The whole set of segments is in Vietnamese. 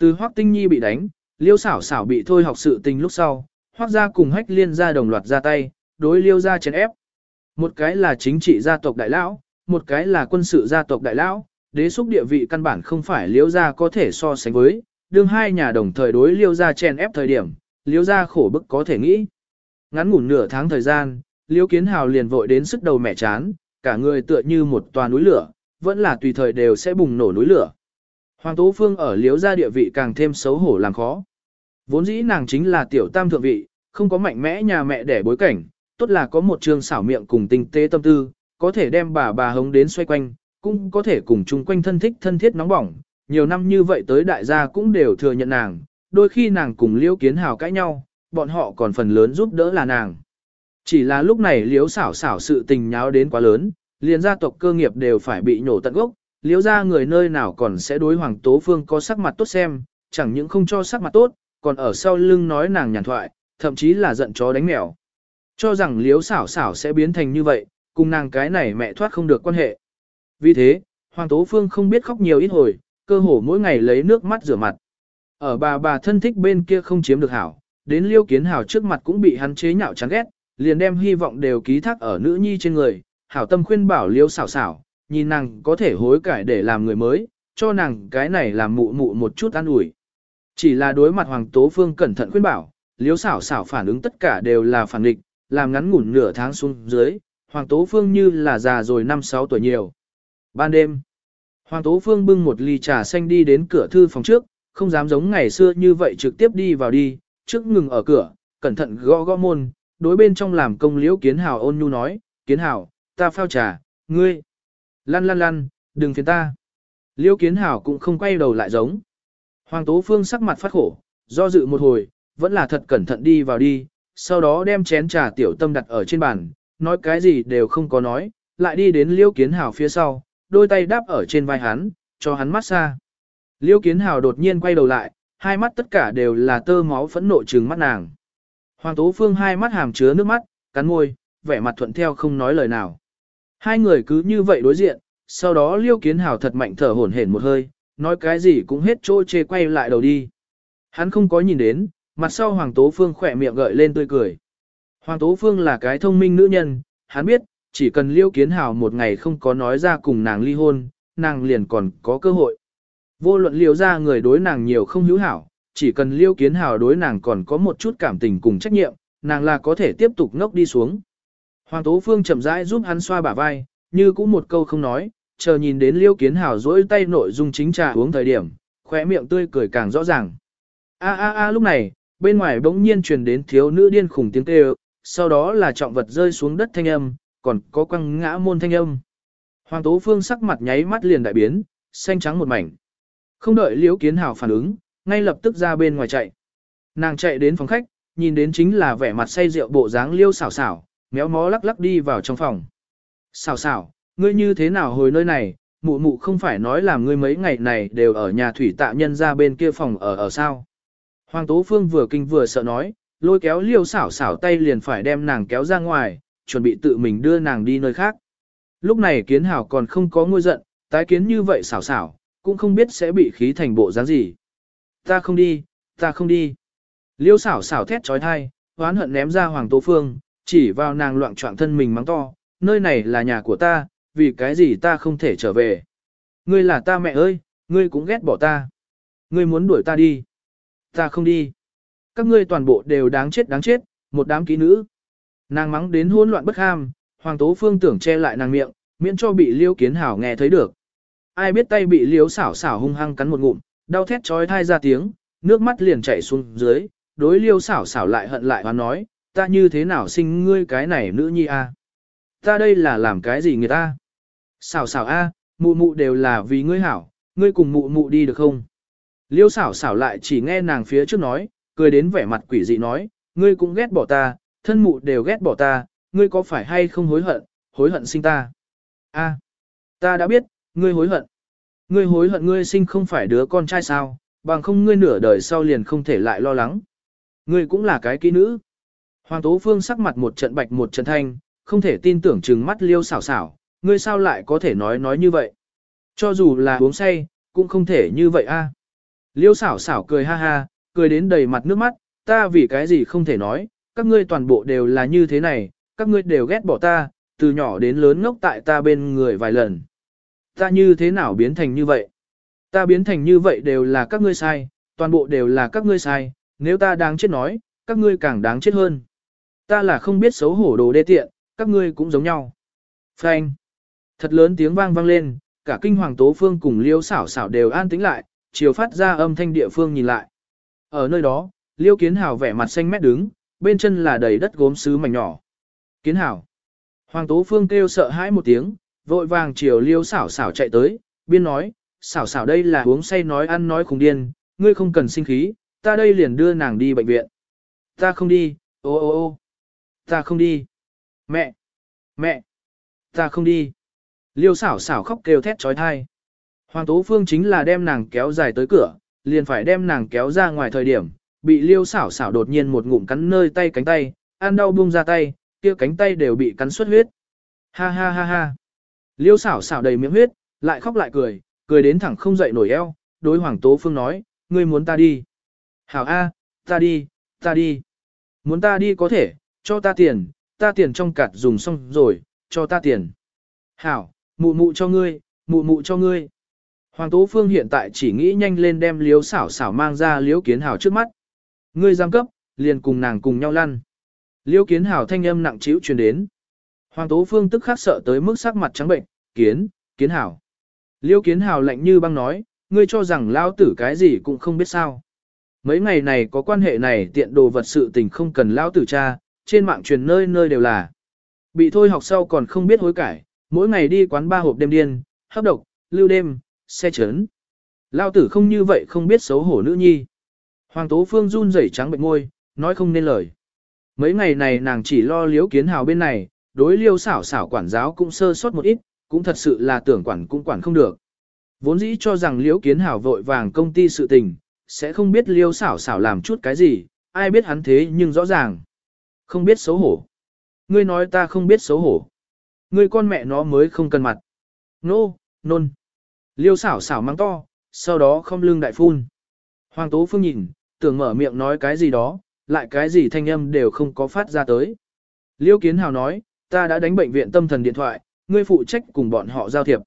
Từ Hoắc Tinh Nhi bị đánh, Liêu xảo xảo bị thôi học sự tình lúc sau, Hoắc gia cùng hách liên gia đồng loạt ra tay, đối Liêu gia chèn ép. Một cái là chính trị gia tộc đại lão, một cái là quân sự gia tộc đại lão, đế xúc địa vị căn bản không phải Liêu gia có thể so sánh với, đương hai nhà đồng thời đối Liêu gia chèn ép thời điểm, Liêu gia khổ bức có thể nghĩ. Ngắn ngủn nửa tháng thời gian, Liêu Kiến Hào liền vội đến sức đầu mẹ chán, cả người tựa như một tòa núi lửa, vẫn là tùy thời đều sẽ bùng nổ núi lửa. Hoàng Tố Phương ở liếu gia địa vị càng thêm xấu hổ làm khó. Vốn dĩ nàng chính là tiểu tam thượng vị, không có mạnh mẽ nhà mẹ để bối cảnh, tốt là có một trường xảo miệng cùng tinh tế tâm tư, có thể đem bà bà hống đến xoay quanh, cũng có thể cùng chung quanh thân thích thân thiết nóng bỏng. Nhiều năm như vậy tới đại gia cũng đều thừa nhận nàng, đôi khi nàng cùng liễu kiến hào cãi nhau, bọn họ còn phần lớn giúp đỡ là nàng. Chỉ là lúc này liễu xảo xảo sự tình nháo đến quá lớn, liền gia tộc cơ nghiệp đều phải bị nhổ tận gốc, liễu ra người nơi nào còn sẽ đối Hoàng Tố Phương có sắc mặt tốt xem, chẳng những không cho sắc mặt tốt, còn ở sau lưng nói nàng nhàn thoại, thậm chí là giận chó đánh mèo. Cho rằng liễu xảo xảo sẽ biến thành như vậy, cùng nàng cái này mẹ thoát không được quan hệ. Vì thế, Hoàng Tố Phương không biết khóc nhiều ít hồi, cơ hồ mỗi ngày lấy nước mắt rửa mặt. Ở bà bà thân thích bên kia không chiếm được hảo, đến liêu kiến hảo trước mặt cũng bị hắn chế nhạo chán ghét, liền đem hy vọng đều ký thác ở nữ nhi trên người, hảo tâm khuyên bảo liêu xảo xảo, nhìn nàng có thể hối cải để làm người mới, cho nàng cái này làm mụ mụ một chút an ủi. Chỉ là đối mặt Hoàng Tố Phương cẩn thận khuyên bảo, liếu xảo xảo phản ứng tất cả đều là phản địch, làm ngắn ngủn nửa tháng xuống dưới, Hoàng Tố Phương như là già rồi 5-6 tuổi nhiều. Ban đêm, Hoàng Tố Phương bưng một ly trà xanh đi đến cửa thư phòng trước, không dám giống ngày xưa như vậy trực tiếp đi vào đi, trước ngừng ở cửa, cẩn thận gõ gõ môn, đối bên trong làm công liễu kiến hào ôn nhu nói, kiến hào, ta phao trà, ngươi. Lăn lăn lăn, đừng phiền ta. liêu kiến hảo cũng không quay đầu lại giống. Hoàng Tố Phương sắc mặt phát khổ, do dự một hồi, vẫn là thật cẩn thận đi vào đi, sau đó đem chén trà tiểu tâm đặt ở trên bàn, nói cái gì đều không có nói, lại đi đến liêu Kiến Hảo phía sau, đôi tay đáp ở trên vai hắn, cho hắn mát xa. Liêu Kiến Hảo đột nhiên quay đầu lại, hai mắt tất cả đều là tơ máu phẫn nộ trừng mắt nàng. Hoàng Tố Phương hai mắt hàm chứa nước mắt, cắn môi, vẻ mặt thuận theo không nói lời nào. Hai người cứ như vậy đối diện, sau đó Liêu Kiến Hào thật mạnh thở hổn hển một hơi, nói cái gì cũng hết chỗ chê quay lại đầu đi. Hắn không có nhìn đến, mặt sau Hoàng Tố Phương khỏe miệng gợi lên tươi cười. Hoàng Tố Phương là cái thông minh nữ nhân, hắn biết, chỉ cần Liêu Kiến Hào một ngày không có nói ra cùng nàng ly hôn, nàng liền còn có cơ hội. Vô luận liêu ra người đối nàng nhiều không hữu hảo, chỉ cần Liêu Kiến Hào đối nàng còn có một chút cảm tình cùng trách nhiệm, nàng là có thể tiếp tục ngốc đi xuống. Hoàng Tố Phương chậm rãi giúp hắn xoa bả vai, như cũng một câu không nói, chờ nhìn đến Liêu Kiến Hảo rỗi tay nội dung chính trà uống thời điểm, khóe miệng tươi cười càng rõ ràng. A a a lúc này, bên ngoài bỗng nhiên truyền đến thiếu nữ điên khủng tiếng kêu, sau đó là trọng vật rơi xuống đất thanh âm, còn có quăng ngã môn thanh âm. Hoàng Tố Phương sắc mặt nháy mắt liền đại biến, xanh trắng một mảnh. Không đợi Liêu Kiến Hảo phản ứng, ngay lập tức ra bên ngoài chạy. Nàng chạy đến phòng khách, nhìn đến chính là vẻ mặt say rượu bộ dáng Liêu xảo xảo, méo mó lắc lắc đi vào trong phòng. Xảo xảo, ngươi như thế nào hồi nơi này, mụ mụ không phải nói là ngươi mấy ngày này đều ở nhà thủy tạ nhân ra bên kia phòng ở ở sao. Hoàng Tố Phương vừa kinh vừa sợ nói, lôi kéo liêu xảo xảo tay liền phải đem nàng kéo ra ngoài, chuẩn bị tự mình đưa nàng đi nơi khác. Lúc này kiến hảo còn không có ngôi giận, tái kiến như vậy xảo xảo, cũng không biết sẽ bị khí thành bộ dáng gì. Ta không đi, ta không đi. Liêu xảo xảo thét trói thai, hoán hận ném ra Hoàng Tố Phương, chỉ vào nàng loạn trọng thân mình mắng to, nơi này là nhà của ta, vì cái gì ta không thể trở về. Ngươi là ta mẹ ơi, ngươi cũng ghét bỏ ta. Ngươi muốn đuổi ta đi. Ta không đi. Các ngươi toàn bộ đều đáng chết đáng chết, một đám kỹ nữ. Nàng mắng đến hỗn loạn bất ham, Hoàng Tố Phương tưởng che lại nàng miệng, miễn cho bị Liêu Kiến Hảo nghe thấy được. Ai biết tay bị Liêu xảo xảo hung hăng cắn một ngụm, đau thét trói thai ra tiếng, nước mắt liền chảy xuống dưới, đối Liêu xảo xảo lại hận lại và nói, ta như thế nào sinh ngươi cái này nữ nhi a? Ta đây là làm cái gì người ta? Xảo xảo a, mụ mụ đều là vì ngươi hảo, ngươi cùng mụ mụ đi được không? Liêu xảo xảo lại chỉ nghe nàng phía trước nói, cười đến vẻ mặt quỷ dị nói, ngươi cũng ghét bỏ ta, thân mụ đều ghét bỏ ta, ngươi có phải hay không hối hận, hối hận sinh ta? A, ta đã biết, ngươi hối hận. Ngươi hối hận ngươi sinh không phải đứa con trai sao, bằng không ngươi nửa đời sau liền không thể lại lo lắng. Ngươi cũng là cái kỹ nữ. Hoàng Tố Phương sắc mặt một trận bạch một trận thanh, không thể tin tưởng trừng mắt liêu xảo xảo, ngươi sao lại có thể nói nói như vậy. Cho dù là uống say, cũng không thể như vậy a. À? Liêu xảo xảo cười ha ha, cười đến đầy mặt nước mắt, ta vì cái gì không thể nói, các ngươi toàn bộ đều là như thế này, các ngươi đều ghét bỏ ta, từ nhỏ đến lớn ngốc tại ta bên người vài lần. Ta như thế nào biến thành như vậy? Ta biến thành như vậy đều là các ngươi sai, toàn bộ đều là các ngươi sai, nếu ta đáng chết nói, các ngươi càng đáng chết hơn. Ta là không biết xấu hổ đồ đê tiện, các ngươi cũng giống nhau. Phanh. Thật lớn tiếng vang vang lên, cả kinh hoàng tố phương cùng liêu xảo xảo đều an tĩnh lại, chiều phát ra âm thanh địa phương nhìn lại. Ở nơi đó, liêu kiến hào vẻ mặt xanh mét đứng, bên chân là đầy đất gốm sứ mảnh nhỏ. Kiến hảo. Hoàng tố phương kêu sợ hãi một tiếng, vội vàng chiều liêu xảo xảo chạy tới, biên nói, xảo xảo đây là uống say nói ăn nói khùng điên, ngươi không cần sinh khí, ta đây liền đưa nàng đi bệnh viện. Ta không đi, ô ô ô, ta không đi. Mẹ, mẹ, ta không đi. Liêu xảo xảo khóc kêu thét trói thai. Hoàng Tố Phương chính là đem nàng kéo dài tới cửa, liền phải đem nàng kéo ra ngoài thời điểm, bị liêu xảo xảo đột nhiên một ngụm cắn nơi tay cánh tay, ăn đau buông ra tay, kia cánh tay đều bị cắn xuất huyết. Ha ha ha ha. Liêu xảo xảo đầy miệng huyết, lại khóc lại cười, cười đến thẳng không dậy nổi eo, đối Hoàng Tố Phương nói, ngươi muốn ta đi. Hảo A, ta đi, ta đi. Muốn ta đi có thể, cho ta tiền, ta tiền trong cạt dùng xong rồi, cho ta tiền. Hảo, mụ mụ cho ngươi, mụ mụ cho ngươi. Hoàng Tố Phương hiện tại chỉ nghĩ nhanh lên đem liếu xảo xảo mang ra liếu kiến hảo trước mắt. Ngươi giam cấp, liền cùng nàng cùng nhau lăn. Liêu kiến hảo thanh âm nặng trĩu truyền đến. Hoàng Tố Phương tức khắc sợ tới mức sắc mặt trắng bệnh, kiến, kiến hảo. Liêu kiến hảo lạnh như băng nói, ngươi cho rằng lao tử cái gì cũng không biết sao. Mấy ngày này có quan hệ này tiện đồ vật sự tình không cần lao tử cha, trên mạng truyền nơi nơi đều là. Bị thôi học sau còn không biết hối cải, mỗi ngày đi quán ba hộp đêm điên, hấp độc, lưu đêm, xe chấn. Lao tử không như vậy không biết xấu hổ nữ nhi. Hoàng Tố Phương run rẩy trắng bệnh môi, nói không nên lời. Mấy ngày này nàng chỉ lo liếu kiến hào bên này, đối liêu xảo xảo quản giáo cũng sơ sót một ít, cũng thật sự là tưởng quản cũng quản không được. Vốn dĩ cho rằng liếu kiến hào vội vàng công ty sự tình, sẽ không biết liêu xảo xảo làm chút cái gì, ai biết hắn thế nhưng rõ ràng. Không biết xấu hổ. Ngươi nói ta không biết xấu hổ. Người con mẹ nó mới không cần mặt. Nô, no, nôn. Liêu xảo xảo mang to, sau đó không lưng đại phun. Hoàng Tố Phương nhìn, tưởng mở miệng nói cái gì đó, lại cái gì thanh âm đều không có phát ra tới. Liêu Kiến Hào nói, ta đã đánh bệnh viện tâm thần điện thoại, ngươi phụ trách cùng bọn họ giao thiệp.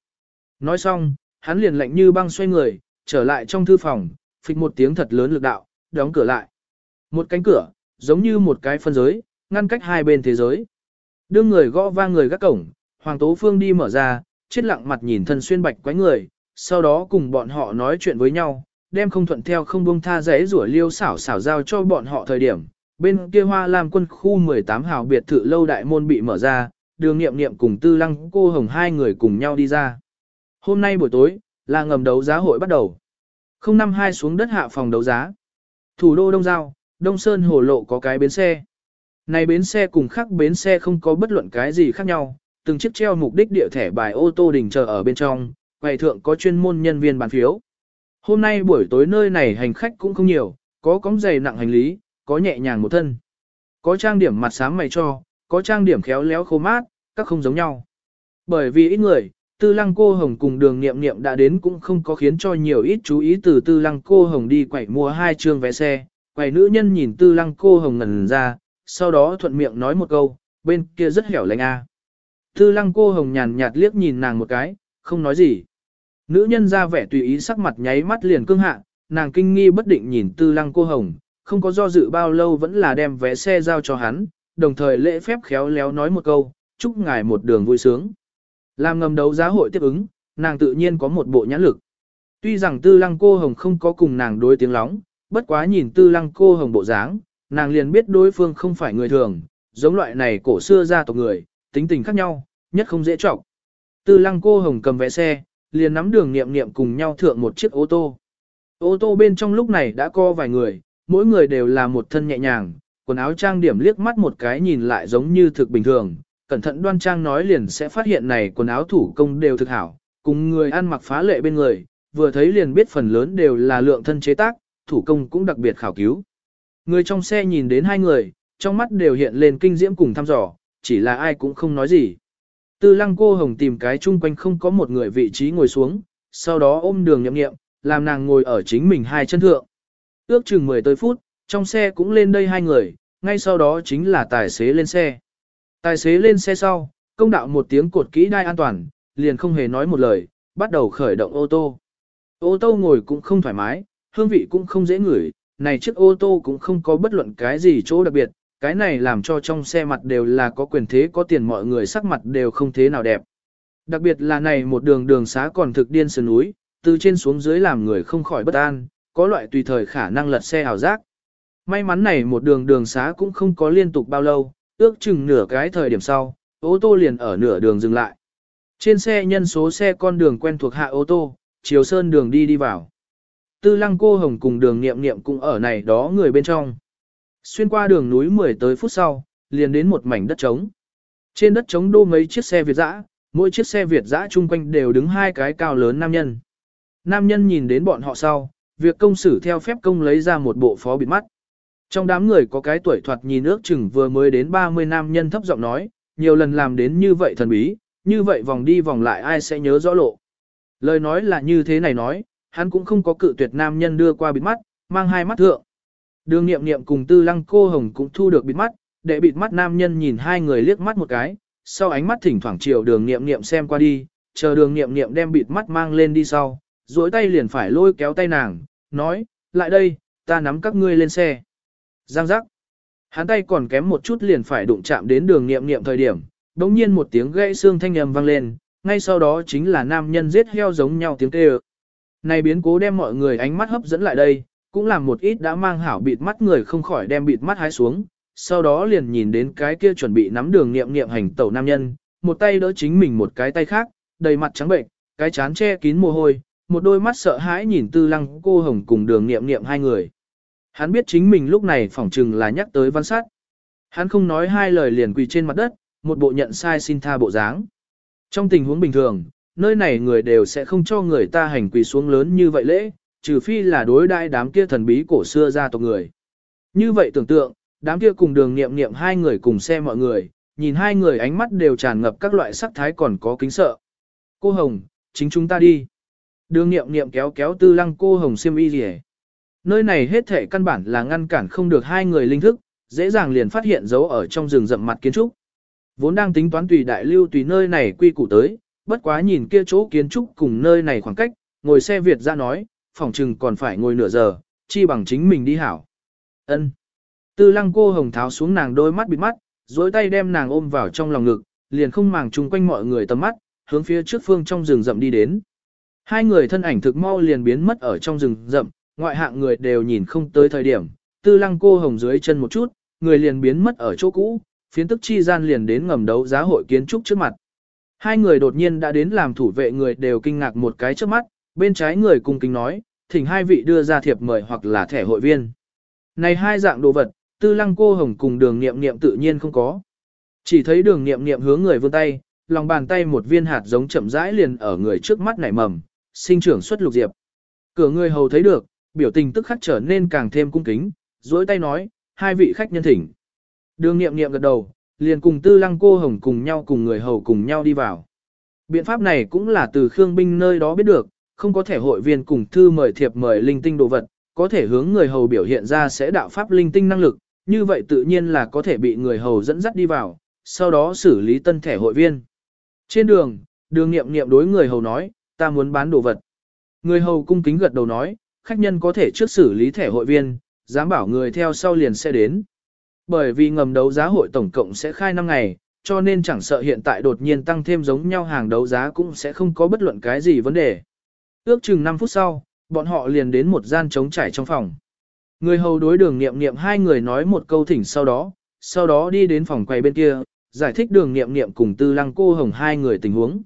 Nói xong, hắn liền lạnh như băng xoay người, trở lại trong thư phòng, phịch một tiếng thật lớn lực đạo, đóng cửa lại. Một cánh cửa, giống như một cái phân giới, ngăn cách hai bên thế giới. Đương người gõ vang người gác cổng, Hoàng Tố Phương đi mở ra, chết lặng mặt nhìn thân xuyên bạch quái người, sau đó cùng bọn họ nói chuyện với nhau, đem không thuận theo không buông tha giấy rủa liêu xảo xảo giao cho bọn họ thời điểm. Bên kia hoa làm quân khu 18 hào biệt thự lâu đại môn bị mở ra, đường nghiệm nghiệm cùng tư lăng cô hồng hai người cùng nhau đi ra. Hôm nay buổi tối, là ngầm đấu giá hội bắt đầu. 052 xuống đất hạ phòng đấu giá. Thủ đô Đông Giao, Đông Sơn hồ lộ có cái bến xe. Này bến xe cùng khác bến xe không có bất luận cái gì khác nhau, từng chiếc treo mục đích địa thẻ bài ô tô đình chờ ở bên trong, quầy thượng có chuyên môn nhân viên bán phiếu. Hôm nay buổi tối nơi này hành khách cũng không nhiều, có cóng giày nặng hành lý, có nhẹ nhàng một thân. Có trang điểm mặt sáng mày cho, có trang điểm khéo léo khô mát, các không giống nhau. Bởi vì ít người, tư lăng cô hồng cùng đường nghiệm nghiệm đã đến cũng không có khiến cho nhiều ít chú ý từ tư lăng cô hồng đi quẩy mua hai trường vé xe. Quẩy nữ nhân nhìn tư lăng cô hồng ngẩn ra, sau đó thuận miệng nói một câu, bên kia rất hẻo lánh a. Tư lăng cô hồng nhàn nhạt liếc nhìn nàng một cái, không nói gì. Nữ nhân ra vẻ tùy ý sắc mặt nháy mắt liền cương hạ, nàng kinh nghi bất định nhìn tư lăng cô hồng, không có do dự bao lâu vẫn là đem vé xe giao cho hắn, đồng thời lễ phép khéo léo nói một câu, chúc ngài một đường vui sướng. Làm ngầm đấu giá hội tiếp ứng, nàng tự nhiên có một bộ nhãn lực. Tuy rằng tư lăng cô hồng không có cùng nàng đối tiếng lóng, bất quá nhìn tư lăng cô hồng bộ dáng, nàng liền biết đối phương không phải người thường, giống loại này cổ xưa ra tộc người, tính tình khác nhau, nhất không dễ trọng. Tư lăng cô hồng cầm vé xe, liền nắm đường nghiệm nghiệm cùng nhau thượng một chiếc ô tô. Ô tô bên trong lúc này đã có vài người, mỗi người đều là một thân nhẹ nhàng, quần áo trang điểm liếc mắt một cái nhìn lại giống như thực bình thường, cẩn thận đoan trang nói liền sẽ phát hiện này quần áo thủ công đều thực hảo, cùng người ăn mặc phá lệ bên người, vừa thấy liền biết phần lớn đều là lượng thân chế tác, thủ công cũng đặc biệt khảo cứu. Người trong xe nhìn đến hai người, trong mắt đều hiện lên kinh diễm cùng thăm dò, chỉ là ai cũng không nói gì. Tư lăng cô hồng tìm cái chung quanh không có một người vị trí ngồi xuống, sau đó ôm đường nhậm nghiệm, làm nàng ngồi ở chính mình hai chân thượng. Ước chừng 10 tới phút, trong xe cũng lên đây hai người, ngay sau đó chính là tài xế lên xe. Tài xế lên xe sau, công đạo một tiếng cột kỹ đai an toàn, liền không hề nói một lời, bắt đầu khởi động ô tô. Ô tô ngồi cũng không thoải mái, hương vị cũng không dễ ngửi, này chiếc ô tô cũng không có bất luận cái gì chỗ đặc biệt, cái này làm cho trong xe mặt đều là có quyền thế có tiền mọi người sắc mặt đều không thế nào đẹp. Đặc biệt là này một đường đường xá còn thực điên sườn núi, từ trên xuống dưới làm người không khỏi bất an, có loại tùy thời khả năng lật xe ảo giác. May mắn này một đường đường xá cũng không có liên tục bao lâu, ước chừng nửa cái thời điểm sau, ô tô liền ở nửa đường dừng lại. Trên xe nhân số xe con đường quen thuộc hạ ô tô, chiều sơn đường đi đi vào. Tư lăng cô hồng cùng đường nghiệm nghiệm cũng ở này đó người bên trong. Xuyên qua đường núi 10 tới phút sau, liền đến một mảnh đất trống. Trên đất trống đô mấy chiếc xe Việt dã, mỗi chiếc xe Việt dã chung quanh đều đứng hai cái cao lớn nam nhân. Nam nhân nhìn đến bọn họ sau, việc công xử theo phép công lấy ra một bộ phó bịt mắt. Trong đám người có cái tuổi thoạt nhìn ước chừng vừa mới đến 30 nam nhân thấp giọng nói, nhiều lần làm đến như vậy thần bí, như vậy vòng đi vòng lại ai sẽ nhớ rõ lộ. Lời nói là như thế này nói, hắn cũng không có cự tuyệt nam nhân đưa qua bịt mắt, mang hai mắt thượng. Đường nghiệm nghiệm cùng tư lăng cô hồng cũng thu được bịt mắt, để bịt mắt nam nhân nhìn hai người liếc mắt một cái, sau ánh mắt thỉnh thoảng chiều đường nghiệm nghiệm xem qua đi, chờ đường nghiệm nghiệm đem bịt mắt mang lên đi sau, duỗi tay liền phải lôi kéo tay nàng, nói, lại đây, ta nắm các ngươi lên xe. Giang giác. Hắn tay còn kém một chút liền phải đụng chạm đến đường nghiệm nghiệm thời điểm, đống nhiên một tiếng gãy xương thanh âm vang lên, ngay sau đó chính là nam nhân giết heo giống nhau tiếng kêu. Này biến cố đem mọi người ánh mắt hấp dẫn lại đây, cũng làm một ít đã mang hảo bịt mắt người không khỏi đem bịt mắt hái xuống, sau đó liền nhìn đến cái kia chuẩn bị nắm đường nghiệm nghiệm hành tẩu nam nhân, một tay đỡ chính mình một cái tay khác, đầy mặt trắng bệnh, cái chán che kín mồ hôi, một đôi mắt sợ hãi nhìn tư lăng cô hồng cùng đường nghiệm nghiệm hai người. Hắn biết chính mình lúc này phỏng chừng là nhắc tới văn sát. Hắn không nói hai lời liền quỳ trên mặt đất, một bộ nhận sai xin tha bộ dáng. Trong tình huống bình thường, nơi này người đều sẽ không cho người ta hành quỳ xuống lớn như vậy lễ, trừ phi là đối đại đám kia thần bí cổ xưa ra tộc người. Như vậy tưởng tượng, đám kia cùng đường nghiệm nghiệm hai người cùng xe mọi người, nhìn hai người ánh mắt đều tràn ngập các loại sắc thái còn có kính sợ. Cô Hồng, chính chúng ta đi. Đường nghiệm nghiệm kéo kéo tư lăng cô Hồng xiêm y rỉ. Nơi này hết thể căn bản là ngăn cản không được hai người linh thức, dễ dàng liền phát hiện dấu ở trong rừng rậm mặt kiến trúc. Vốn đang tính toán tùy đại lưu tùy nơi này quy củ tới, bất quá nhìn kia chỗ kiến trúc cùng nơi này khoảng cách, ngồi xe Việt ra nói, phòng trừng còn phải ngồi nửa giờ, chi bằng chính mình đi hảo. Ân. Tư lăng cô hồng tháo xuống nàng đôi mắt bịt mắt, dối tay đem nàng ôm vào trong lòng ngực, liền không màng chung quanh mọi người tầm mắt, hướng phía trước phương trong rừng rậm đi đến. Hai người thân ảnh thực mau liền biến mất ở trong rừng rậm, ngoại hạng người đều nhìn không tới thời điểm, tư lăng cô hồng dưới chân một chút, người liền biến mất ở chỗ cũ, phiến tức chi gian liền đến ngầm đấu giá hội kiến trúc trước mặt. Hai người đột nhiên đã đến làm thủ vệ người đều kinh ngạc một cái trước mắt, bên trái người cung kính nói, thỉnh hai vị đưa ra thiệp mời hoặc là thẻ hội viên. Này hai dạng đồ vật, tư lăng cô hồng cùng đường nghiệm nghiệm tự nhiên không có. Chỉ thấy đường nghiệm nghiệm hướng người vươn tay, lòng bàn tay một viên hạt giống chậm rãi liền ở người trước mắt nảy mầm, sinh trưởng xuất lục diệp. Cửa người hầu thấy được, biểu tình tức khắc trở nên càng thêm cung kính, duỗi tay nói, hai vị khách nhân thỉnh. Đường nghiệm nghiệm gật đầu, liền cùng tư lăng cô hồng cùng nhau cùng người hầu cùng nhau đi vào. Biện pháp này cũng là từ Khương Binh nơi đó biết được, không có thể hội viên cùng thư mời thiệp mời linh tinh đồ vật, có thể hướng người hầu biểu hiện ra sẽ đạo pháp linh tinh năng lực, như vậy tự nhiên là có thể bị người hầu dẫn dắt đi vào, sau đó xử lý tân thẻ hội viên. Trên đường, đường nghiệm nghiệm đối người hầu nói, ta muốn bán đồ vật. Người hầu cung kính gật đầu nói, khách nhân có thể trước xử lý thẻ hội viên, dám bảo người theo sau liền sẽ đến. Bởi vì ngầm đấu giá hội tổng cộng sẽ khai 5 ngày, cho nên chẳng sợ hiện tại đột nhiên tăng thêm giống nhau hàng đấu giá cũng sẽ không có bất luận cái gì vấn đề. Ước chừng 5 phút sau, bọn họ liền đến một gian trống trải trong phòng. Người hầu đối đường nghiệm nghiệm hai người nói một câu thỉnh sau đó, sau đó đi đến phòng quay bên kia, giải thích đường nghiệm nghiệm cùng tư lăng cô hồng hai người tình huống.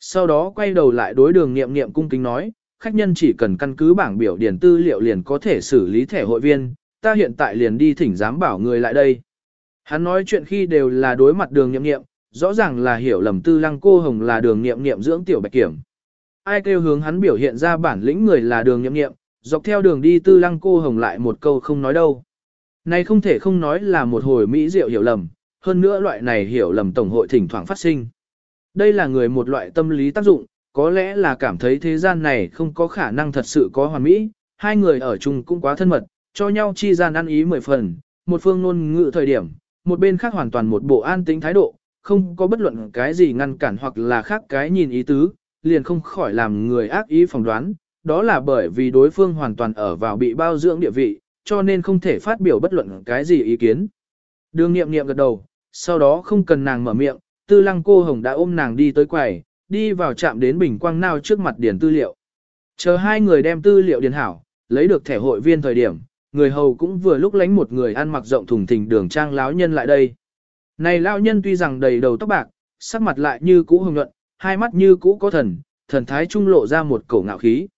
Sau đó quay đầu lại đối đường nghiệm nghiệm cung kính nói, khách nhân chỉ cần căn cứ bảng biểu điển tư liệu liền có thể xử lý thẻ hội viên, ta hiện tại liền đi thỉnh giám bảo người lại đây. Hắn nói chuyện khi đều là đối mặt đường nghiệm nghiệm, rõ ràng là hiểu lầm tư lăng cô hồng là đường nghiệm nghiệm dưỡng tiểu bạch kiểm. Ai kêu hướng hắn biểu hiện ra bản lĩnh người là đường nghiệm nghiệm, dọc theo đường đi tư lăng cô hồng lại một câu không nói đâu. Này không thể không nói là một hồi mỹ diệu hiểu lầm, hơn nữa loại này hiểu lầm tổng hội thỉnh thoảng phát sinh. Đây là người một loại tâm lý tác dụng, có lẽ là cảm thấy thế gian này không có khả năng thật sự có hoàn mỹ, hai người ở chung cũng quá thân mật, cho nhau chi gian ăn ý mười phần, một phương ngôn ngữ thời điểm, một bên khác hoàn toàn một bộ an tĩnh thái độ, không có bất luận cái gì ngăn cản hoặc là khác cái nhìn ý tứ, liền không khỏi làm người ác ý phỏng đoán, đó là bởi vì đối phương hoàn toàn ở vào bị bao dưỡng địa vị, cho nên không thể phát biểu bất luận cái gì ý kiến. Đường nghiệm nghiệm gật đầu, sau đó không cần nàng mở miệng, tư lăng cô hồng đã ôm nàng đi tới quầy, đi vào chạm đến bình quang nao trước mặt điển tư liệu. Chờ hai người đem tư liệu điền hảo, lấy được thẻ hội viên thời điểm, người hầu cũng vừa lúc lánh một người ăn mặc rộng thùng thình đường trang lão nhân lại đây. Này lão nhân tuy rằng đầy đầu tóc bạc, sắc mặt lại như cũ hồng nhuận, hai mắt như cũ có thần, thần thái trung lộ ra một cổ ngạo khí.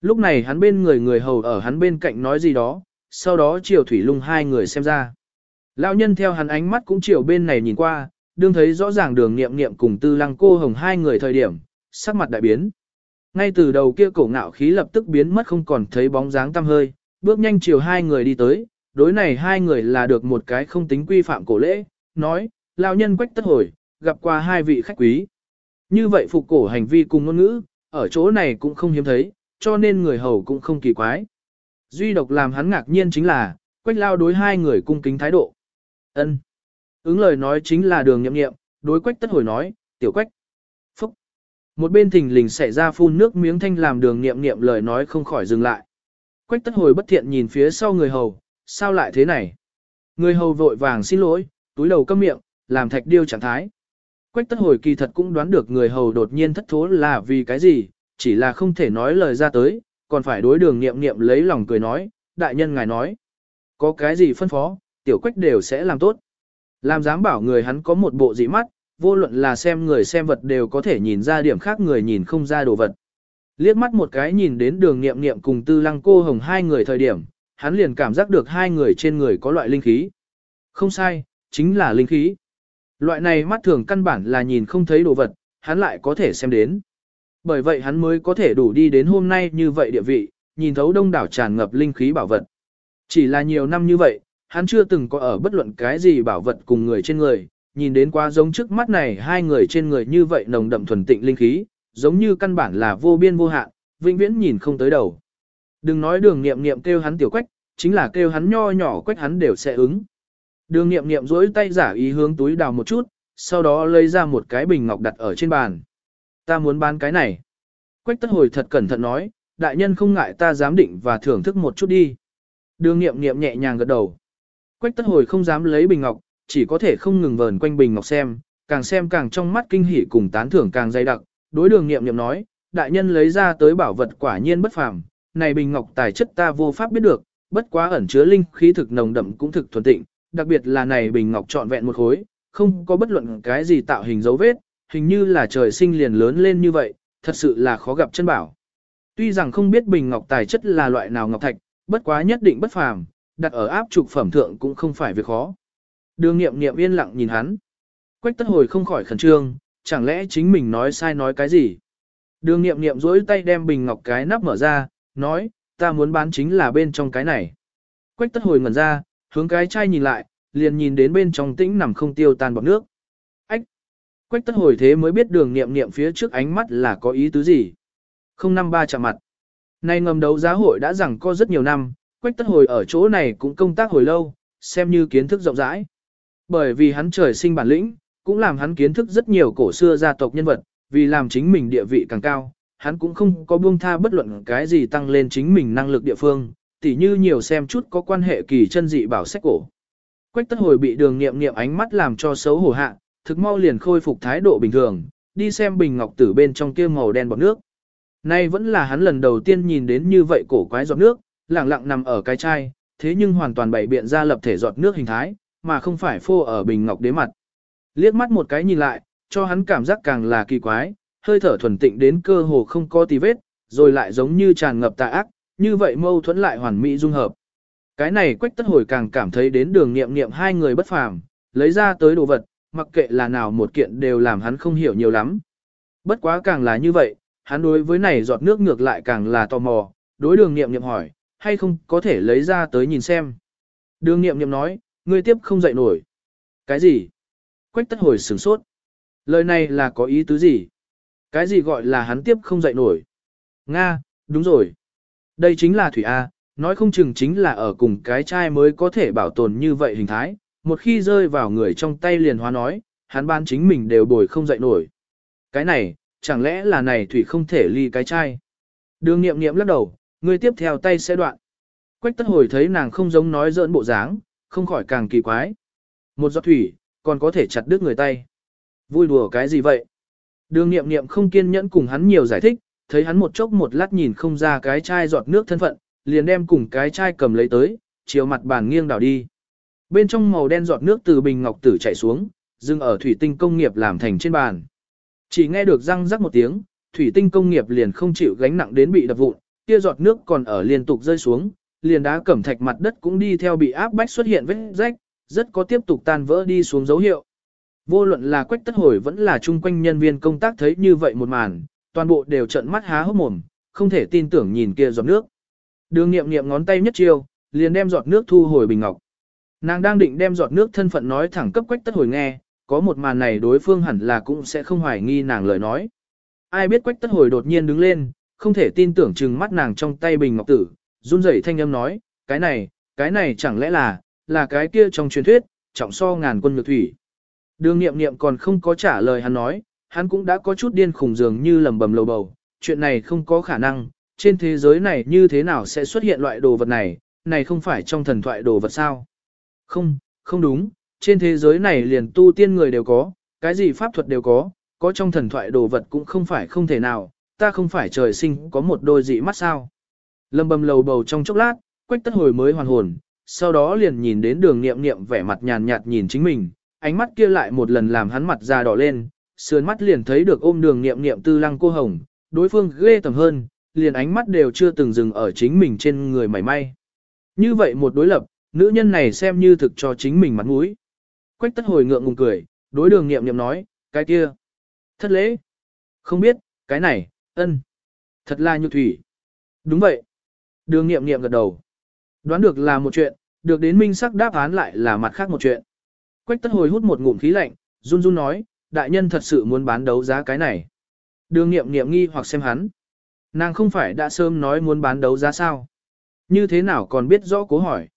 Lúc này hắn bên người người hầu ở hắn bên cạnh nói gì đó, sau đó chiều thủy lung hai người xem ra. Lão nhân theo hắn ánh mắt cũng chiều bên này nhìn qua, đương thấy rõ ràng đường nghiệm nghiệm cùng tư lăng cô hồng hai người thời điểm, sắc mặt đại biến. Ngay từ đầu kia cổ ngạo khí lập tức biến mất không còn thấy bóng dáng tăm hơi, bước nhanh chiều hai người đi tới, đối này hai người là được một cái không tính quy phạm cổ lễ, nói, lão nhân quách tất hồi, gặp qua hai vị khách quý. Như vậy phục cổ hành vi cùng ngôn ngữ, ở chỗ này cũng không hiếm thấy, cho nên người hầu cũng không kỳ quái. Duy độc làm hắn ngạc nhiên chính là, quách lao đối hai người cung kính thái độ. ân Ứng lời nói chính là đường nhậm nghiệm, đối quách tất hồi nói, tiểu quách. Phúc. Một bên thình lình xảy ra phun nước miếng thanh làm đường nghiệm nghiệm lời nói không khỏi dừng lại. Quách tất hồi bất thiện nhìn phía sau người hầu, sao lại thế này? Người hầu vội vàng xin lỗi, túi đầu câm miệng, làm thạch điêu trạng thái. Quách tất hồi kỳ thật cũng đoán được người hầu đột nhiên thất thố là vì cái gì, chỉ là không thể nói lời ra tới, còn phải đối đường nghiệm nghiệm lấy lòng cười nói, đại nhân ngài nói. Có cái gì phân phó, tiểu quách đều sẽ làm tốt. Làm dám bảo người hắn có một bộ dị mắt, vô luận là xem người xem vật đều có thể nhìn ra điểm khác người nhìn không ra đồ vật. Liếc mắt một cái nhìn đến đường nghiệm nghiệm cùng tư lăng cô hồng hai người thời điểm, hắn liền cảm giác được hai người trên người có loại linh khí. Không sai, chính là linh khí. Loại này mắt thường căn bản là nhìn không thấy đồ vật, hắn lại có thể xem đến. Bởi vậy hắn mới có thể đủ đi đến hôm nay như vậy địa vị, nhìn thấu đông đảo tràn ngập linh khí bảo vật. Chỉ là nhiều năm như vậy, hắn chưa từng có ở bất luận cái gì bảo vật cùng người trên người, nhìn đến quá giống trước mắt này hai người trên người như vậy nồng đậm thuần tịnh linh khí, giống như căn bản là vô biên vô hạn, vĩnh viễn nhìn không tới đầu. Đừng nói đường nghiệm nghiệm kêu hắn tiểu quách, chính là kêu hắn nho nhỏ quách hắn đều sẽ ứng. Đường nghiệm nghiệm duỗi tay giả ý hướng túi đào một chút, sau đó lấy ra một cái bình ngọc đặt ở trên bàn. Ta muốn bán cái này. Quách tất hồi thật cẩn thận nói, đại nhân không ngại ta dám định và thưởng thức một chút đi. Đường nghiệm nghiệm nhẹ nhàng gật đầu. Quách tất hồi không dám lấy bình ngọc, chỉ có thể không ngừng vờn quanh bình ngọc xem, càng xem càng trong mắt kinh hỉ cùng tán thưởng càng dày đặc. Đối đường nghiệm nghiệm nói, đại nhân lấy ra tới bảo vật quả nhiên bất phàm, này bình ngọc tài chất ta vô pháp biết được, bất quá ẩn chứa linh khí thực nồng đậm cũng thực thuần tịnh, đặc biệt là này bình ngọc trọn vẹn một khối, không có bất luận cái gì tạo hình dấu vết, hình như là trời sinh liền lớn lên như vậy, thật sự là khó gặp chân bảo. Tuy rằng không biết bình ngọc tài chất là loại nào ngọc thạch, bất quá nhất định bất phàm, đặt ở áp trục phẩm thượng cũng không phải việc khó. Đường nghiệm nghiệm yên lặng nhìn hắn. Quách tất hồi không khỏi khẩn trương, chẳng lẽ chính mình nói sai nói cái gì. Đường nghiệm nghiệm rỗi tay đem bình ngọc cái nắp mở ra, nói, ta muốn bán chính là bên trong cái này. Quách tất hồi ngẩn ra, hướng cái chai nhìn lại, liền nhìn đến bên trong tĩnh nằm không tiêu tan bọt nước. Ách! Quách tất hồi thế mới biết đường nghiệm nghiệm phía trước ánh mắt là có ý tứ gì. Không năm ba chạm mặt. Nay ngầm đấu giá hội đã rằng có rất nhiều năm, quách tất hồi ở chỗ này cũng công tác hồi lâu, xem như kiến thức rộng rãi. Bởi vì hắn trời sinh bản lĩnh, cũng làm hắn kiến thức rất nhiều cổ xưa gia tộc nhân vật, vì làm chính mình địa vị càng cao, hắn cũng không có buông tha bất luận cái gì tăng lên chính mình năng lực địa phương, tỉ như nhiều xem chút có quan hệ kỳ chân dị bảo sách cổ. Quách tất hồi bị đường nghiệm nghiệm ánh mắt làm cho xấu hổ hạ, thực mau liền khôi phục thái độ bình thường, đi xem bình ngọc tử bên trong kia màu đen bọt nước. Nay vẫn là hắn lần đầu tiên nhìn đến như vậy cổ quái giọt nước, lặng lặng nằm ở cái chai, thế nhưng hoàn toàn bày biện ra lập thể giọt nước hình thái, mà không phải phô ở bình ngọc đế mặt. Liếc mắt một cái nhìn lại, cho hắn cảm giác càng là kỳ quái, hơi thở thuần tịnh đến cơ hồ không có tí vết, rồi lại giống như tràn ngập tà ác, như vậy mâu thuẫn lại hoàn mỹ dung hợp. Cái này quách tất hồi càng cảm thấy đến đường nghiệm nghiệm hai người bất phàm, lấy ra tới đồ vật, mặc kệ là nào một kiện đều làm hắn không hiểu nhiều lắm. Bất quá càng là như vậy, hắn đối với này giọt nước ngược lại càng là tò mò, đối đường nghiệm nghiệm hỏi, hay không có thể lấy ra tới nhìn xem. Đường nghiệm nghiệm nói, ngươi tiếp không dậy nổi. Cái gì? Quách tất hồi sửng sốt. Lời này là có ý tứ gì? Cái gì gọi là hắn tiếp không dậy nổi? Nga, đúng rồi. Đây chính là thủy A, nói không chừng chính là ở cùng cái chai mới có thể bảo tồn như vậy hình thái, một khi rơi vào người trong tay liền hóa nói, hắn ban chính mình đều bồi không dậy nổi. Cái này, chẳng lẽ là này thủy không thể ly cái chai? Đường nghiệm nghiệm lắc đầu, người tiếp theo tay sẽ đoạn. Quách tất hồi thấy nàng không giống nói dỡn bộ dáng, không khỏi càng kỳ quái. Một giọt thủy, còn có thể chặt đứt người tay. Vui đùa cái gì vậy? Đường nghiệm nghiệm không kiên nhẫn cùng hắn nhiều giải thích, thấy hắn một chốc một lát nhìn không ra cái chai giọt nước thân phận, liền đem cùng cái chai cầm lấy tới, chiều mặt bàn nghiêng đảo đi. Bên trong màu đen giọt nước từ bình ngọc tử chảy xuống, dừng ở thủy tinh công nghiệp làm thành trên bàn. Chỉ nghe được răng rắc một tiếng, thủy tinh công nghiệp liền không chịu gánh nặng đến bị đập vụn, kia giọt nước còn ở liên tục rơi xuống, liền đá cẩm thạch mặt đất cũng đi theo bị áp bách xuất hiện vết rách, rất có tiếp tục tan vỡ đi xuống dấu hiệu. Vô luận là quách tất hồi vẫn là chung quanh nhân viên công tác thấy như vậy một màn, toàn bộ đều trợn mắt há hốc mồm, không thể tin tưởng nhìn kia giọt nước. Đường nghiệm nghiệm ngón tay nhất chiêu, liền đem giọt nước thu hồi bình ngọc. Nàng đang định đem giọt nước thân phận nói thẳng cấp quách tất hồi nghe, có một màn này đối phương hẳn là cũng sẽ không hoài nghi nàng lời nói. Ai biết quách tất hồi đột nhiên đứng lên, không thể tin tưởng chừng mắt nàng trong tay bình ngọc tử, run rẩy thanh âm nói, cái này, cái này chẳng lẽ là, là cái kia trong truyền thuyết, trọng so ngàn quân nhược thủy. Đường nghiệm nghiệm còn không có trả lời hắn nói, hắn cũng đã có chút điên khủng dường như lầm bầm lầu bầu, chuyện này không có khả năng, trên thế giới này như thế nào sẽ xuất hiện loại đồ vật này, này không phải trong thần thoại đồ vật sao? Không, không đúng, trên thế giới này liền tu tiên người đều có, cái gì pháp thuật đều có, có trong thần thoại đồ vật cũng không phải không thể nào, ta không phải trời sinh có một đôi dị mắt sao? Lâm bầm lầu bầu trong chốc lát, quách tất hồi mới hoàn hồn, sau đó liền nhìn đến đường niệm niệm vẻ mặt nhàn nhạt nhìn chính mình, ánh mắt kia lại một lần làm hắn mặt già đỏ lên, sườn mắt liền thấy được ôm đường niệm niệm tư lăng cô hồng, đối phương ghê tầm hơn, liền ánh mắt đều chưa từng dừng ở chính mình trên người mảy may. Như vậy một đối lập, nữ nhân này xem như thực cho chính mình mặt mũi. Quách tất hồi ngượng ngùng cười, đối đường niệm niệm nói, cái kia. Thất lễ. Không biết, cái này, ân. Thật là như thủy. Đúng vậy. Đường nghiệm nghiệm gật đầu. Đoán được là một chuyện, được đến minh sắc đáp án lại là mặt khác một chuyện. Quách tất hồi hút một ngụm khí lạnh, run run nói, đại nhân thật sự muốn bán đấu giá cái này. Đường nghiệm nghiệm nghi hoặc xem hắn. Nàng không phải đã sớm nói muốn bán đấu giá sao? Như thế nào còn biết rõ cố hỏi?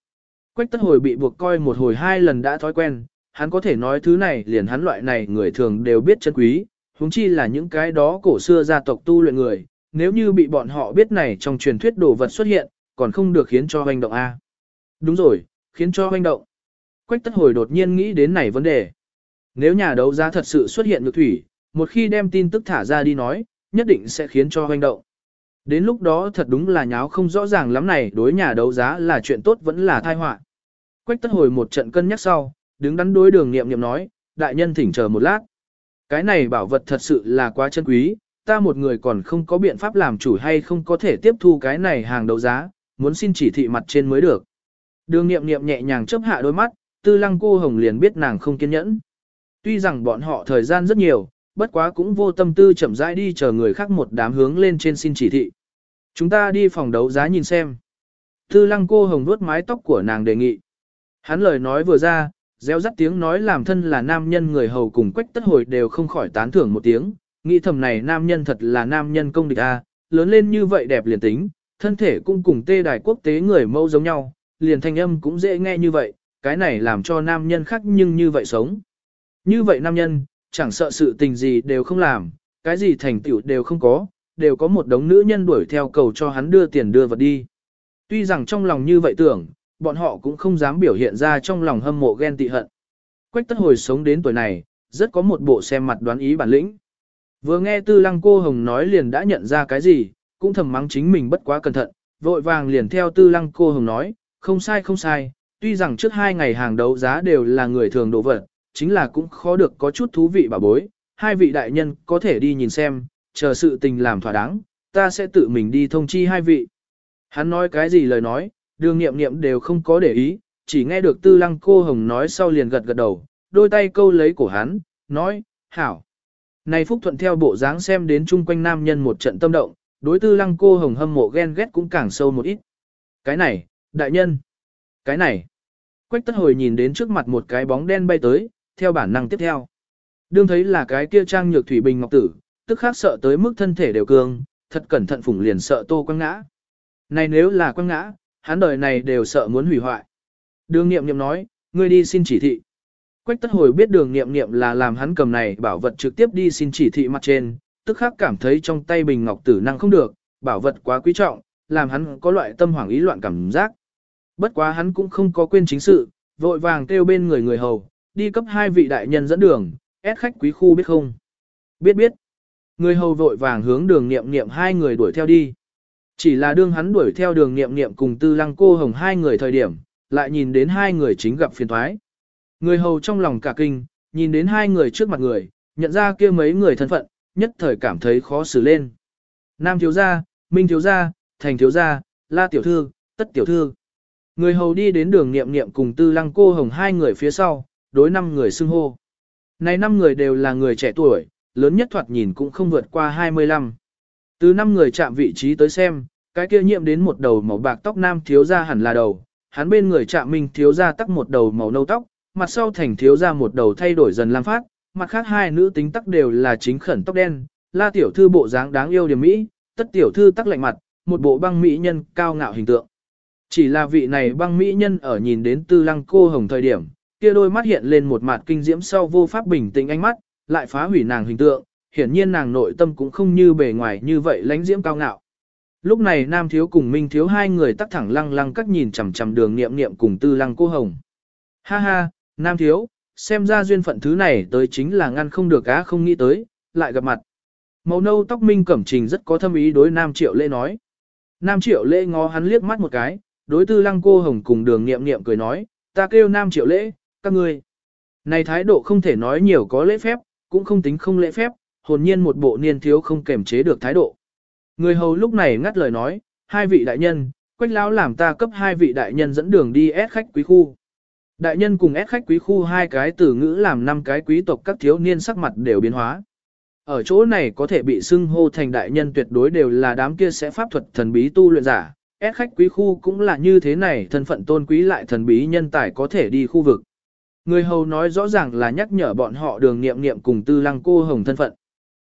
Quách tất hồi bị buộc coi một hồi hai lần đã thói quen, hắn có thể nói thứ này liền hắn loại này người thường đều biết chân quý, huống chi là những cái đó cổ xưa gia tộc tu luyện người, nếu như bị bọn họ biết này trong truyền thuyết đồ vật xuất hiện, còn không được khiến cho hoành động A. Đúng rồi, khiến cho hoành động. Quách tất hồi đột nhiên nghĩ đến này vấn đề. Nếu nhà đấu giá thật sự xuất hiện nhược thủy, một khi đem tin tức thả ra đi nói, nhất định sẽ khiến cho hoành động. Đến lúc đó thật đúng là nháo không rõ ràng lắm này đối nhà đấu giá là chuyện tốt vẫn là tai họa. Quách tất hồi một trận cân nhắc sau, đứng đắn đối đường nghiệm nghiệm nói, đại nhân thỉnh chờ một lát. Cái này bảo vật thật sự là quá chân quý, ta một người còn không có biện pháp làm chủ hay không có thể tiếp thu cái này hàng đấu giá, muốn xin chỉ thị mặt trên mới được. Đường nghiệm nghiệm nhẹ nhàng chấp hạ đôi mắt, tư lăng cô hồng liền biết nàng không kiên nhẫn. Tuy rằng bọn họ thời gian rất nhiều, bất quá cũng vô tâm tư chậm rãi đi chờ người khác một đám hướng lên trên xin chỉ thị. Chúng ta đi phòng đấu giá nhìn xem. Tư lăng cô hồng nuốt mái tóc của nàng đề nghị. Hắn lời nói vừa ra, gieo rắt tiếng nói làm thân là nam nhân người hầu cùng quách tất hồi đều không khỏi tán thưởng một tiếng, nghĩ thầm này nam nhân thật là nam nhân công địch a, lớn lên như vậy đẹp liền tính, thân thể cũng cùng tê đài quốc tế người mẫu giống nhau, liền thanh âm cũng dễ nghe như vậy, cái này làm cho nam nhân khác nhưng như vậy sống. Như vậy nam nhân, chẳng sợ sự tình gì đều không làm, cái gì thành tựu đều không có, đều có một đống nữ nhân đuổi theo cầu cho hắn đưa tiền đưa vật đi. Tuy rằng trong lòng như vậy tưởng, bọn họ cũng không dám biểu hiện ra trong lòng hâm mộ ghen tị hận. Quách tất hồi sống đến tuổi này, rất có một bộ xem mặt đoán ý bản lĩnh. Vừa nghe tư lăng cô hồng nói liền đã nhận ra cái gì, cũng thầm mắng chính mình bất quá cẩn thận, vội vàng liền theo tư lăng cô hồng nói, không sai không sai, tuy rằng trước hai ngày hàng đấu giá đều là người thường đồ vật, chính là cũng khó được có chút thú vị bà bối, hai vị đại nhân có thể đi nhìn xem, chờ sự tình làm thỏa đáng, ta sẽ tự mình đi thông chi hai vị. Hắn nói cái gì lời nói, đường nghiệm nghiệm đều không có để ý, chỉ nghe được tư lăng cô hồng nói sau liền gật gật đầu, đôi tay câu lấy cổ hắn, nói, hảo. Này Phúc Thuận theo bộ dáng xem đến chung quanh nam nhân một trận tâm động, đối tư lăng cô hồng hâm mộ ghen ghét cũng càng sâu một ít. Cái này, đại nhân. Cái này. Quách tất hồi nhìn đến trước mặt một cái bóng đen bay tới, theo bản năng tiếp theo. Đương thấy là cái kia trang nhược thủy bình ngọc tử, tức khác sợ tới mức thân thể đều cường, thật cẩn thận phủng liền sợ tô quăng ngã. Này nếu là quăng ngã, hắn đời này đều sợ muốn hủy hoại. Đường nghiệm nghiệm nói, ngươi đi xin chỉ thị. Quách tất hồi biết đường nghiệm nghiệm là làm hắn cầm này bảo vật trực tiếp đi xin chỉ thị mặt trên, tức khắc cảm thấy trong tay bình ngọc tử năng không được, bảo vật quá quý trọng, làm hắn có loại tâm hoảng ý loạn cảm giác. Bất quá hắn cũng không có quên chính sự, vội vàng kêu bên người người hầu, đi cấp hai vị đại nhân dẫn đường, ép khách quý khu biết không? Biết biết. Người hầu vội vàng hướng đường nghiệm nghiệm hai người đuổi theo đi. Chỉ là đương hắn đuổi theo đường nghiệm nghiệm cùng tư lăng cô hồng hai người thời điểm, lại nhìn đến hai người chính gặp phiền thoái. Người hầu trong lòng cả kinh, nhìn đến hai người trước mặt người, nhận ra kia mấy người thân phận, nhất thời cảm thấy khó xử lên. Nam thiếu gia, Minh thiếu gia, Thành thiếu gia, La tiểu thư, Tất tiểu thư. Người hầu đi đến đường nghiệm nghiệm cùng tư lăng cô hồng hai người phía sau, đối năm người xưng hô. Này năm người đều là người trẻ tuổi, lớn nhất thoạt nhìn cũng không vượt qua 25. Từ năm người chạm vị trí tới xem, cái kia nhiệm đến một đầu màu bạc tóc nam thiếu gia hẳn là đầu, hắn bên người chạm minh thiếu gia tắc một đầu màu nâu tóc, mặt sau thành thiếu gia một đầu thay đổi dần lam phát, mặt khác hai nữ tính tắc đều là chính khẩn tóc đen, la tiểu thư bộ dáng đáng yêu điểm mỹ, tất tiểu thư tắc lạnh mặt, một bộ băng mỹ nhân cao ngạo hình tượng. Chỉ là vị này băng mỹ nhân ở nhìn đến tư lăng cô hồng thời điểm, kia đôi mắt hiện lên một mặt kinh diễm sau vô pháp bình tĩnh ánh mắt, lại phá hủy nàng hình tượng, hiển nhiên nàng nội tâm cũng không như bề ngoài như vậy lãnh diễm cao ngạo. Lúc này nam thiếu cùng minh thiếu hai người tắc thẳng lăng lăng các nhìn chằm chằm đường niệm niệm cùng tư lăng cô hồng. Ha ha, nam thiếu, xem ra duyên phận thứ này tới chính là ngăn không được á không nghĩ tới, lại gặp mặt. Màu nâu tóc minh cẩm trình rất có thâm ý đối nam triệu lễ nói. Nam triệu lễ ngó hắn liếc mắt một cái, đối tư lăng cô hồng cùng đường nghiệm nghiệm cười nói, ta kêu nam triệu lễ, các ngươi. Này thái độ không thể nói nhiều có lễ phép, cũng không tính không lễ phép, hồn nhiên một bộ niên thiếu không kềm chế được thái độ. Người hầu lúc này ngắt lời nói, hai vị đại nhân, quách lão làm ta cấp hai vị đại nhân dẫn đường đi ép khách quý khu. Đại nhân cùng ép khách quý khu hai cái từ ngữ làm năm cái quý tộc các thiếu niên sắc mặt đều biến hóa. Ở chỗ này có thể bị xưng hô thành đại nhân tuyệt đối đều là đám kia sẽ pháp thuật thần bí tu luyện giả. Ép khách quý khu cũng là như thế này thân phận tôn quý lại thần bí nhân tài có thể đi khu vực. Người hầu nói rõ ràng là nhắc nhở bọn họ đường nghiệm nghiệm cùng tư lăng cô hồng thân phận.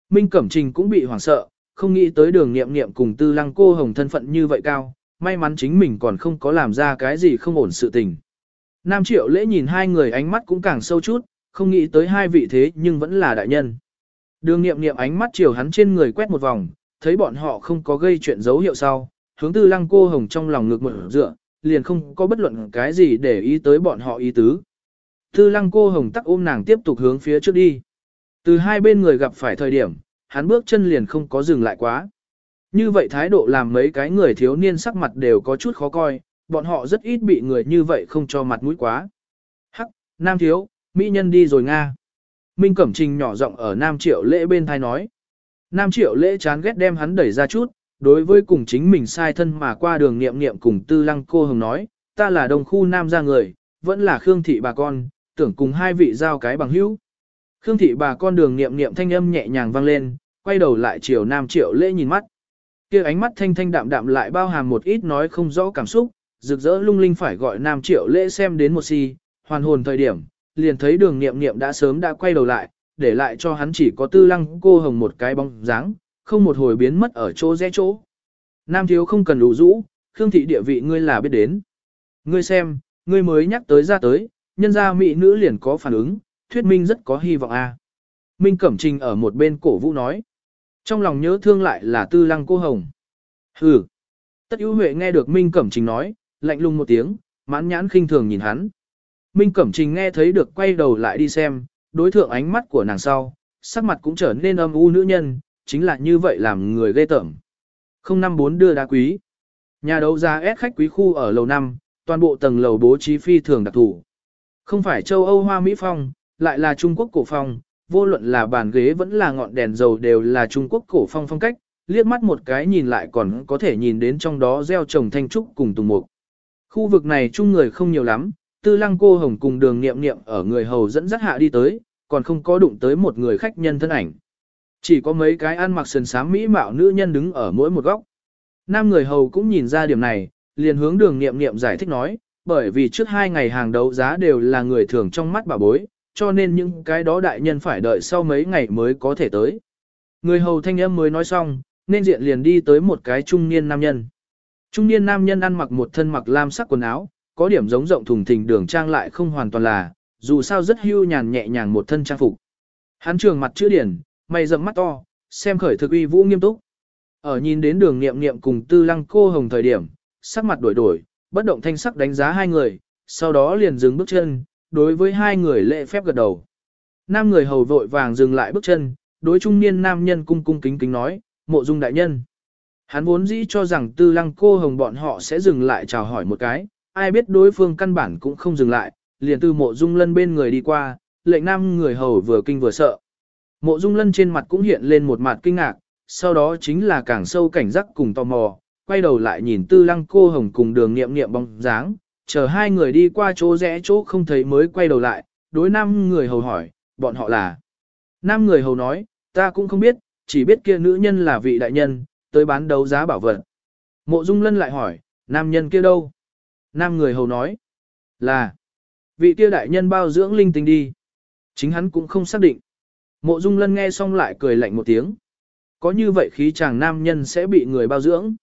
Minh Cẩm Trình cũng bị hoảng sợ, không nghĩ tới đường nghiệm nghiệm cùng tư lăng cô hồng thân phận như vậy cao, may mắn chính mình còn không có làm ra cái gì không ổn sự tình. Nam Triệu lễ nhìn hai người ánh mắt cũng càng sâu chút, không nghĩ tới hai vị thế nhưng vẫn là đại nhân. Đường nghiệm nghiệm ánh mắt chiều hắn trên người quét một vòng, thấy bọn họ không có gây chuyện dấu hiệu sau, hướng tư lăng cô hồng trong lòng ngực mở dựa, liền không có bất luận cái gì để ý tới bọn họ ý tứ. Tư lăng cô hồng tắc ôm nàng tiếp tục hướng phía trước đi. Từ hai bên người gặp phải thời điểm, hắn bước chân liền không có dừng lại quá. Như vậy thái độ làm mấy cái người thiếu niên sắc mặt đều có chút khó coi, bọn họ rất ít bị người như vậy không cho mặt mũi quá. Hắc, Nam thiếu, Mỹ nhân đi rồi Nga. Minh Cẩm Trình nhỏ giọng ở Nam Triệu Lễ bên thai nói. Nam Triệu Lễ chán ghét đem hắn đẩy ra chút, đối với cùng chính mình sai thân mà qua đường niệm niệm cùng tư lăng cô hồng nói, ta là đồng khu Nam gia người, vẫn là Khương Thị bà con, tưởng cùng hai vị giao cái bằng hữu. Khương thị bà con đường niệm niệm thanh âm nhẹ nhàng vang lên, quay đầu lại chiều Nam Triệu Lễ nhìn mắt. Kia ánh mắt thanh thanh đạm đạm lại bao hàm một ít nói không rõ cảm xúc, rực rỡ lung linh phải gọi Nam Triệu Lễ xem đến một si, hoàn hồn thời điểm, liền thấy đường niệm niệm đã sớm đã quay đầu lại, để lại cho hắn chỉ có tư lăng cô hồng một cái bóng dáng, không một hồi biến mất ở chỗ rẽ chỗ. Nam thiếu không cần đủ rũ, Khương thị địa vị ngươi là biết đến. Ngươi xem, ngươi mới nhắc tới ra tới, nhân gia mỹ nữ liền có phản ứng, thuyết minh rất có hy vọng a. Minh Cẩm Trình ở một bên cổ vũ nói. Trong lòng nhớ thương lại là tư lăng cô hồng. Hừ. Tất ưu huệ nghe được Minh Cẩm Trình nói, lạnh lùng một tiếng, mãn nhãn khinh thường nhìn hắn. Minh Cẩm Trình nghe thấy được quay đầu lại đi xem, đối thượng ánh mắt của nàng sau, sắc mặt cũng trở nên âm u nữ nhân, chính là như vậy làm người ghê tởm. 054 đưa đá quý. Nhà đấu giá S khách quý khu ở lầu 5, toàn bộ tầng lầu bố trí phi thường đặc thủ. Không phải châu Âu Hoa Mỹ Phong, lại là Trung Quốc cổ phong, vô luận là bàn ghế vẫn là ngọn đèn dầu đều là Trung Quốc cổ phong phong cách, liếc mắt một cái nhìn lại còn có thể nhìn đến trong đó gieo trồng thanh trúc cùng tùng mục. Khu vực này chung người không nhiều lắm, tư lăng cô hồng cùng đường nghiệm nghiệm ở người hầu dẫn dắt hạ đi tới, còn không có đụng tới một người khách nhân thân ảnh. Chỉ có mấy cái ăn mặc sườn sám mỹ mạo nữ nhân đứng ở mỗi một góc. Nam người hầu cũng nhìn ra điểm này, liền hướng đường nghiệm nghiệm giải thích nói, bởi vì trước hai ngày hàng đấu giá đều là người thường trong mắt bà bối, cho nên những cái đó đại nhân phải đợi sau mấy ngày mới có thể tới. Người hầu thanh âm mới nói xong, nên diện liền đi tới một cái trung niên nam nhân. Trung niên nam nhân ăn mặc một thân mặc lam sắc quần áo, có điểm giống rộng thùng thình đường trang lại không hoàn toàn là, dù sao rất hưu nhàn nhẹ nhàng một thân trang phục. Hắn trường mặt chữ điển, mày rậm mắt to, xem khởi thực uy vũ nghiêm túc. Ở nhìn đến đường nghiệm nghiệm cùng tư lăng cô hồng thời điểm, sắc mặt đổi đổi, bất động thanh sắc đánh giá hai người, sau đó liền dừng bước chân, đối với hai người lễ phép gật đầu. Nam người hầu vội vàng dừng lại bước chân, đối trung niên nam nhân cung cung kính kính nói, mộ dung đại nhân. Hắn vốn dĩ cho rằng tư lăng cô hồng bọn họ sẽ dừng lại chào hỏi một cái, ai biết đối phương căn bản cũng không dừng lại, liền từ mộ dung lân bên người đi qua, lệnh nam người hầu vừa kinh vừa sợ. Mộ dung lân trên mặt cũng hiện lên một mặt kinh ngạc, sau đó chính là càng sâu cảnh giác cùng tò mò, quay đầu lại nhìn tư lăng cô hồng cùng đường nghiệm nghiệm bóng dáng, chờ hai người đi qua chỗ rẽ chỗ không thấy mới quay đầu lại, đối nam người hầu hỏi, bọn họ là. Nam người hầu nói, ta cũng không biết, chỉ biết kia nữ nhân là vị đại nhân, tới bán đấu giá bảo vật. Mộ Dung Lân lại hỏi, nam nhân kia đâu? Nam người hầu nói, là, vị kia đại nhân bao dưỡng linh tinh đi. Chính hắn cũng không xác định. Mộ Dung Lân nghe xong lại cười lạnh một tiếng. Có như vậy khí chàng nam nhân sẽ bị người bao dưỡng.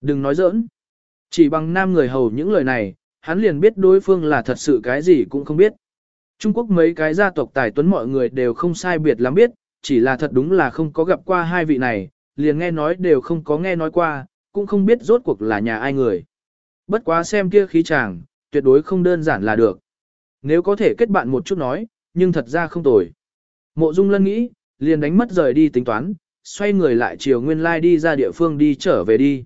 Đừng nói giỡn. Chỉ bằng nam người hầu những lời này, hắn liền biết đối phương là thật sự cái gì cũng không biết. Trung Quốc mấy cái gia tộc tài tuấn mọi người đều không sai biệt lắm biết, chỉ là thật đúng là không có gặp qua hai vị này, liền nghe nói đều không có nghe nói qua, cũng không biết rốt cuộc là nhà ai người. Bất quá xem kia khí chàng, tuyệt đối không đơn giản là được. Nếu có thể kết bạn một chút nói, nhưng thật ra không tồi. Mộ Dung Lân nghĩ, liền đánh mất rời đi tính toán, xoay người lại chiều nguyên lai đi ra địa phương đi trở về đi.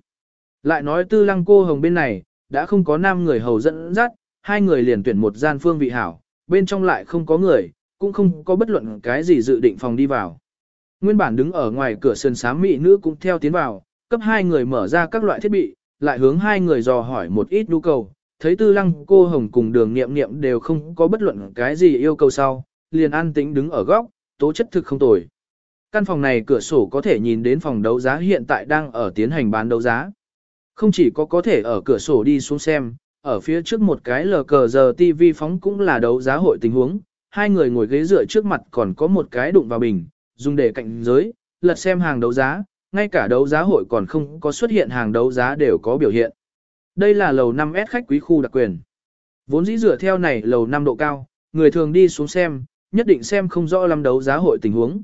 Lại nói tư lăng cô hồng bên này, đã không có nam người hầu dẫn dắt, hai người liền tuyển một gian phương vị hảo, bên trong lại không có người, cũng không có bất luận cái gì dự định phòng đi vào. Nguyên bản đứng ở ngoài cửa sườn sám mỹ nữ cũng theo tiến vào, cấp hai người mở ra các loại thiết bị, lại hướng hai người dò hỏi một ít nhu cầu, thấy tư lăng cô hồng cùng đường nghiệm nghiệm đều không có bất luận cái gì yêu cầu sau, liền an tĩnh đứng ở góc, tố chất thực không tồi. Căn phòng này cửa sổ có thể nhìn đến phòng đấu giá hiện tại đang ở tiến hành bán đấu giá. Không chỉ có có thể ở cửa sổ đi xuống xem, ở phía trước một cái lờ cờ giờ TV phóng cũng là đấu giá hội tình huống, hai người ngồi ghế dựa trước mặt còn có một cái đụng vào bình, dùng để cạnh giới, lật xem hàng đấu giá, ngay cả đấu giá hội còn không có xuất hiện hàng đấu giá đều có biểu hiện. Đây là lầu 5S khách quý khu đặc quyền. Vốn dĩ dựa theo này lầu 5 độ cao, người thường đi xuống xem, nhất định xem không rõ lắm đấu giá hội tình huống.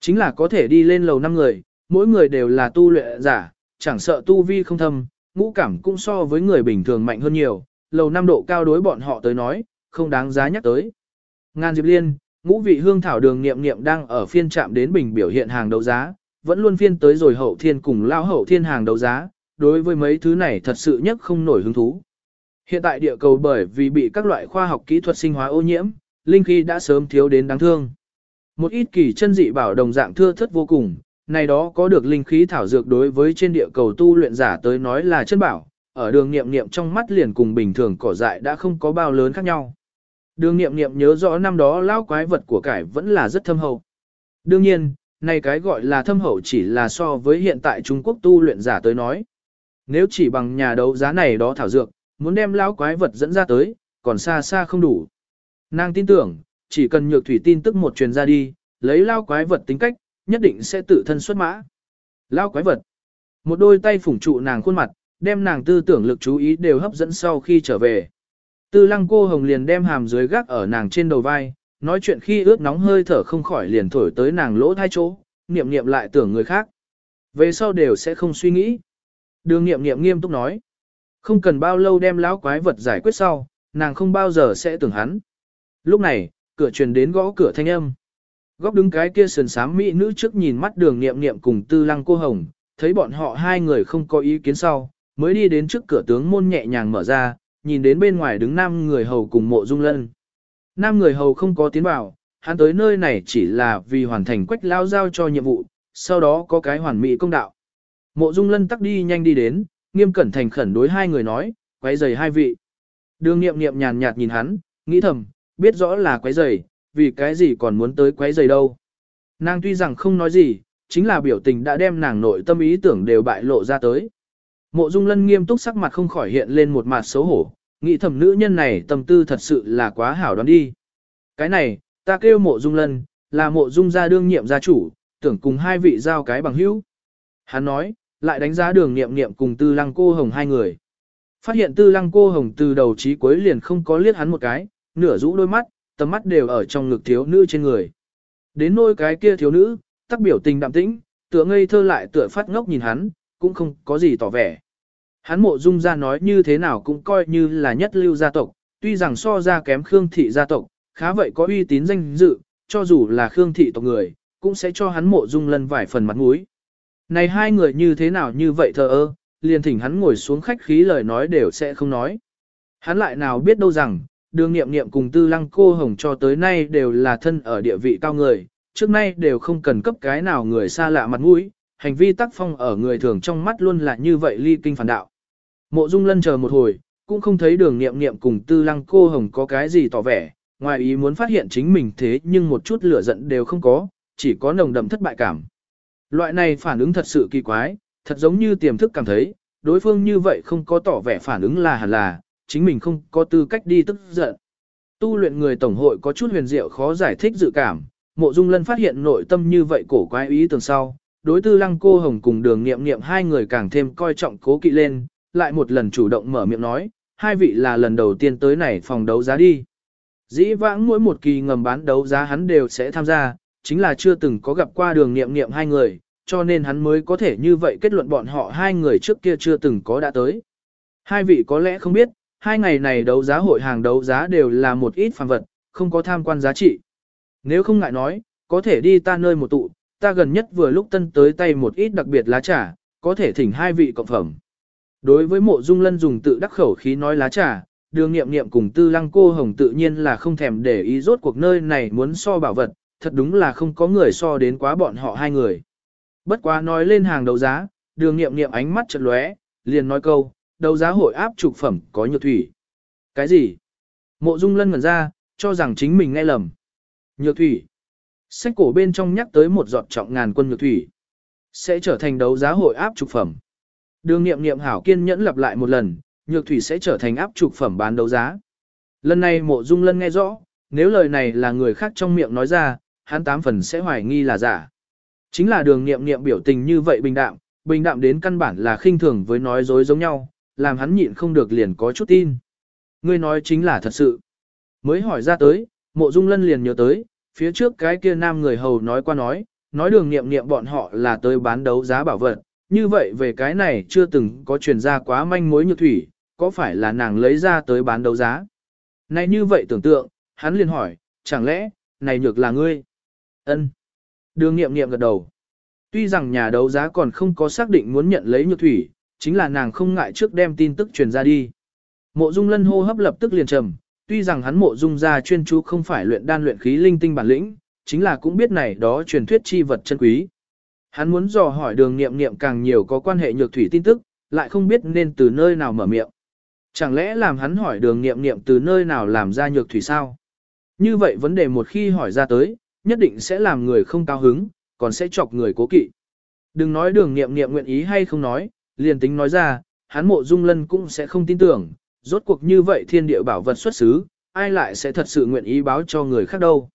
Chính là có thể đi lên lầu 5 người, mỗi người đều là tu luyện giả, chẳng sợ tu vi không thâm, ngũ cảm cũng so với người bình thường mạnh hơn nhiều, lầu 5 độ cao đối bọn họ tới nói, không đáng giá nhắc tới. Ngan Diệp Liên, ngũ vị hương thảo đường nghiệm nghiệm đang ở phiên trạm đến bình biểu hiện hàng đấu giá, vẫn luôn phiên tới rồi hậu thiên cùng lao hậu thiên hàng đấu giá, đối với mấy thứ này thật sự nhất không nổi hứng thú. Hiện tại địa cầu bởi vì bị các loại khoa học kỹ thuật sinh hóa ô nhiễm, linh khí đã sớm thiếu đến đáng thương. Một ít kỳ chân dị bảo đồng dạng thưa thất vô cùng, này đó có được linh khí thảo dược đối với trên địa cầu tu luyện giả tới nói là chân bảo, ở đường nghiệm nghiệm trong mắt liền cùng bình thường cỏ dại đã không có bao lớn khác nhau. Đường nghiệm nghiệm nhớ rõ năm đó lão quái vật của cải vẫn là rất thâm hậu. Đương nhiên, này cái gọi là thâm hậu chỉ là so với hiện tại Trung Quốc tu luyện giả tới nói. Nếu chỉ bằng nhà đấu giá này đó thảo dược, muốn đem lão quái vật dẫn ra tới, còn xa xa không đủ. Nàng tin tưởng, chỉ cần nhược thủy tin tức một truyền ra đi, lấy lao quái vật tính cách, nhất định sẽ tự thân xuất mã. Lao quái vật. Một đôi tay phủng trụ nàng khuôn mặt, đem nàng tư tưởng lực chú ý đều hấp dẫn sau khi trở về. Tư lăng cô hồng liền đem hàm dưới gác ở nàng trên đầu vai, nói chuyện khi ướt nóng hơi thở không khỏi liền thổi tới nàng lỗ thai chỗ, niệm niệm lại tưởng người khác. Về sau đều sẽ không suy nghĩ. Đường niệm niệm nghiêm túc nói. Không cần bao lâu đem lão quái vật giải quyết sau, nàng không bao giờ sẽ tưởng hắn. Lúc này, cửa truyền đến gõ cửa thanh âm. Góc đứng cái kia sườn sám mỹ nữ trước nhìn mắt đường niệm niệm cùng tư lăng cô hồng, thấy bọn họ hai người không có ý kiến sau, mới đi đến trước cửa tướng môn nhẹ nhàng mở ra, nhìn đến bên ngoài đứng nam người hầu cùng mộ dung lân. Nam người hầu không có tiến vào, hắn tới nơi này chỉ là vì hoàn thành quách lao giao cho nhiệm vụ, sau đó có cái hoàn mỹ công đạo. Mộ dung lân tắc đi nhanh đi đến, nghiêm cẩn thành khẩn đối hai người nói, quấy rầy hai vị. Đường niệm niệm nhàn nhạt nhìn hắn, nghĩ thầm, biết rõ là quấy rầy, vì cái gì còn muốn tới quấy rầy đâu. Nàng tuy rằng không nói gì, chính là biểu tình đã đem nàng nội tâm ý tưởng đều bại lộ ra tới. Mộ Dung Lân nghiêm túc sắc mặt không khỏi hiện lên một mặt xấu hổ, nghĩ thầm nữ nhân này tâm tư thật sự là quá hảo đoán đi. Cái này, ta kêu Mộ Dung Lân, là Mộ Dung gia đương nhiệm gia chủ, tưởng cùng hai vị giao cái bằng hữu. Hắn nói, lại đánh giá đường nghiệm nghiệm cùng tư lăng cô hồng hai người. Phát hiện tư lăng cô hồng từ đầu chí cuối liền không có liếc hắn một cái, nửa rũ đôi mắt, tầm mắt đều ở trong ngực thiếu nữ trên người. Đến nôi cái kia thiếu nữ, tắc biểu tình đạm tĩnh, tựa ngây thơ lại tựa phát ngốc nhìn hắn, cũng không có gì tỏ vẻ. Hắn mộ dung ra nói như thế nào cũng coi như là nhất lưu gia tộc, tuy rằng so ra kém Khương thị gia tộc, khá vậy có uy tín danh dự, cho dù là Khương thị tộc người, cũng sẽ cho hắn mộ dung lân vài phần mặt mũi. Này hai người như thế nào như vậy thờ ơ, liền thỉnh hắn ngồi xuống khách khí lời nói đều sẽ không nói. Hắn lại nào biết đâu rằng, đường nghiệm nghiệm cùng tư lăng cô hồng cho tới nay đều là thân ở địa vị cao người, trước nay đều không cần cấp cái nào người xa lạ mặt mũi, hành vi tác phong ở người thường trong mắt luôn là như vậy ly kinh phản đạo. Mộ Dung Lân chờ một hồi, cũng không thấy đường nghiệm nghiệm cùng tư lăng cô hồng có cái gì tỏ vẻ, ngoài ý muốn phát hiện chính mình thế nhưng một chút lửa giận đều không có, chỉ có nồng đậm thất bại cảm. Loại này phản ứng thật sự kỳ quái, thật giống như tiềm thức cảm thấy, đối phương như vậy không có tỏ vẻ phản ứng là hẳn là, chính mình không có tư cách đi tức giận. Tu luyện người tổng hội có chút huyền diệu khó giải thích dự cảm, mộ dung lân phát hiện nội tâm như vậy cổ quái ý tưởng sau, đối tư lăng cô hồng cùng đường nghiệm nghiệm hai người càng thêm coi trọng cố kỵ lên, lại một lần chủ động mở miệng nói, hai vị là lần đầu tiên tới này phòng đấu giá đi. Dĩ vãng mỗi một kỳ ngầm bán đấu giá hắn đều sẽ tham gia, chính là chưa từng có gặp qua đường nghiệm nghiệm hai người, cho nên hắn mới có thể như vậy kết luận bọn họ hai người trước kia chưa từng có đã tới. Hai vị có lẽ không biết, hai ngày này đấu giá hội hàng đấu giá đều là một ít phàm vật, không có tham quan giá trị. Nếu không ngại nói, có thể đi ta nơi một tụ, ta gần nhất vừa lúc tân tới tay một ít đặc biệt lá trà, có thể thỉnh hai vị cộng phẩm. Đối với mộ dung lân dùng tự đắc khẩu khí nói lá trà, đường nghiệm nghiệm cùng tư lăng cô hồng tự nhiên là không thèm để ý rốt cuộc nơi này muốn so bảo vật, thật đúng là không có người so đến quá bọn họ hai người. Bất quá nói lên hàng đấu giá, đường nghiệm nghiệm ánh mắt chật lóe, liền nói câu, đấu giá hội áp trục phẩm có nhược thủy. Cái gì? Mộ dung lân ngẩn ra, cho rằng chính mình nghe lầm. Nhược thủy. Sách cổ bên trong nhắc tới một giọt trọng ngàn quân nhược thủy. Sẽ trở thành đấu giá hội áp trục phẩm. Đường nghiệm nghiệm hảo kiên nhẫn lặp lại một lần, nhược thủy sẽ trở thành áp trục phẩm bán đấu giá. Lần này mộ dung lân nghe rõ, nếu lời này là người khác trong miệng nói ra, hắn tám phần sẽ hoài nghi là giả. Chính là đường nghiệm nghiệm biểu tình như vậy bình đạm, bình đạm đến căn bản là khinh thường với nói dối giống nhau, làm hắn nhịn không được liền có chút tin. Ngươi nói chính là thật sự. Mới hỏi ra tới, mộ dung lân liền nhớ tới, phía trước cái kia nam người hầu nói qua nói, nói đường nghiệm nghiệm bọn họ là tới bán đấu giá bảo vật, như vậy về cái này chưa từng có truyền ra quá manh mối nhược thủy, có phải là nàng lấy ra tới bán đấu giá? Này như vậy tưởng tượng, hắn liền hỏi, chẳng lẽ, này nhược là ngươi? ân Đường nghiệm nghiệm gật đầu. Tuy rằng nhà đấu giá còn không có xác định muốn nhận lấy nhược thủy, chính là nàng không ngại trước đem tin tức truyền ra đi. Mộ dung lân hô hấp lập tức liền trầm, tuy rằng hắn mộ dung ra chuyên chú không phải luyện đan luyện khí linh tinh bản lĩnh, chính là cũng biết này đó truyền thuyết chi vật chân quý. Hắn muốn dò hỏi đường nghiệm nghiệm càng nhiều có quan hệ nhược thủy tin tức, lại không biết nên từ nơi nào mở miệng. Chẳng lẽ làm hắn hỏi đường nghiệm nghiệm từ nơi nào làm ra nhược thủy sao? Như vậy vấn đề một khi hỏi ra tới, nhất định sẽ làm người không cao hứng, còn sẽ chọc người cố kỵ. Đừng nói đường nghiệm nghiệm nguyện ý hay không nói, liền tính nói ra, hắn mộ dung lân cũng sẽ không tin tưởng, rốt cuộc như vậy thiên địa bảo vật xuất xứ, ai lại sẽ thật sự nguyện ý báo cho người khác đâu.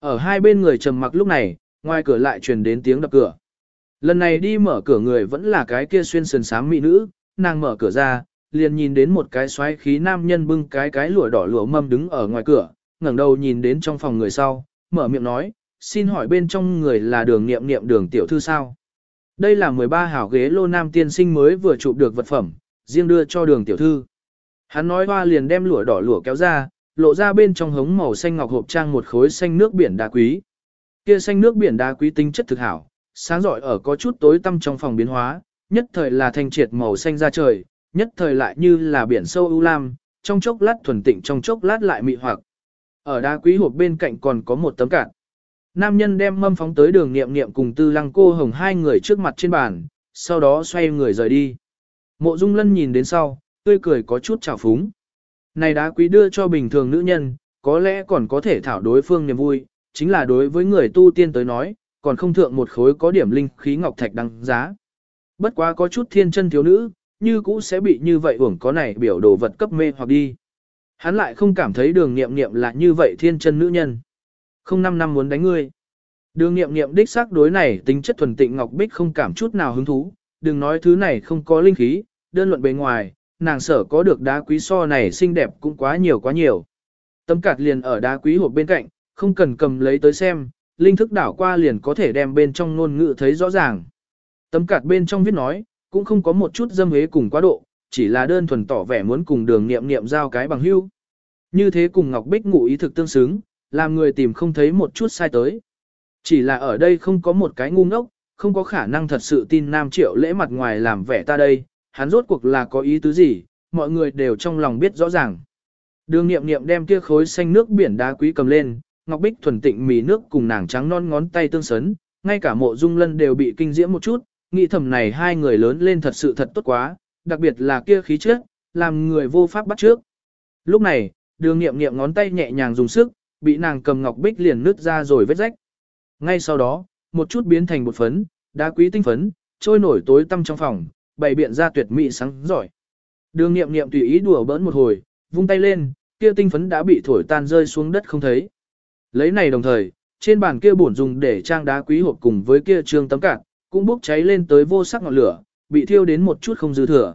Ở hai bên người trầm mặc lúc này, ngoài cửa lại truyền đến tiếng đập cửa. Lần này đi mở cửa người vẫn là cái kia xuyên sườn sám mỹ nữ, nàng mở cửa ra, liền nhìn đến một cái xoáy khí nam nhân bưng cái cái lụa đỏ lụa mâm đứng ở ngoài cửa, ngẩng đầu nhìn đến trong phòng người sau, mở miệng nói, xin hỏi bên trong người là đường niệm niệm đường tiểu thư sao? Đây là 13 hảo ghế lô nam tiên sinh mới vừa chụp được vật phẩm, riêng đưa cho đường tiểu thư. Hắn nói hoa liền đem lụa đỏ lụa kéo ra, lộ ra bên trong hống màu xanh ngọc hộp trang một khối xanh nước biển đá quý. Kia xanh nước biển đá quý tính chất thực hảo, sáng rọi ở có chút tối tăm trong phòng biến hóa, nhất thời là thanh triệt màu xanh ra trời, nhất thời lại như là biển sâu u lam, trong chốc lát thuần tịnh trong chốc lát lại mị hoặc. Ở đá quý hộp bên cạnh còn có một tấm cạn. Nam nhân đem mâm phóng tới đường nghiệm nghiệm cùng tư lăng cô hồng hai người trước mặt trên bàn, sau đó xoay người rời đi. Mộ Dung Lân nhìn đến sau, tươi cười có chút trào phúng. Này đá quý đưa cho bình thường nữ nhân, có lẽ còn có thể thảo đối phương niềm vui, chính là đối với người tu tiên tới nói, còn không thượng một khối có điểm linh khí ngọc thạch đăng giá. Bất quá có chút thiên chân thiếu nữ, như cũ sẽ bị như vậy uổng có này biểu đồ vật cấp mê hoặc đi. Hắn lại không cảm thấy đường nghiệm nghiệm là như vậy thiên chân nữ nhân. Không năm năm muốn đánh ngươi. Đường nghiệm nghiệm đích xác đối này tính chất thuần tịnh Ngọc Bích không cảm chút nào hứng thú, đừng nói thứ này không có linh khí, đơn luận bề ngoài, nàng sở có được đá quý so này xinh đẹp cũng quá nhiều quá nhiều. Tấm cạt liền ở đá quý hộp bên cạnh, không cần cầm lấy tới xem, linh thức đảo qua liền có thể đem bên trong ngôn ngữ thấy rõ ràng. Tấm cạt bên trong viết nói, cũng không có một chút dâm hế cùng quá độ, chỉ là đơn thuần tỏ vẻ muốn cùng đường nghiệm nghiệm giao cái bằng hữu. Như thế cùng Ngọc Bích ngụ ý thực tương xứng, làm người tìm không thấy một chút sai tới. Chỉ là ở đây không có một cái ngu ngốc, không có khả năng thật sự tin Nam Triệu lễ mặt ngoài làm vẻ ta đây, hắn rốt cuộc là có ý tứ gì, mọi người đều trong lòng biết rõ ràng. Đường nghiệm nghiệm đem kia khối xanh nước biển đá quý cầm lên, Ngọc Bích thuần tịnh mì nước cùng nàng trắng non ngón tay tương sấn, ngay cả mộ dung lân đều bị kinh diễm một chút, nghĩ thầm này hai người lớn lên thật sự thật tốt quá, đặc biệt là kia khí chất, làm người vô pháp bắt trước. Lúc này, đường nghiệm nghiệm ngón tay nhẹ nhàng dùng sức, bị nàng cầm Ngọc Bích liền nứt ra rồi vết rách. Ngay sau đó, một chút biến thành bột phấn, đá quý tinh phấn, trôi nổi tối tăm trong phòng, bày biện ra tuyệt mỹ sáng giỏi. Đường nghiệm nghiệm tùy ý đùa bỡn một hồi, vung tay lên, kia tinh phấn đã bị thổi tan rơi xuống đất không thấy. Lấy này đồng thời, trên bàn kia bổn dùng để trang đá quý hộp cùng với kia trương tấm cạn, cũng bốc cháy lên tới vô sắc ngọn lửa, bị thiêu đến một chút không dư thừa.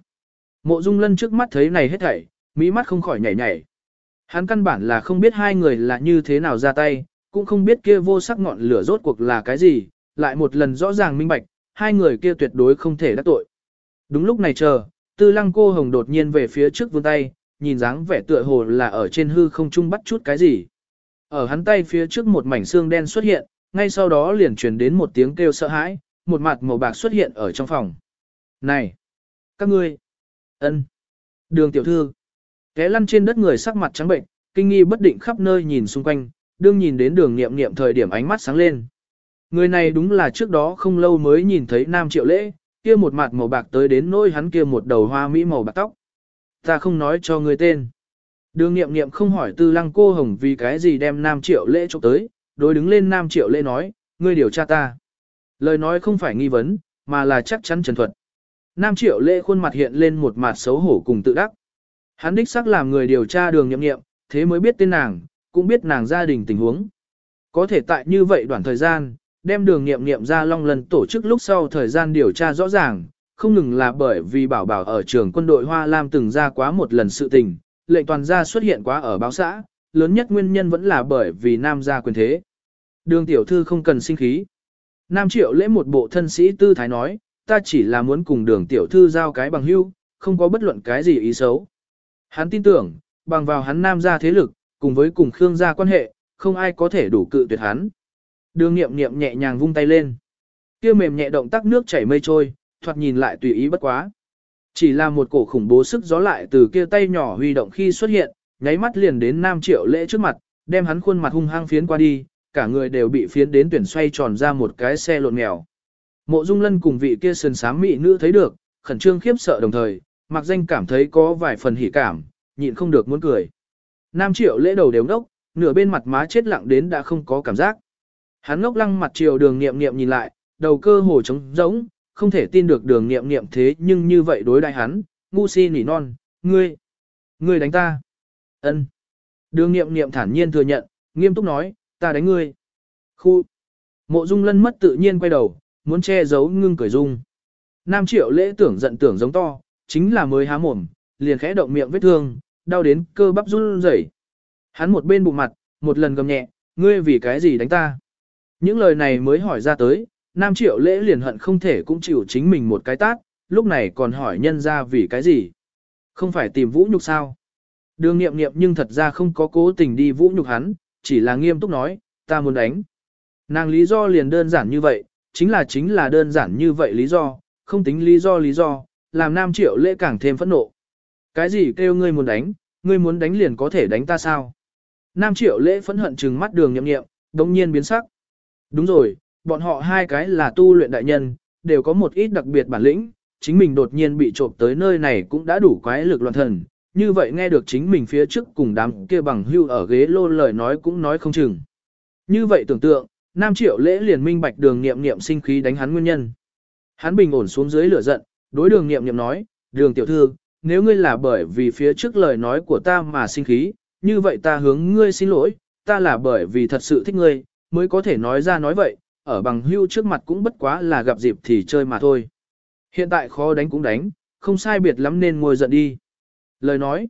Mộ Dung Lân trước mắt thấy này hết thảy, mỹ mắt không khỏi nhảy nhảy. Hắn căn bản là không biết hai người là như thế nào ra tay, cũng không biết kia vô sắc ngọn lửa rốt cuộc là cái gì, lại một lần rõ ràng minh bạch, hai người kia tuyệt đối không thể đắc tội. Đúng lúc này chờ, tư lăng cô hồng đột nhiên về phía trước vươn tay, nhìn dáng vẻ tựa hồ là ở trên hư không trung bắt chút cái gì. Ở hắn tay phía trước một mảnh xương đen xuất hiện, ngay sau đó liền truyền đến một tiếng kêu sợ hãi, một mặt màu bạc xuất hiện ở trong phòng. Này! Các ngươi! ân, Đường tiểu thư! Té lăn trên đất người sắc mặt trắng bệnh, kinh nghi bất định khắp nơi nhìn xung quanh, đương nhìn đến đường nghiệm nghiệm thời điểm ánh mắt sáng lên. Người này đúng là trước đó không lâu mới nhìn thấy Nam Triệu Lễ, kia một mặt màu bạc tới đến nỗi hắn kia một đầu hoa mỹ màu bạc tóc. Ta không nói cho người tên. Đường nghiệm nghiệm không hỏi tư lăng cô hồng vì cái gì đem Nam Triệu Lễ chụp tới, đối đứng lên Nam Triệu Lễ nói, ngươi điều tra ta. Lời nói không phải nghi vấn, mà là chắc chắn trần thuật. Nam Triệu Lễ khuôn mặt hiện lên một mặt xấu hổ cùng tự đắc. Hắn đích xác làm người điều tra đường nghiệm nghiệm, thế mới biết tên nàng, cũng biết nàng gia đình tình huống. Có thể tại như vậy đoạn thời gian, đem đường nghiệm nghiệm ra long lần tổ chức lúc sau thời gian điều tra rõ ràng, không ngừng là bởi vì bảo bảo ở trường quân đội Hoa Lam từng ra quá một lần sự tình, lệnh toàn gia xuất hiện quá ở báo xã, lớn nhất nguyên nhân vẫn là bởi vì nam gia quyền thế. Đường tiểu thư không cần sinh khí. Nam triệu lễ một bộ thân sĩ tư thái nói, ta chỉ là muốn cùng đường tiểu thư giao cái bằng hưu, không có bất luận cái gì ý xấu. Hắn tin tưởng, bằng vào hắn nam gia thế lực, cùng với cùng Khương gia quan hệ, không ai có thể đủ cự tuyệt hắn. Đường nghiệm nghiệm nhẹ nhàng vung tay lên. kia mềm nhẹ động tác nước chảy mây trôi, thoạt nhìn lại tùy ý bất quá. Chỉ là một cổ khủng bố sức gió lại từ kia tay nhỏ huy động khi xuất hiện, nháy mắt liền đến Nam Triệu Lễ trước mặt, đem hắn khuôn mặt hung hăng phiến qua đi, cả người đều bị phiến đến tuyển xoay tròn ra một cái xe lộn mèo. Mộ Dung Lân cùng vị kia sườn sám mỹ nữ thấy được, khẩn trương khiếp sợ đồng thời, mặc danh cảm thấy có vài phần hỉ cảm, nhịn không được muốn cười. Nam Triệu Lễ đầu đều đốc, nửa bên mặt má chết lặng đến đã không có cảm giác. Hắn ngốc lăng mặt chiều đường nghiệm nghiệm nhìn lại, đầu cơ hồ trống rỗng, không thể tin được đường nghiệm nghiệm thế nhưng như vậy đối đại hắn, ngu si nỉ non, ngươi, ngươi đánh ta. ân Đường nghiệm nghiệm thản nhiên thừa nhận, nghiêm túc nói, ta đánh ngươi. Khu. Mộ dung lân mất tự nhiên quay đầu, muốn che giấu ngưng cười dung. Nam triệu lễ tưởng giận tưởng giống to, chính là mới há mồm, liền khẽ động miệng vết thương, đau đến cơ bắp run rẩy. Hắn một bên bụng mặt, một lần gầm nhẹ, ngươi vì cái gì đánh ta? Những lời này mới hỏi ra tới, Nam Triệu Lễ liền hận không thể cũng chịu chính mình một cái tát, lúc này còn hỏi nhân ra vì cái gì? Không phải tìm vũ nhục sao? Đường nghiệm nghiệm nhưng thật ra không có cố tình đi vũ nhục hắn, chỉ là nghiêm túc nói, ta muốn đánh. Nàng lý do liền đơn giản như vậy, chính là chính là đơn giản như vậy lý do, không tính lý do lý do, làm Nam Triệu Lễ càng thêm phẫn nộ. Cái gì kêu ngươi muốn đánh, ngươi muốn đánh liền có thể đánh ta sao? Nam Triệu Lễ phẫn hận trừng mắt đường nghiệm nghiệm, đồng nhiên biến sắc. Đúng rồi, bọn họ hai cái là tu luyện đại nhân, đều có một ít đặc biệt bản lĩnh, chính mình đột nhiên bị trộm tới nơi này cũng đã đủ quái lực loạn thần. Như vậy nghe được chính mình phía trước cùng đám kia bằng hưu ở ghế lô lời nói cũng nói không chừng. Như vậy tưởng tượng, Nam Triệu Lễ liền minh bạch đường nghiệm nghiệm sinh khí đánh hắn nguyên nhân. Hắn bình ổn xuống dưới lửa giận, đối đường nghiệm nghiệm nói, đường tiểu thư, nếu ngươi là bởi vì phía trước lời nói của ta mà sinh khí, như vậy ta hướng ngươi xin lỗi, ta là bởi vì thật sự thích ngươi, mới có thể nói ra nói vậy, ở bằng hưu trước mặt cũng bất quá là gặp dịp thì chơi mà thôi. Hiện tại khó đánh cũng đánh, không sai biệt lắm nên ngồi giận đi. Lời nói,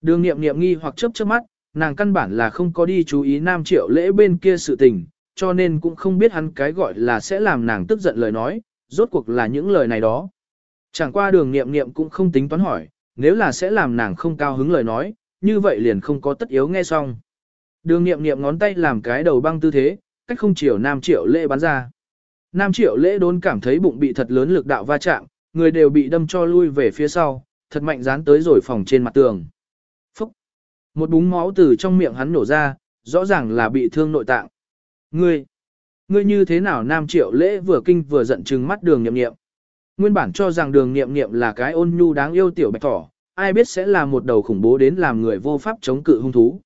đường nghiệm nghiệm nghi hoặc chớp chớp mắt, nàng căn bản là không có đi chú ý nam triệu lễ bên kia sự tình, cho nên cũng không biết hắn cái gọi là sẽ làm nàng tức giận lời nói, rốt cuộc là những lời này đó. Chẳng qua đường nghiệm nghiệm cũng không tính toán hỏi, nếu là sẽ làm nàng không cao hứng lời nói, như vậy liền không có tất yếu nghe xong. Đường nghiệm nghiệm ngón tay làm cái đầu băng tư thế, cách không chiều nam triệu lễ bắn ra. Nam triệu lễ đốn cảm thấy bụng bị thật lớn lực đạo va chạm, người đều bị đâm cho lui về phía sau, thật mạnh dán tới rồi phòng trên mặt tường. Phúc! Một búng máu từ trong miệng hắn nổ ra, rõ ràng là bị thương nội tạng. Ngươi! Ngươi như thế nào nam triệu lễ vừa kinh vừa giận trừng mắt đường nghiệm nghiệm. Nguyên bản cho rằng đường nghiệm nghiệm là cái ôn nhu đáng yêu tiểu bạch thỏ, ai biết sẽ là một đầu khủng bố đến làm người vô pháp chống cự hung thú.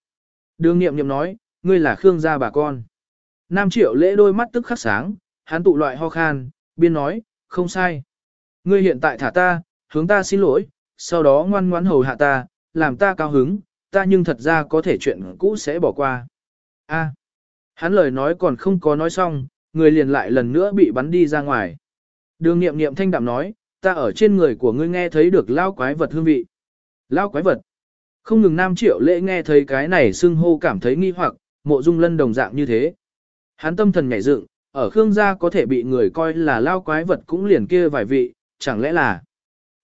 Đường nghiệm nghiệm nói, ngươi là Khương gia bà con. Nam triệu lễ đôi mắt tức khắc sáng, hắn tụ loại ho khan, biên nói, không sai. Ngươi hiện tại thả ta, hướng ta xin lỗi, sau đó ngoan ngoãn hầu hạ ta, làm ta cao hứng, ta nhưng thật ra có thể chuyện cũ sẽ bỏ qua. A, hắn lời nói còn không có nói xong, người liền lại lần nữa bị bắn đi ra ngoài. Đường nghiệm nghiệm thanh đạm nói, ta ở trên người của ngươi nghe thấy được lao quái vật hương vị. Lao quái vật. Không ngừng nam triệu lễ nghe thấy cái này xưng hô cảm thấy nghi hoặc, mộ dung lân đồng dạng như thế. Hắn tâm thần nhảy dựng, ở Khương gia có thể bị người coi là lao quái vật cũng liền kia vài vị, chẳng lẽ là.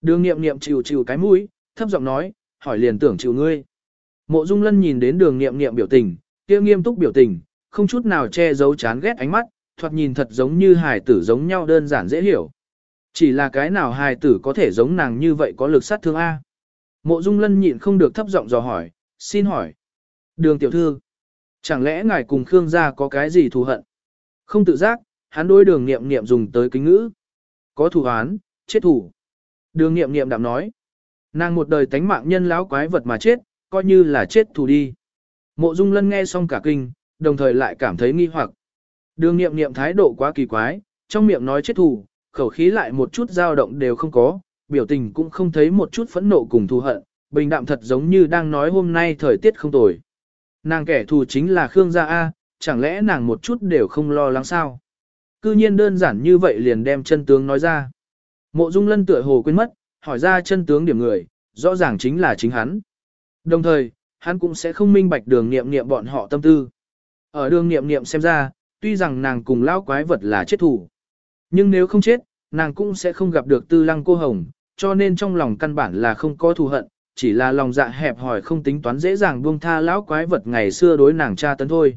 Đường nghiệm nghiệm chịu chịu cái mũi, thấp giọng nói, hỏi liền tưởng chịu ngươi. Mộ dung lân nhìn đến đường nghiệm nghiệm biểu tình, kia nghiêm túc biểu tình, không chút nào che giấu chán ghét ánh mắt, thoạt nhìn thật giống như hài tử giống nhau đơn giản dễ hiểu. Chỉ là cái nào hài tử có thể giống nàng như vậy có lực sát thương A. Mộ dung lân nhịn không được thấp giọng dò hỏi, xin hỏi. Đường tiểu thư, chẳng lẽ ngài cùng Khương gia có cái gì thù hận? Không tự giác, hắn đối đường nghiệm nghiệm dùng tới kính ngữ. Có thù án, chết thủ. Đường nghiệm nghiệm đạm nói. Nàng một đời tánh mạng nhân lão quái vật mà chết, coi như là chết thù đi. Mộ dung lân nghe xong cả kinh, đồng thời lại cảm thấy nghi hoặc. Đường nghiệm nghiệm thái độ quá kỳ quái, trong miệng nói chết thù, khẩu khí lại một chút dao động đều không có, biểu tình cũng không thấy một chút phẫn nộ cùng thù hận, bình đạm thật giống như đang nói hôm nay thời tiết không tồi. Nàng kẻ thù chính là Khương gia A, chẳng lẽ nàng một chút đều không lo lắng sao? Cư nhiên đơn giản như vậy liền đem chân tướng nói ra. Mộ Dung Lân tựa hồ quên mất, hỏi ra chân tướng điểm người, rõ ràng chính là chính hắn. Đồng thời, hắn cũng sẽ không minh bạch đường nghiệm nghiệm bọn họ tâm tư. Ở đường nghiệm nghiệm xem ra, tuy rằng nàng cùng lao quái vật là chết thủ. Nhưng nếu không chết, nàng cũng sẽ không gặp được tư lăng cô hồng, cho nên trong lòng căn bản là không có thù hận, chỉ là lòng dạ hẹp hòi không tính toán dễ dàng buông tha lão quái vật ngày xưa đối nàng cha tấn thôi.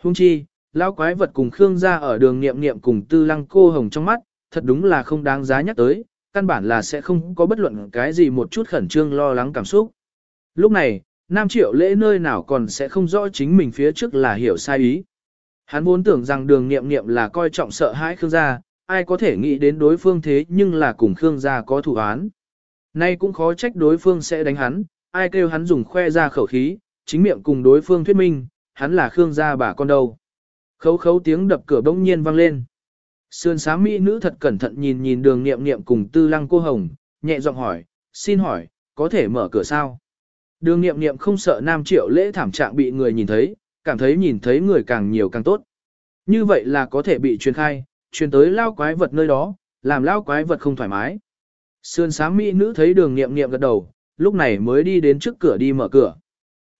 Hung chi, lão quái vật cùng Khương gia ở đường niệm niệm cùng tư lăng cô hồng trong mắt, thật đúng là không đáng giá nhắc tới, căn bản là sẽ không có bất luận cái gì một chút khẩn trương lo lắng cảm xúc. Lúc này, Nam Triệu lễ nơi nào còn sẽ không rõ chính mình phía trước là hiểu sai ý. Hắn vốn tưởng rằng đường niệm niệm là coi trọng sợ hãi Khương gia, ai có thể nghĩ đến đối phương thế nhưng là cùng Khương gia có thủ án. Nay cũng khó trách đối phương sẽ đánh hắn, ai kêu hắn dùng khoe ra khẩu khí, chính miệng cùng đối phương thuyết minh, hắn là Khương gia bà con đâu. Khấu khấu tiếng đập cửa bỗng nhiên vang lên. Sườn sám mỹ nữ thật cẩn thận nhìn nhìn đường niệm niệm cùng tư lăng cô hồng, nhẹ giọng hỏi, xin hỏi, có thể mở cửa sao? Đường niệm niệm không sợ nam triệu lễ thảm trạng bị người nhìn thấy, cảm thấy nhìn thấy người càng nhiều càng tốt. Như vậy là có thể bị truyền khai, truyền tới lao quái vật nơi đó, làm lao quái vật không thoải mái. Sườn sáng mỹ nữ thấy đường niệm niệm gật đầu, lúc này mới đi đến trước cửa đi mở cửa.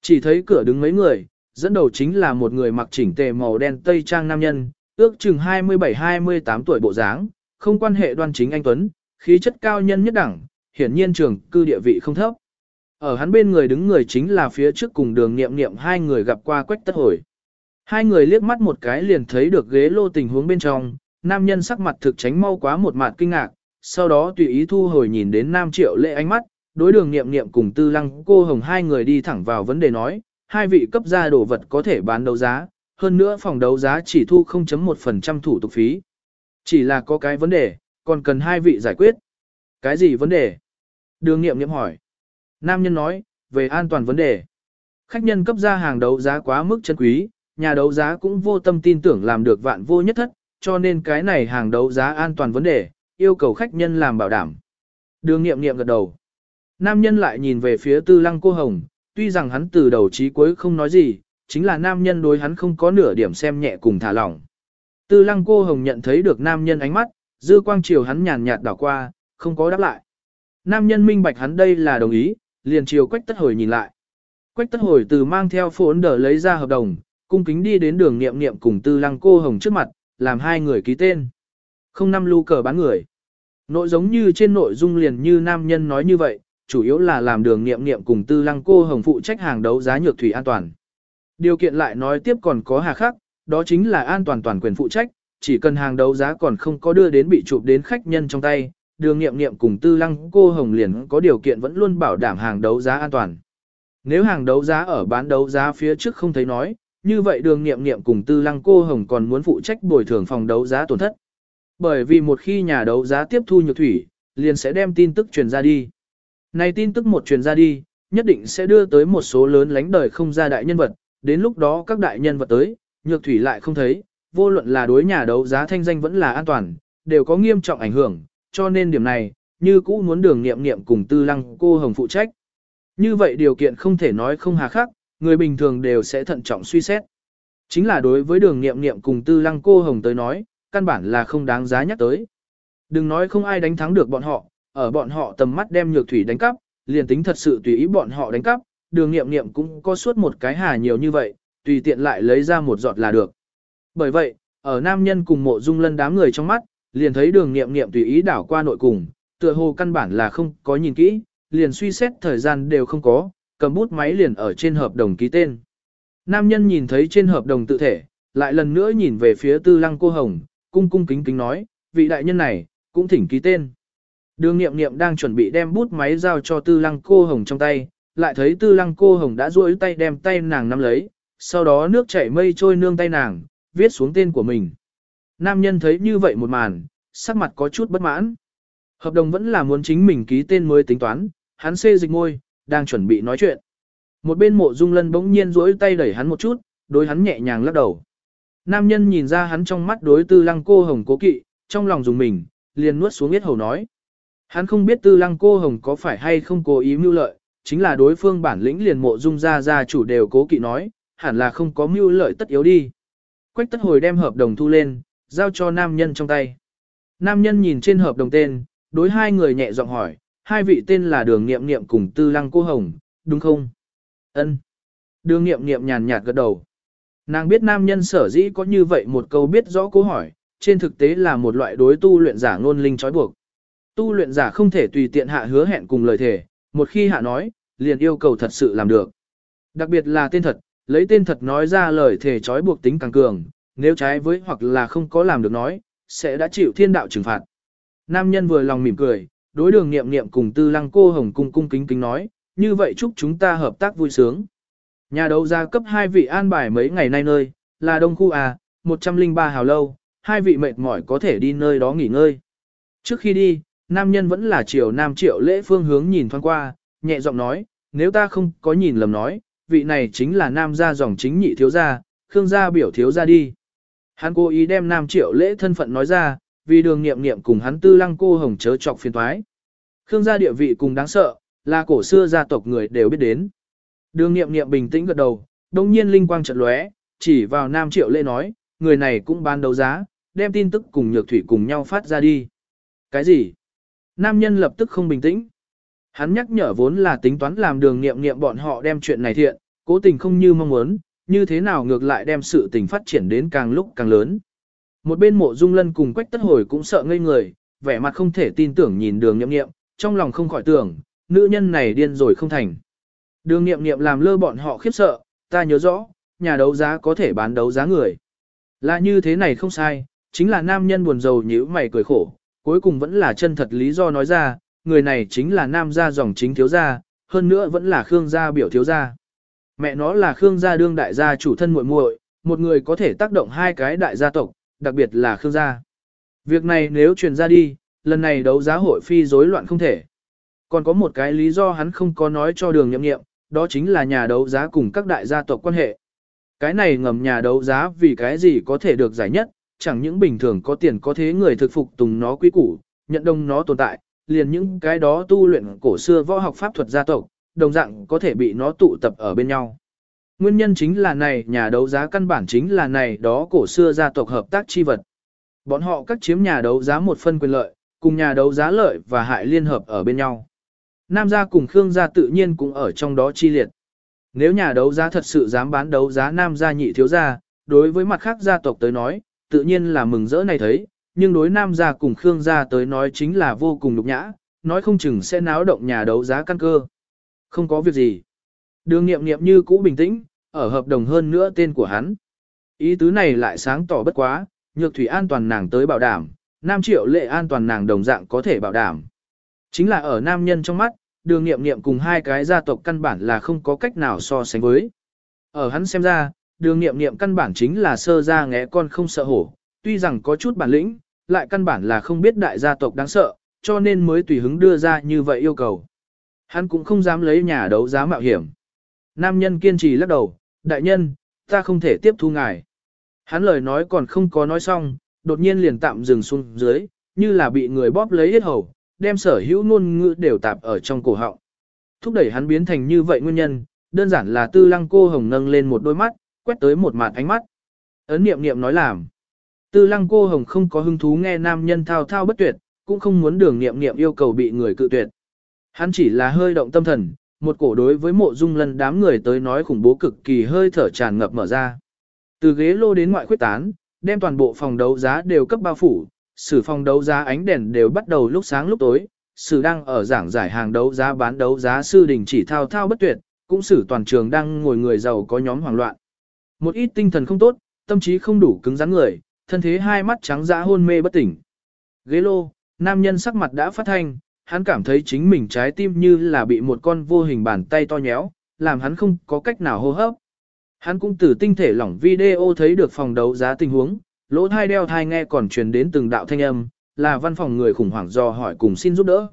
Chỉ thấy cửa đứng mấy người, dẫn đầu chính là một người mặc chỉnh tề màu đen tây trang nam nhân, ước chừng 27-28 tuổi bộ dáng, không quan hệ đoan chính anh Tuấn, khí chất cao nhân nhất đẳng, hiển nhiên trường cư địa vị không thấp. Ở hắn bên người đứng người chính là phía trước cùng đường nghiệm nghiệm hai người gặp qua quách tất hồi. Hai người liếc mắt một cái liền thấy được ghế lô tình huống bên trong, nam nhân sắc mặt thực tránh mau quá một mặt kinh ngạc, sau đó tùy ý thu hồi nhìn đến nam triệu lệ ánh mắt, đối đường nghiệm nghiệm cùng tư lăng cô hồng hai người đi thẳng vào vấn đề nói, hai vị cấp ra đồ vật có thể bán đấu giá, hơn nữa phòng đấu giá chỉ thu 0.1% thủ tục phí. Chỉ là có cái vấn đề, còn cần hai vị giải quyết. Cái gì vấn đề? Đường nghiệm nghiệm hỏi. Nam nhân nói, về an toàn vấn đề. Khách nhân cấp ra hàng đấu giá quá mức chân quý, nhà đấu giá cũng vô tâm tin tưởng làm được vạn vô nhất thất, cho nên cái này hàng đấu giá an toàn vấn đề, yêu cầu khách nhân làm bảo đảm. Đường nghiệm nghiệm gật đầu. Nam nhân lại nhìn về phía tư lăng cô hồng, tuy rằng hắn từ đầu chí cuối không nói gì, chính là nam nhân đối hắn không có nửa điểm xem nhẹ cùng thả lỏng. Tư lăng cô hồng nhận thấy được nam nhân ánh mắt, dư quang chiều hắn nhàn nhạt đảo qua, không có đáp lại. Nam nhân minh bạch hắn đây là đồng ý, liền chiều quách tất hồi nhìn lại. Quách tất hồi từ mang theo phốn đỡ lấy ra hợp đồng, cung kính đi đến đường niệm niệm cùng tư lăng cô hồng trước mặt, làm hai người ký tên. Không năm lưu cờ bán người. Nội giống như trên nội dung liền như nam nhân nói như vậy, chủ yếu là làm đường niệm niệm cùng tư lăng cô hồng phụ trách hàng đấu giá nhược thủy an toàn. Điều kiện lại nói tiếp còn có hà khắc, đó chính là an toàn toàn quyền phụ trách, chỉ cần hàng đấu giá còn không có đưa đến bị chụp đến khách nhân trong tay, đường nghiệm nghiệm cùng tư lăng cô hồng liền có điều kiện vẫn luôn bảo đảm hàng đấu giá an toàn. Nếu hàng đấu giá ở bán đấu giá phía trước không thấy nói, như vậy đường nghiệm nghiệm cùng tư lăng cô hồng còn muốn phụ trách bồi thường phòng đấu giá tổn thất. Bởi vì một khi nhà đấu giá tiếp thu nhược thủy, liền sẽ đem tin tức truyền ra đi. Này tin tức một truyền ra đi, nhất định sẽ đưa tới một số lớn lánh đời không ra đại nhân vật, đến lúc đó các đại nhân vật tới, nhược thủy lại không thấy, vô luận là đối nhà đấu giá thanh danh vẫn là an toàn, đều có nghiêm trọng ảnh hưởng, cho nên điểm này, như cũ muốn đường nghiệm nghiệm cùng tư lăng cô hồng phụ trách. Như vậy điều kiện không thể nói không hà khắc, người bình thường đều sẽ thận trọng suy xét. Chính là đối với đường nghiệm nghiệm cùng tư lăng cô hồng tới nói, căn bản là không đáng giá nhắc tới. Đừng nói không ai đánh thắng được bọn họ, ở bọn họ tầm mắt đem nhược thủy đánh cắp, liền tính thật sự tùy ý bọn họ đánh cắp, đường nghiệm nghiệm cũng có suốt một cái hà nhiều như vậy, tùy tiện lại lấy ra một giọt là được. Bởi vậy, ở nam nhân cùng mộ dung lân đám người trong mắt, liền thấy đường nghiệm nghiệm tùy ý đảo qua nội cùng, tựa hồ căn bản là không có nhìn kỹ, liền suy xét thời gian đều không có, cầm bút máy liền ở trên hợp đồng ký tên. Nam nhân nhìn thấy trên hợp đồng tự thể, lại lần nữa nhìn về phía tư lăng cô hồng, cung cung kính kính nói, vị đại nhân này, cũng thỉnh ký tên. Đường nghiệm nghiệm đang chuẩn bị đem bút máy giao cho tư lăng cô hồng trong tay, lại thấy tư lăng cô hồng đã duỗi tay đem tay nàng nắm lấy, sau đó nước chảy mây trôi nương tay nàng, viết xuống tên của mình. Nam nhân thấy như vậy một màn, sắc mặt có chút bất mãn. Hợp đồng vẫn là muốn chính mình ký tên mới tính toán, hắn xê dịch môi, đang chuẩn bị nói chuyện. Một bên mộ dung lân bỗng nhiên duỗi tay đẩy hắn một chút, đối hắn nhẹ nhàng lắc đầu. Nam nhân nhìn ra hắn trong mắt đối tư lăng cô hồng cố kỵ, trong lòng dùng mình, liền nuốt xuống biết hầu nói. Hắn không biết tư lăng cô hồng có phải hay không cố ý mưu lợi, chính là đối phương bản lĩnh liền mộ dung ra ra chủ đều cố kỵ nói, hẳn là không có mưu lợi tất yếu đi. Quách tất hồi đem hợp đồng thu lên, giao cho nam nhân trong tay. Nam nhân nhìn trên hợp đồng tên, đối hai người nhẹ giọng hỏi, hai vị tên là đường nghiệm nghiệm cùng tư lăng cô hồng, đúng không? Ân. Đường nghiệm nghiệm nhàn nhạt gật đầu. Nàng biết nam nhân sở dĩ có như vậy một câu biết rõ câu hỏi, trên thực tế là một loại đối tu luyện giả ngôn linh trói buộc. Tu luyện giả không thể tùy tiện hạ hứa hẹn cùng lời thề, một khi hạ nói, liền yêu cầu thật sự làm được. Đặc biệt là tên thật, lấy tên thật nói ra lời thề trói buộc tính càng cường, nếu trái với hoặc là không có làm được nói, sẽ đã chịu thiên đạo trừng phạt. Nam nhân vừa lòng mỉm cười, đối đường nghiệm nghiệm cùng tư lăng cô hồng cung cung kính kính nói, như vậy chúc chúng ta hợp tác vui sướng. Nhà đấu giá cấp hai vị an bài mấy ngày nay nơi, là Đông Khu à, A, 103 hào lâu, hai vị mệt mỏi có thể đi nơi đó nghỉ ngơi. Trước khi đi, nam nhân vẫn là Triều nam triệu lễ phương hướng nhìn thoáng qua, nhẹ giọng nói, nếu ta không có nhìn lầm nói, vị này chính là nam gia dòng chính nhị thiếu gia, khương gia biểu thiếu gia đi. Hắn cố ý đem nam triệu lễ thân phận nói ra, vì đường nghiệm nghiệm cùng hắn tư lăng cô hồng chớ chọc phiền thoái. Khương gia địa vị cùng đáng sợ, là cổ xưa gia tộc người đều biết đến. Đường nghiệm nghiệm bình tĩnh gật đầu, đồng nhiên linh quang trận lóe, chỉ vào nam triệu lễ nói, người này cũng bán đấu giá, đem tin tức cùng nhược thủy cùng nhau phát ra đi. Cái gì? Nam nhân lập tức không bình tĩnh. Hắn nhắc nhở vốn là tính toán làm đường nghiệm nghiệm bọn họ đem chuyện này thiện, cố tình không như mong muốn, như thế nào ngược lại đem sự tình phát triển đến càng lúc càng lớn. Một bên mộ dung lân cùng quách tất hồi cũng sợ ngây người, vẻ mặt không thể tin tưởng nhìn đường nghiệm nghiệm, trong lòng không khỏi tưởng, nữ nhân này điên rồi không thành. Đường nghiệm nghiệm làm lơ bọn họ khiếp sợ, ta nhớ rõ, nhà đấu giá có thể bán đấu giá người. Là như thế này không sai, chính là nam nhân buồn rầu nhíu mày cười khổ, cuối cùng vẫn là chân thật lý do nói ra, người này chính là nam gia dòng chính thiếu gia, hơn nữa vẫn là Khương gia biểu thiếu gia. Mẹ nó là Khương gia đương đại gia chủ thân muội muội, một người có thể tác động hai cái đại gia tộc, đặc biệt là Khương gia. Việc này nếu truyền ra đi, lần này đấu giá hội phi rối loạn không thể. Còn có một cái lý do hắn không có nói cho đường nhậm nghiệm, đó chính là nhà đấu giá cùng các đại gia tộc quan hệ. Cái này ngầm nhà đấu giá vì cái gì có thể được giải nhất, chẳng những bình thường có tiền có thế người thực phục tùng nó quý củ, nhận đồng nó tồn tại, liền những cái đó tu luyện cổ xưa võ học pháp thuật gia tộc, đồng dạng có thể bị nó tụ tập ở bên nhau. Nguyên nhân chính là này nhà đấu giá căn bản chính là này đó cổ xưa gia tộc hợp tác chi vật. Bọn họ cắt chiếm nhà đấu giá một phân quyền lợi, cùng nhà đấu giá lợi và hại liên hợp ở bên nhau. Nam gia cùng Khương gia tự nhiên cũng ở trong đó chi liệt. Nếu nhà đấu giá thật sự dám bán đấu giá Nam gia nhị thiếu gia, đối với mặt khác gia tộc tới nói, tự nhiên là mừng rỡ này thấy, nhưng đối Nam gia cùng Khương gia tới nói chính là vô cùng nhục nhã, nói không chừng sẽ náo động nhà đấu giá căn cơ. Không có việc gì. Đường nghiệm nghiệm như cũ bình tĩnh, ở hợp đồng hơn nữa tên của hắn. Ý tứ này lại sáng tỏ bất quá, nhược thủy an toàn nàng tới bảo đảm, nam triệu lệ an toàn nàng đồng dạng có thể bảo đảm. Chính là ở nam nhân trong mắt, đường nghiệm nghiệm cùng hai cái gia tộc căn bản là không có cách nào so sánh với. Ở hắn xem ra, đường nghiệm nghiệm căn bản chính là sơ ra ngẽ con không sợ hổ, tuy rằng có chút bản lĩnh, lại căn bản là không biết đại gia tộc đáng sợ, cho nên mới tùy hứng đưa ra như vậy yêu cầu. Hắn cũng không dám lấy nhà đấu giá mạo hiểm. Nam nhân kiên trì lắc đầu, đại nhân, ta không thể tiếp thu ngài. Hắn lời nói còn không có nói xong, đột nhiên liền tạm dừng xuống dưới, như là bị người bóp lấy hết hầu, đem sở hữu ngôn ngữ đều tạp ở trong cổ họng. Thúc đẩy hắn biến thành như vậy nguyên nhân, đơn giản là tư lăng cô hồng nâng lên một đôi mắt, quét tới một mặt ánh mắt. Ấn niệm niệm nói làm. Tư lăng cô hồng không có hứng thú nghe nam nhân thao thao bất tuyệt, cũng không muốn đường niệm niệm yêu cầu bị người cự tuyệt. Hắn chỉ là hơi động tâm thần, một cổ đối với mộ dung lần đám người tới nói khủng bố cực kỳ hơi thở tràn ngập mở ra. Từ ghế lô đến ngoại khuyết tán, đem toàn bộ phòng đấu giá đều cấp bao phủ, sử phòng đấu giá ánh đèn đều bắt đầu lúc sáng lúc tối, sử đang ở giảng giải hàng đấu giá bán đấu giá sư đình chỉ thao thao bất tuyệt, cũng sử toàn trường đang ngồi người giàu có nhóm hoảng loạn. Một ít tinh thần không tốt, tâm trí không đủ cứng rắn người, thân thế hai mắt trắng dã hôn mê bất tỉnh. Ghế lô, nam nhân sắc mặt đã phát thanh, hắn cảm thấy chính mình trái tim như là bị một con vô hình bàn tay to nhéo, làm hắn không có cách nào hô hấp. Hắn cũng từ tinh thể lỏng video thấy được phòng đấu giá tình huống, lỗ thai đeo thai nghe còn truyền đến từng đạo thanh âm, là văn phòng người khủng hoảng do hỏi cùng xin giúp đỡ.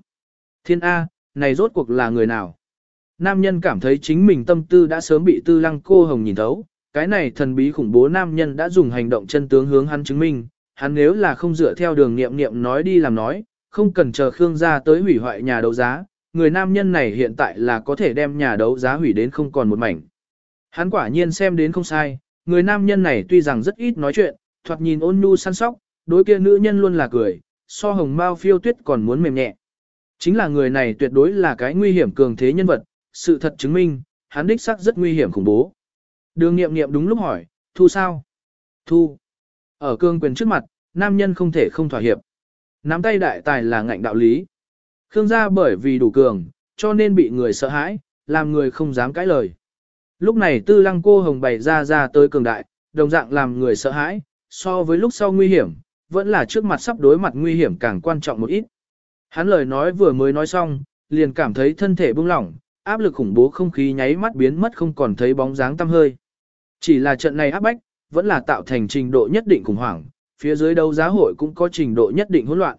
Thiên A, này rốt cuộc là người nào? Nam nhân cảm thấy chính mình tâm tư đã sớm bị tư lăng cô hồng nhìn thấu, cái này thần bí khủng bố nam nhân đã dùng hành động chân tướng hướng hắn chứng minh, hắn nếu là không dựa theo đường nghiệm nghiệm nói đi làm nói, không cần chờ Khương gia tới hủy hoại nhà đấu giá, người nam nhân này hiện tại là có thể đem nhà đấu giá hủy đến không còn một mảnh. Hắn quả nhiên xem đến không sai, người nam nhân này tuy rằng rất ít nói chuyện, thoạt nhìn ôn nhu săn sóc, đối kia nữ nhân luôn là cười, so hồng mao phiêu tuyết còn muốn mềm nhẹ. Chính là người này tuyệt đối là cái nguy hiểm cường thế nhân vật, sự thật chứng minh, hắn đích xác rất nguy hiểm khủng bố. Đường nghiệm nghiệm đúng lúc hỏi, thu sao? Thu. Ở cương quyền trước mặt, nam nhân không thể không thỏa hiệp. Nắm tay đại tài là ngạnh đạo lý. Khương gia bởi vì đủ cường, cho nên bị người sợ hãi, làm người không dám cãi lời. Lúc này tư lăng cô hồng bày ra ra tới cường đại, đồng dạng làm người sợ hãi, so với lúc sau nguy hiểm, vẫn là trước mặt sắp đối mặt nguy hiểm càng quan trọng một ít. Hắn lời nói vừa mới nói xong, liền cảm thấy thân thể bưng lỏng, áp lực khủng bố không khí nháy mắt biến mất không còn thấy bóng dáng tăm hơi. Chỉ là trận này áp bách, vẫn là tạo thành trình độ nhất định khủng hoảng, phía dưới đấu giá hội cũng có trình độ nhất định hỗn loạn.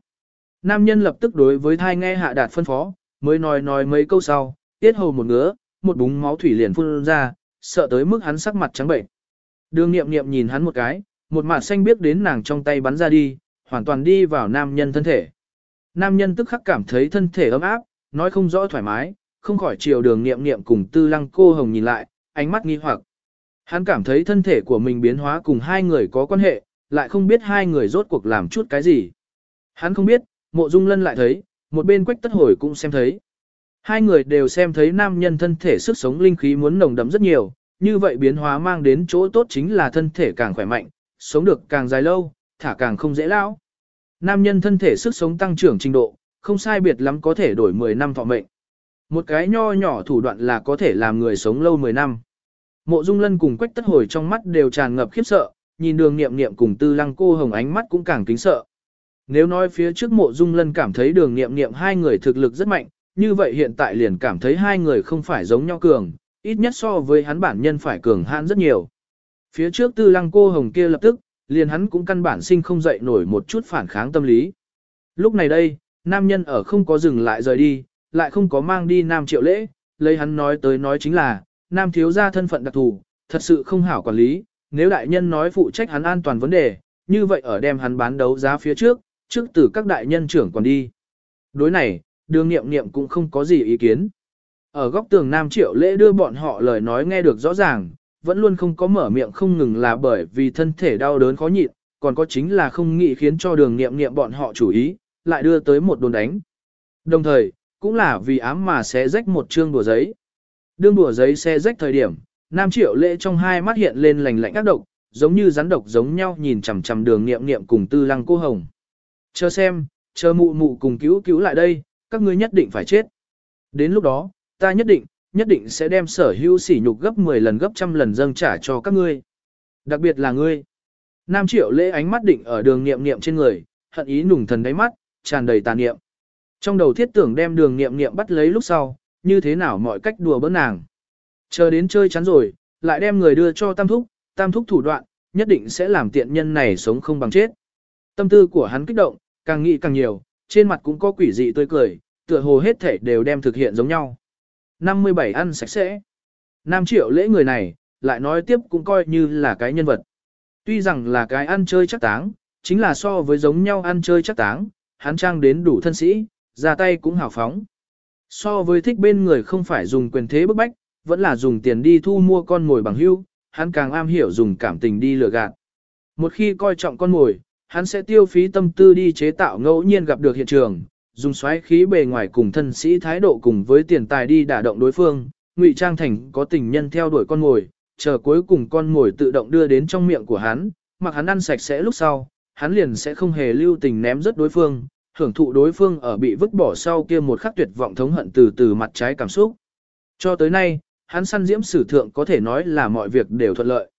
Nam nhân lập tức đối với thai nghe hạ đạt phân phó, mới nói nói mấy câu sau, tiết hầu một ngứa, một búng máu thủy liền phun ra, sợ tới mức hắn sắc mặt trắng bệnh. Đường nghiệm nghiệm nhìn hắn một cái, một mặt xanh biết đến nàng trong tay bắn ra đi, hoàn toàn đi vào nam nhân thân thể. Nam nhân tức khắc cảm thấy thân thể ấm áp, nói không rõ thoải mái, không khỏi chiều đường nghiệm nghiệm cùng tư lăng cô hồng nhìn lại, ánh mắt nghi hoặc. Hắn cảm thấy thân thể của mình biến hóa cùng hai người có quan hệ, lại không biết hai người rốt cuộc làm chút cái gì. Hắn không biết, mộ dung lân lại thấy, một bên quách tất hồi cũng xem thấy. Hai người đều xem thấy nam nhân thân thể sức sống linh khí muốn nồng đậm rất nhiều, như vậy biến hóa mang đến chỗ tốt chính là thân thể càng khỏe mạnh, sống được càng dài lâu, thả càng không dễ lão. Nam nhân thân thể sức sống tăng trưởng trình độ, không sai biệt lắm có thể đổi 10 năm thọ mệnh. Một cái nho nhỏ thủ đoạn là có thể làm người sống lâu 10 năm. Mộ Dung Lân cùng Quách Tất Hồi trong mắt đều tràn ngập khiếp sợ, nhìn đường nghiệm nghiệm cùng tư lăng cô hồng ánh mắt cũng càng kính sợ. Nếu nói phía trước mộ dung lân cảm thấy đường nghiệm nghiệm hai người thực lực rất mạnh, như vậy hiện tại liền cảm thấy hai người không phải giống nhau cường, ít nhất so với hắn bản nhân phải cường hãn rất nhiều. Phía trước tư lăng cô hồng kia lập tức, liền hắn cũng căn bản sinh không dậy nổi một chút phản kháng tâm lý. Lúc này đây, nam nhân ở không có dừng lại rời đi, lại không có mang đi nam triệu lễ, lấy hắn nói tới nói chính là, nam thiếu gia thân phận đặc thù, thật sự không hảo quản lý, nếu đại nhân nói phụ trách hắn an toàn vấn đề, như vậy ở đem hắn bán đấu giá phía trước, trước từ các đại nhân trưởng còn đi. Đối này, đường nghiệm nghiệm cũng không có gì ý kiến. Ở góc tường Nam Triệu Lễ đưa bọn họ lời nói nghe được rõ ràng, vẫn luôn không có mở miệng không ngừng là bởi vì thân thể đau đớn khó nhịn, còn có chính là không nghĩ khiến cho đường nghiệm nghiệm bọn họ chủ ý, lại đưa tới một đồn đánh. Đồng thời, cũng là vì ám mà sẽ rách một chương đùa giấy. Đương đùa giấy sẽ rách thời điểm, Nam Triệu Lễ trong hai mắt hiện lên lành lạnh ác độc, giống như rắn độc giống nhau nhìn chằm chằm đường nghiệm nghiệm cùng tư lăng cô hồng. Chờ xem, chờ mụ mụ cùng cứu cứu lại đây, các ngươi nhất định phải chết. Đến lúc đó, ta nhất định, nhất định sẽ đem sở hữu sỉ nhục gấp 10 lần gấp trăm lần dâng trả cho các ngươi. Đặc biệt là ngươi. Nam Triệu Lễ ánh mắt định ở đường nghiệm nghiệm trên người, hận ý nùng thần đáy mắt, tràn đầy tà niệm. Trong đầu thiết tưởng đem đường nghiệm nghiệm bắt lấy lúc sau, như thế nào mọi cách đùa bỡn nàng. Chờ đến chơi chắn rồi, lại đem người đưa cho tam thúc, tam thúc thủ đoạn, nhất định sẽ làm tiện nhân này sống không bằng chết. Tâm tư của hắn kích động, càng nghĩ càng nhiều, trên mặt cũng có quỷ dị tươi cười, tựa hồ hết thể đều đem thực hiện giống nhau. 57 ăn sạch sẽ. Nam triệu lễ người này, lại nói tiếp cũng coi như là cái nhân vật. Tuy rằng là cái ăn chơi chắc táng, chính là so với giống nhau ăn chơi chắc táng, hắn trang đến đủ thân sĩ, ra tay cũng hào phóng. So với thích bên người không phải dùng quyền thế bức bách, vẫn là dùng tiền đi thu mua con mồi bằng hữu, hắn càng am hiểu dùng cảm tình đi lừa gạt. Một khi coi trọng con mồi, hắn sẽ tiêu phí tâm tư đi chế tạo ngẫu nhiên gặp được hiện trường, dùng xoáy khí bề ngoài cùng thân sĩ thái độ cùng với tiền tài đi đả động đối phương, ngụy trang thành có tình nhân theo đuổi con mồi, chờ cuối cùng con mồi tự động đưa đến trong miệng của hắn, mặc hắn ăn sạch sẽ lúc sau, hắn liền sẽ không hề lưu tình ném rất đối phương, hưởng thụ đối phương ở bị vứt bỏ sau kia một khắc tuyệt vọng thống hận từ từ mặt trái cảm xúc. Cho tới nay, hắn săn diễm sử thượng có thể nói là mọi việc đều thuận lợi.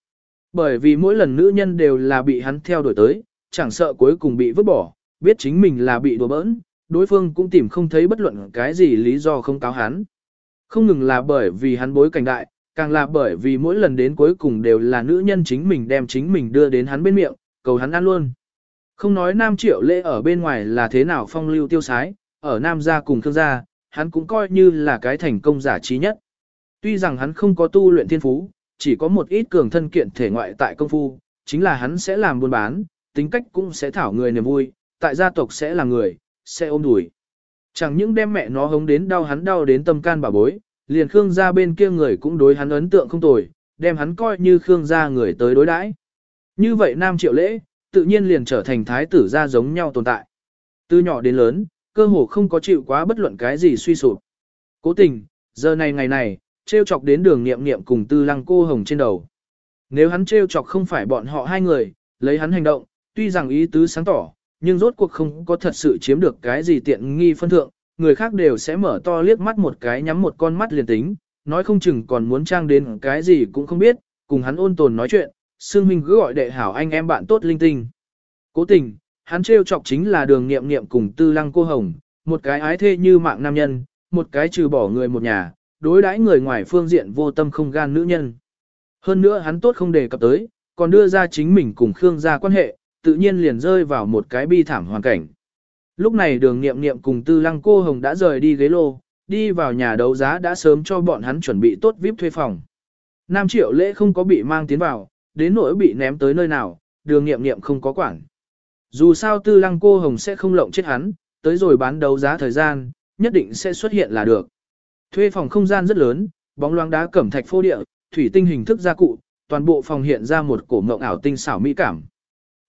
Bởi vì mỗi lần nữ nhân đều là bị hắn theo đuổi tới, chẳng sợ cuối cùng bị vứt bỏ, biết chính mình là bị đùa bỡn, đối phương cũng tìm không thấy bất luận cái gì lý do không cáo hắn. Không ngừng là bởi vì hắn bối cảnh đại, càng là bởi vì mỗi lần đến cuối cùng đều là nữ nhân chính mình đem chính mình đưa đến hắn bên miệng, cầu hắn ăn luôn. Không nói Nam Triệu Lễ ở bên ngoài là thế nào phong lưu tiêu sái, ở Nam gia cùng Thương gia, hắn cũng coi như là cái thành công giả trí nhất. Tuy rằng hắn không có tu luyện thiên phú, chỉ có một ít cường thân kiện thể ngoại tại công phu, chính là hắn sẽ làm buôn bán, tính cách cũng sẽ thảo người niềm vui, tại gia tộc sẽ là người, sẽ ôm đùi. Chẳng những đem mẹ nó hống đến đau hắn đau đến tâm can bà bối, liền Khương gia bên kia người cũng đối hắn ấn tượng không tồi, đem hắn coi như Khương gia người tới đối đãi. Như vậy Nam Triệu Lễ, tự nhiên liền trở thành thái tử gia giống nhau tồn tại. Từ nhỏ đến lớn, cơ hồ không có chịu quá bất luận cái gì suy sụp. Cố tình, giờ này ngày này, trêu chọc đến đường nghiệm nghiệm cùng tư lăng cô hồng trên đầu. Nếu hắn trêu chọc không phải bọn họ hai người, lấy hắn hành động, tuy rằng ý tứ sáng tỏ, nhưng rốt cuộc không có thật sự chiếm được cái gì tiện nghi phân thượng, người khác đều sẽ mở to liếc mắt một cái nhắm một con mắt liền tính, nói không chừng còn muốn trang đến cái gì cũng không biết, cùng hắn ôn tồn nói chuyện, Sương Minh cứ gọi đệ hảo anh em bạn tốt linh tinh. Cố tình, hắn trêu chọc chính là đường nghiệm nghiệm cùng tư lăng cô hồng, một cái ái thê như mạng nam nhân, một cái trừ bỏ người một nhà, đối đãi người ngoài phương diện vô tâm không gan nữ nhân. Hơn nữa hắn tốt không đề cập tới, còn đưa ra chính mình cùng Khương gia quan hệ, tự nhiên liền rơi vào một cái bi thảm hoàn cảnh. Lúc này đường nghiệm nghiệm cùng tư lăng cô hồng đã rời đi ghế lô, đi vào nhà đấu giá đã sớm cho bọn hắn chuẩn bị tốt VIP thuê phòng. Nam triệu lễ không có bị mang tiến vào, đến nỗi bị ném tới nơi nào, đường nghiệm nghiệm không có quản. Dù sao tư lăng cô hồng sẽ không lộng chết hắn, tới rồi bán đấu giá thời gian, nhất định sẽ xuất hiện là được. Thuê phòng không gian rất lớn, bóng loáng đá cẩm thạch phô địa, thủy tinh hình thức gia cụ, toàn bộ phòng hiện ra một cổ mộng ảo tinh xảo mỹ cảm.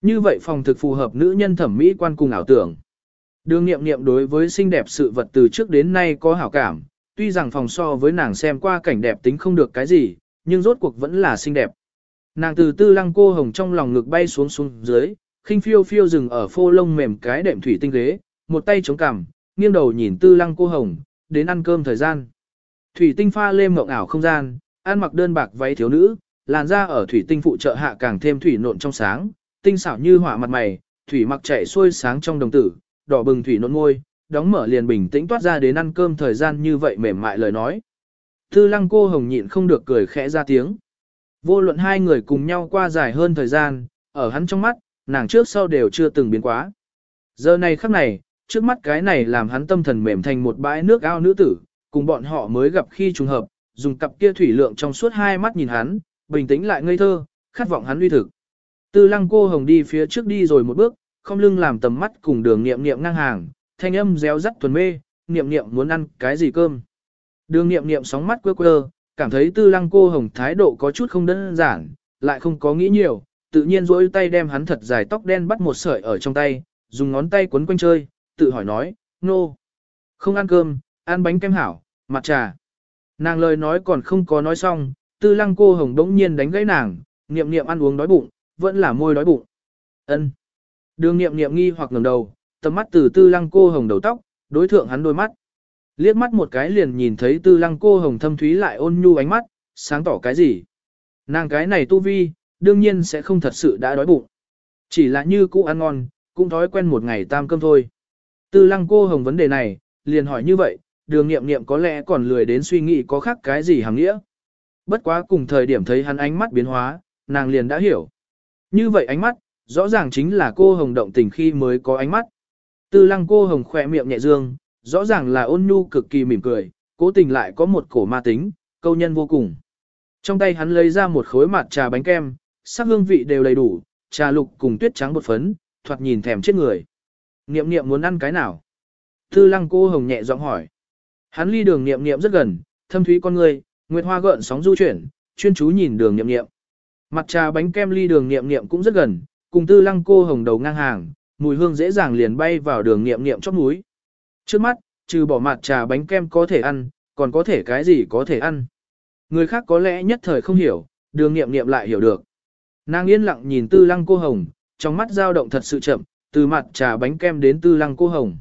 Như vậy phòng thực phù hợp nữ nhân thẩm mỹ quan cùng ảo tưởng. Đường nghiệm nghiệm đối với xinh đẹp sự vật từ trước đến nay có hảo cảm, tuy rằng phòng so với nàng xem qua cảnh đẹp tính không được cái gì, nhưng rốt cuộc vẫn là xinh đẹp. Nàng từ tư lăng cô hồng trong lòng ngực bay xuống xuống dưới, khinh phiêu phiêu dừng ở phô lông mềm cái đệm thủy tinh ghế, một tay chống cằm, nghiêng đầu nhìn tư lăng cô hồng, đến ăn cơm thời gian. Thủy tinh pha lê mộng ảo không gian, ăn mặc đơn bạc váy thiếu nữ, làn da ở thủy tinh phụ trợ hạ càng thêm thủy nộn trong sáng, tinh xảo như hỏa mặt mày, thủy mặc chảy xuôi sáng trong đồng tử, đỏ bừng thủy nộn môi, đóng mở liền bình tĩnh toát ra đến ăn cơm thời gian như vậy mềm mại lời nói. Tư lăng cô hồng nhịn không được cười khẽ ra tiếng. Vô luận hai người cùng nhau qua dài hơn thời gian, ở hắn trong mắt, nàng trước sau đều chưa từng biến quá. Giờ này khắc này, trước mắt cái này làm hắn tâm thần mềm thành một bãi nước ao nữ tử, cùng bọn họ mới gặp khi trùng hợp, dùng cặp kia thủy lượng trong suốt hai mắt nhìn hắn, bình tĩnh lại ngây thơ, khát vọng hắn uy thực. Tư lăng cô hồng đi phía trước đi rồi một bước, không lưng làm tầm mắt cùng đường nghiệm nghiệm ngang hàng, thanh âm réo rắt thuần mê, nghiệm nghiệm muốn ăn cái gì cơm. Đường nghiệm nghiệm sóng mắt quơ quơ, cảm thấy tư lăng cô hồng thái độ có chút không đơn giản, lại không có nghĩ nhiều, tự nhiên rỗi tay đem hắn thật dài tóc đen bắt một sợi ở trong tay, dùng ngón tay quấn quanh chơi, tự hỏi nói, nô, no. không ăn cơm, ăn bánh kem hảo, mặt trà. Nàng lời nói còn không có nói xong, tư lăng cô hồng đống nhiên đánh gãy nàng, niệm niệm ăn uống đói bụng, vẫn là môi đói bụng. ân Đường niệm niệm nghi hoặc ngẩng đầu, tầm mắt từ tư lăng cô hồng đầu tóc, đối thượng hắn đôi mắt. Liếc mắt một cái liền nhìn thấy tư lăng cô hồng thâm thúy lại ôn nhu ánh mắt, sáng tỏ cái gì. Nàng cái này tu vi, đương nhiên sẽ không thật sự đã đói bụng. Chỉ là như cũ ăn ngon, cũng thói quen một ngày tam cơm thôi. Tư lăng cô hồng vấn đề này, liền hỏi như vậy, đường nghiệm nghiệm có lẽ còn lười đến suy nghĩ có khác cái gì hàng nghĩa. Bất quá cùng thời điểm thấy hắn ánh mắt biến hóa, nàng liền đã hiểu. Như vậy ánh mắt, rõ ràng chính là cô hồng động tình khi mới có ánh mắt. Tư lăng cô hồng khỏe miệng nhẹ dương, rõ ràng là ôn nhu cực kỳ mỉm cười, cố tình lại có một cổ ma tính, câu nhân vô cùng. Trong tay hắn lấy ra một khối mặt trà bánh kem, sắc hương vị đều đầy đủ, trà lục cùng tuyết trắng bột phấn, thoạt nhìn thèm chết người. Niệm niệm muốn ăn cái nào? Tư lăng cô hồng nhẹ giọng hỏi. Hắn ly đường niệm niệm rất gần, thâm thúy con người, nguyệt hoa gợn sóng du chuyển, chuyên chú nhìn đường niệm niệm. Mặt trà bánh kem ly đường niệm niệm cũng rất gần, cùng tư lăng cô hồng đầu ngang hàng, mùi hương dễ dàng liền bay vào đường niệm niệm chóp mũi. Trước mắt, trừ bỏ mặt trà bánh kem có thể ăn, còn có thể cái gì có thể ăn. Người khác có lẽ nhất thời không hiểu, đường niệm niệm lại hiểu được. Nàng yên lặng nhìn tư lăng cô hồng, trong mắt dao động thật sự chậm, từ mặt trà bánh kem đến tư lăng cô hồng.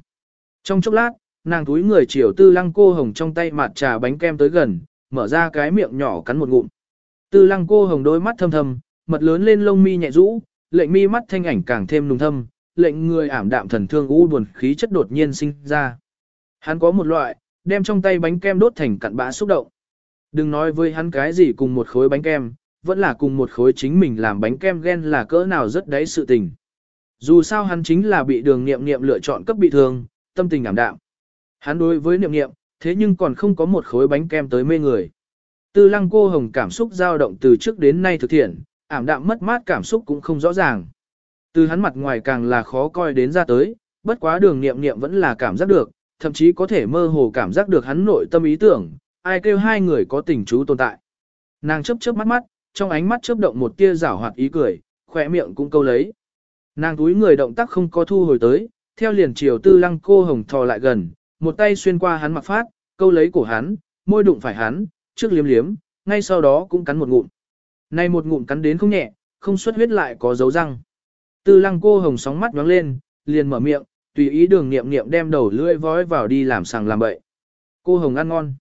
Trong chốc lát, nàng túi người chiều tư lăng cô hồng trong tay mặt trà bánh kem tới gần, mở ra cái miệng nhỏ cắn một ngụm. Tư lăng cô hồng đôi mắt thâm thâm, mật lớn lên lông mi nhẹ rũ, lệnh mi mắt thanh ảnh càng thêm nùng thâm, lệnh người ảm đạm thần thương u buồn khí chất đột nhiên sinh ra. Hắn có một loại, đem trong tay bánh kem đốt thành cặn bã xúc động. Đừng nói với hắn cái gì cùng một khối bánh kem, vẫn là cùng một khối chính mình làm bánh kem ghen là cỡ nào rất đáy sự tình. Dù sao hắn chính là bị đường nghiệm nghiệm lựa chọn cấp bị thương, tâm tình ảm đạm. Hắn đối với niệm Niệm, thế nhưng còn không có một khối bánh kem tới mê người. Tư lăng cô hồng cảm xúc dao động từ trước đến nay thực thiện, ảm đạm mất mát cảm xúc cũng không rõ ràng. Từ hắn mặt ngoài càng là khó coi đến ra tới, bất quá đường Niệm Niệm vẫn là cảm giác được, thậm chí có thể mơ hồ cảm giác được hắn nội tâm ý tưởng, ai kêu hai người có tình chú tồn tại. Nàng chớp chớp mắt mắt, trong ánh mắt chớp động một tia rảo hoạt ý cười, khỏe miệng cũng câu lấy. Nàng túi người động tác không có thu hồi tới, theo liền chiều tư lăng cô hồng thò lại gần, một tay xuyên qua hắn mặc phát, câu lấy cổ hắn, môi đụng phải hắn, trước liếm liếm, ngay sau đó cũng cắn một ngụm. nay một ngụm cắn đến không nhẹ, không xuất huyết lại có dấu răng. Tư lăng cô hồng sóng mắt nhoáng lên, liền mở miệng, tùy ý đường nghiệm nghiệm đem đầu lưỡi vói vào đi làm sàng làm bậy. Cô hồng ăn ngon.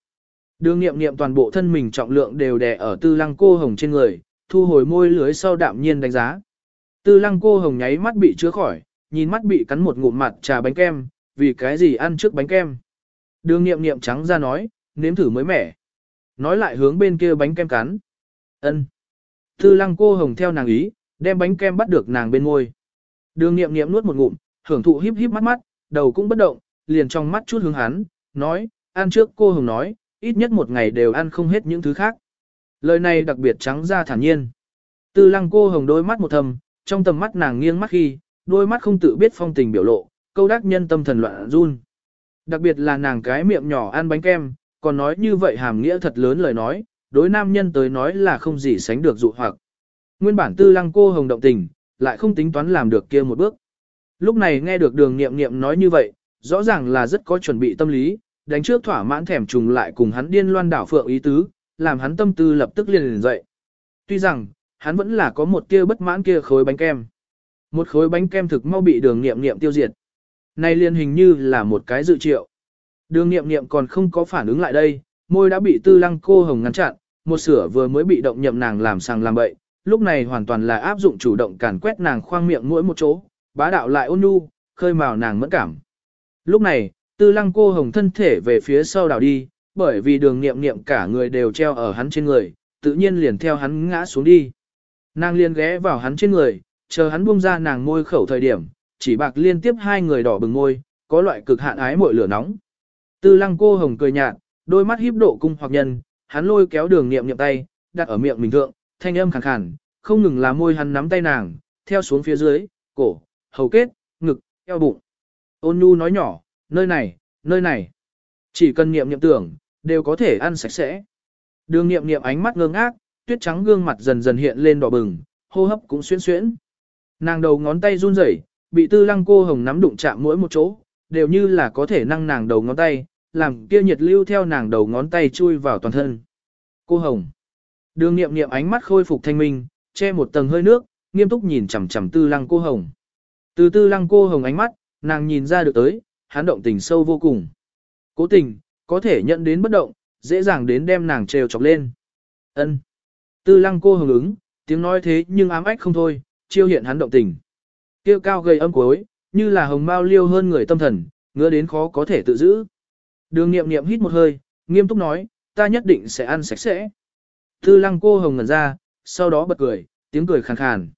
Đường nghiệm nghiệm toàn bộ thân mình trọng lượng đều đè ở tư lăng cô hồng trên người, thu hồi môi lưới sau đạm nhiên đánh giá. Tư lăng cô hồng nháy mắt bị chứa khỏi, nhìn mắt bị cắn một ngụm mặt trà bánh kem, vì cái gì ăn trước bánh kem. Đường nghiệm nghiệm trắng ra nói, nếm thử mới mẻ. Nói lại hướng bên kia bánh kem cắn. ân Tư lăng cô hồng theo nàng ý, đem bánh kem bắt được nàng bên môi. Đường nghiệm nghiệm nuốt một ngụm, hưởng thụ híp híp mắt mắt, đầu cũng bất động, liền trong mắt chút hướng hắn, nói, ăn trước cô hồng nói, ít nhất một ngày đều ăn không hết những thứ khác. Lời này đặc biệt trắng ra thản nhiên. Tư lăng cô hồng đôi mắt một thầm, trong tầm mắt nàng nghiêng mắt khi, đôi mắt không tự biết phong tình biểu lộ, câu đắc nhân tâm thần loạn run. Đặc biệt là nàng cái miệng nhỏ ăn bánh kem, còn nói như vậy hàm nghĩa thật lớn lời nói, đối nam nhân tới nói là không gì sánh được dụ hoặc. Nguyên bản tư lăng cô hồng động tình, lại không tính toán làm được kia một bước. Lúc này nghe được đường nghiệm nghiệm nói như vậy, rõ ràng là rất có chuẩn bị tâm lý, đánh trước thỏa mãn thèm trùng lại cùng hắn điên loan đảo phượng ý tứ, làm hắn tâm tư lập tức liền liền dậy. Tuy rằng, hắn vẫn là có một kia bất mãn kia khối bánh kem. Một khối bánh kem thực mau bị đường nghiệm nghiệm tiêu diệt. Này liền hình như là một cái dự triệu. Đường nghiệm nghiệm còn không có phản ứng lại đây, môi đã bị tư lăng cô hồng ngăn chặn, một sửa vừa mới bị động nhậm nàng làm sàng làm bậy, lúc này hoàn toàn là áp dụng chủ động càn quét nàng khoang miệng mỗi một chỗ, bá đạo lại ôn nhu, khơi mào nàng mẫn cảm. Lúc này, tư lăng cô hồng thân thể về phía sau đảo đi, bởi vì đường nghiệm nghiệm cả người đều treo ở hắn trên người, tự nhiên liền theo hắn ngã xuống đi. Nàng liền ghé vào hắn trên người, chờ hắn buông ra nàng môi khẩu thời điểm, chỉ bạc liên tiếp hai người đỏ bừng môi, có loại cực hạn ái mội lửa nóng. Tư lăng cô hồng cười nhạt, đôi mắt híp độ cung hoặc nhân, hắn lôi kéo đường nghiệm nghiệm tay, đặt ở miệng mình thượng, thanh âm khàn khàn, không ngừng là môi hắn nắm tay nàng, theo xuống phía dưới, cổ, hầu kết, ngực, eo bụng. Ôn nhu nói nhỏ, nơi này, nơi này. Chỉ cần niệm niệm tưởng, đều có thể ăn sạch sẽ. Đường nghiệm nghiệm ánh mắt ngơ ngác, tuyết trắng gương mặt dần dần hiện lên đỏ bừng, hô hấp cũng xuyên xuyễn. Nàng đầu ngón tay run rẩy, bị tư lăng cô hồng nắm đụng chạm mỗi một chỗ, đều như là có thể năng nàng đầu ngón tay, làm kia nhiệt lưu theo nàng đầu ngón tay chui vào toàn thân. Cô hồng. Đường nghiệm nghiệm ánh mắt khôi phục thanh minh, che một tầng hơi nước, nghiêm túc nhìn chằm chằm tư lăng cô hồng. Từ tư lăng cô hồng ánh mắt, nàng nhìn ra được tới, hắn động tình sâu vô cùng. Cố tình, có thể nhận đến bất động, dễ dàng đến đem nàng trèo chọc lên. ân Tư lăng cô hồng ứng, tiếng nói thế nhưng ám ách không thôi, chiêu hiện hắn động tình. Kia cao gầy âm cuối, như là hồng mao liêu hơn người tâm thần, ngứa đến khó có thể tự giữ. Đường nghiệm nghiệm hít một hơi, nghiêm túc nói, ta nhất định sẽ ăn sạch sẽ. Tư lăng cô hồng ngẩn ra, sau đó bật cười, tiếng cười khàn khàn.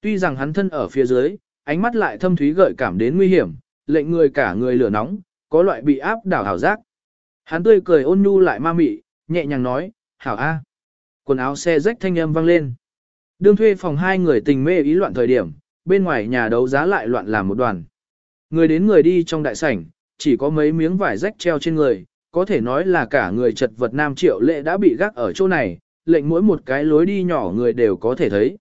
Tuy rằng hắn thân ở phía dưới, ánh mắt lại thâm thúy gợi cảm đến nguy hiểm, lệnh người cả người lửa nóng, có loại bị áp đảo hảo giác. Hắn tươi cười ôn nhu lại ma mị, nhẹ nhàng nói, hảo a. Quần áo xe rách thanh âm vang lên. Đương thuê phòng hai người tình mê ý loạn thời điểm, bên ngoài nhà đấu giá lại loạn làm một đoàn. Người đến người đi trong đại sảnh, chỉ có mấy miếng vải rách treo trên người, có thể nói là cả người chật vật nam triệu lệ đã bị gác ở chỗ này, lệnh mỗi một cái lối đi nhỏ người đều có thể thấy.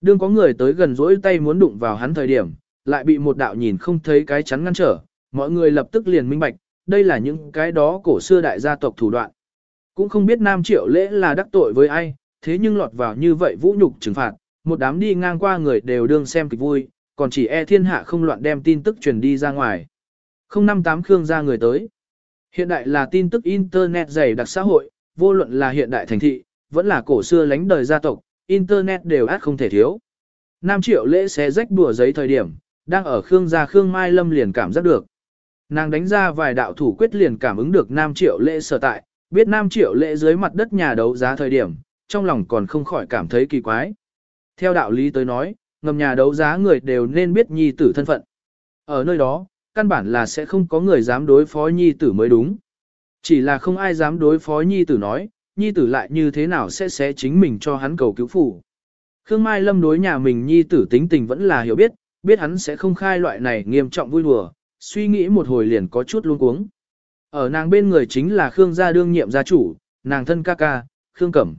Đương có người tới gần rỗi tay muốn đụng vào hắn thời điểm, lại bị một đạo nhìn không thấy cái chắn ngăn trở, mọi người lập tức liền minh bạch, đây là những cái đó cổ xưa đại gia tộc thủ đoạn. Cũng không biết Nam Triệu Lễ là đắc tội với ai, thế nhưng lọt vào như vậy vũ nhục trừng phạt, một đám đi ngang qua người đều đương xem kịch vui, còn chỉ e thiên hạ không loạn đem tin tức truyền đi ra ngoài. 058 Khương ra người tới. Hiện đại là tin tức Internet dày đặc xã hội, vô luận là hiện đại thành thị, vẫn là cổ xưa lánh đời gia tộc, Internet đều át không thể thiếu. Nam triệu lễ xé rách đùa giấy thời điểm, đang ở Khương gia Khương Mai Lâm liền cảm giác được. Nàng đánh ra vài đạo thủ quyết liền cảm ứng được Nam triệu lễ sở tại, biết Nam triệu lễ dưới mặt đất nhà đấu giá thời điểm, trong lòng còn không khỏi cảm thấy kỳ quái. Theo đạo lý tới nói, ngầm nhà đấu giá người đều nên biết nhi tử thân phận. Ở nơi đó, căn bản là sẽ không có người dám đối phó nhi tử mới đúng. Chỉ là không ai dám đối phó nhi tử nói, nhi tử lại như thế nào sẽ sẽ chính mình cho hắn cầu cứu phủ. Khương Mai Lâm đối nhà mình nhi tử tính tình vẫn là hiểu biết, biết hắn sẽ không khai loại này nghiêm trọng vui đùa, suy nghĩ một hồi liền có chút luống cuống. Ở nàng bên người chính là Khương gia đương nhiệm gia chủ, nàng thân ca ca, Khương Cẩm.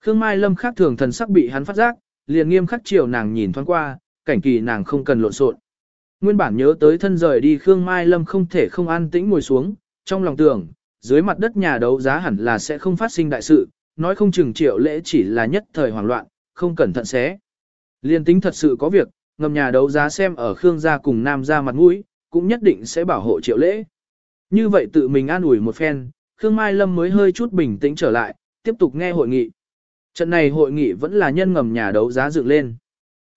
Khương Mai Lâm khác thường thần sắc bị hắn phát giác, liền nghiêm khắc chiều nàng nhìn thoáng qua, cảnh kỳ nàng không cần lộn xộn. Nguyên bản nhớ tới thân rời đi Khương Mai Lâm không thể không an tĩnh ngồi xuống, trong lòng tưởng, dưới mặt đất nhà đấu giá hẳn là sẽ không phát sinh đại sự, nói không chừng triệu lễ chỉ là nhất thời hoảng loạn, không cẩn thận xé. Liên tính thật sự có việc, ngầm nhà đấu giá xem ở Khương gia cùng Nam gia mặt mũi, cũng nhất định sẽ bảo hộ triệu lễ. Như vậy tự mình an ủi một phen, Khương Mai Lâm mới hơi chút bình tĩnh trở lại, tiếp tục nghe hội nghị. Trận này hội nghị vẫn là nhân ngầm nhà đấu giá dựng lên.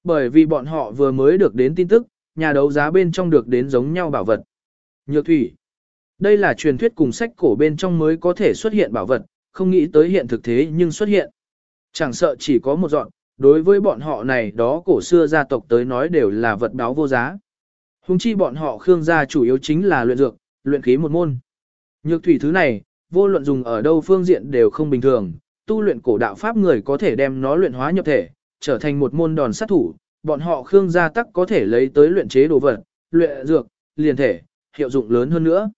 Bởi vì bọn họ vừa mới được đến tin tức, nhà đấu giá bên trong được đến giống nhau bảo vật. Nhược thủy. Đây là truyền thuyết cùng sách cổ bên trong mới có thể xuất hiện bảo vật, không nghĩ tới hiện thực thế nhưng xuất hiện. Chẳng sợ chỉ có một dọn, đối với bọn họ này đó cổ xưa gia tộc tới nói đều là vật báo vô giá. Hùng chi bọn họ Khương gia chủ yếu chính là luyện dược, luyện khí một môn. Nhược thủy thứ này, vô luận dùng ở đâu phương diện đều không bình thường, tu luyện cổ đạo pháp người có thể đem nó luyện hóa nhập thể, trở thành một môn đòn sát thủ, bọn họ Khương gia tắc có thể lấy tới luyện chế đồ vật, luyện dược, liền thể, hiệu dụng lớn hơn nữa.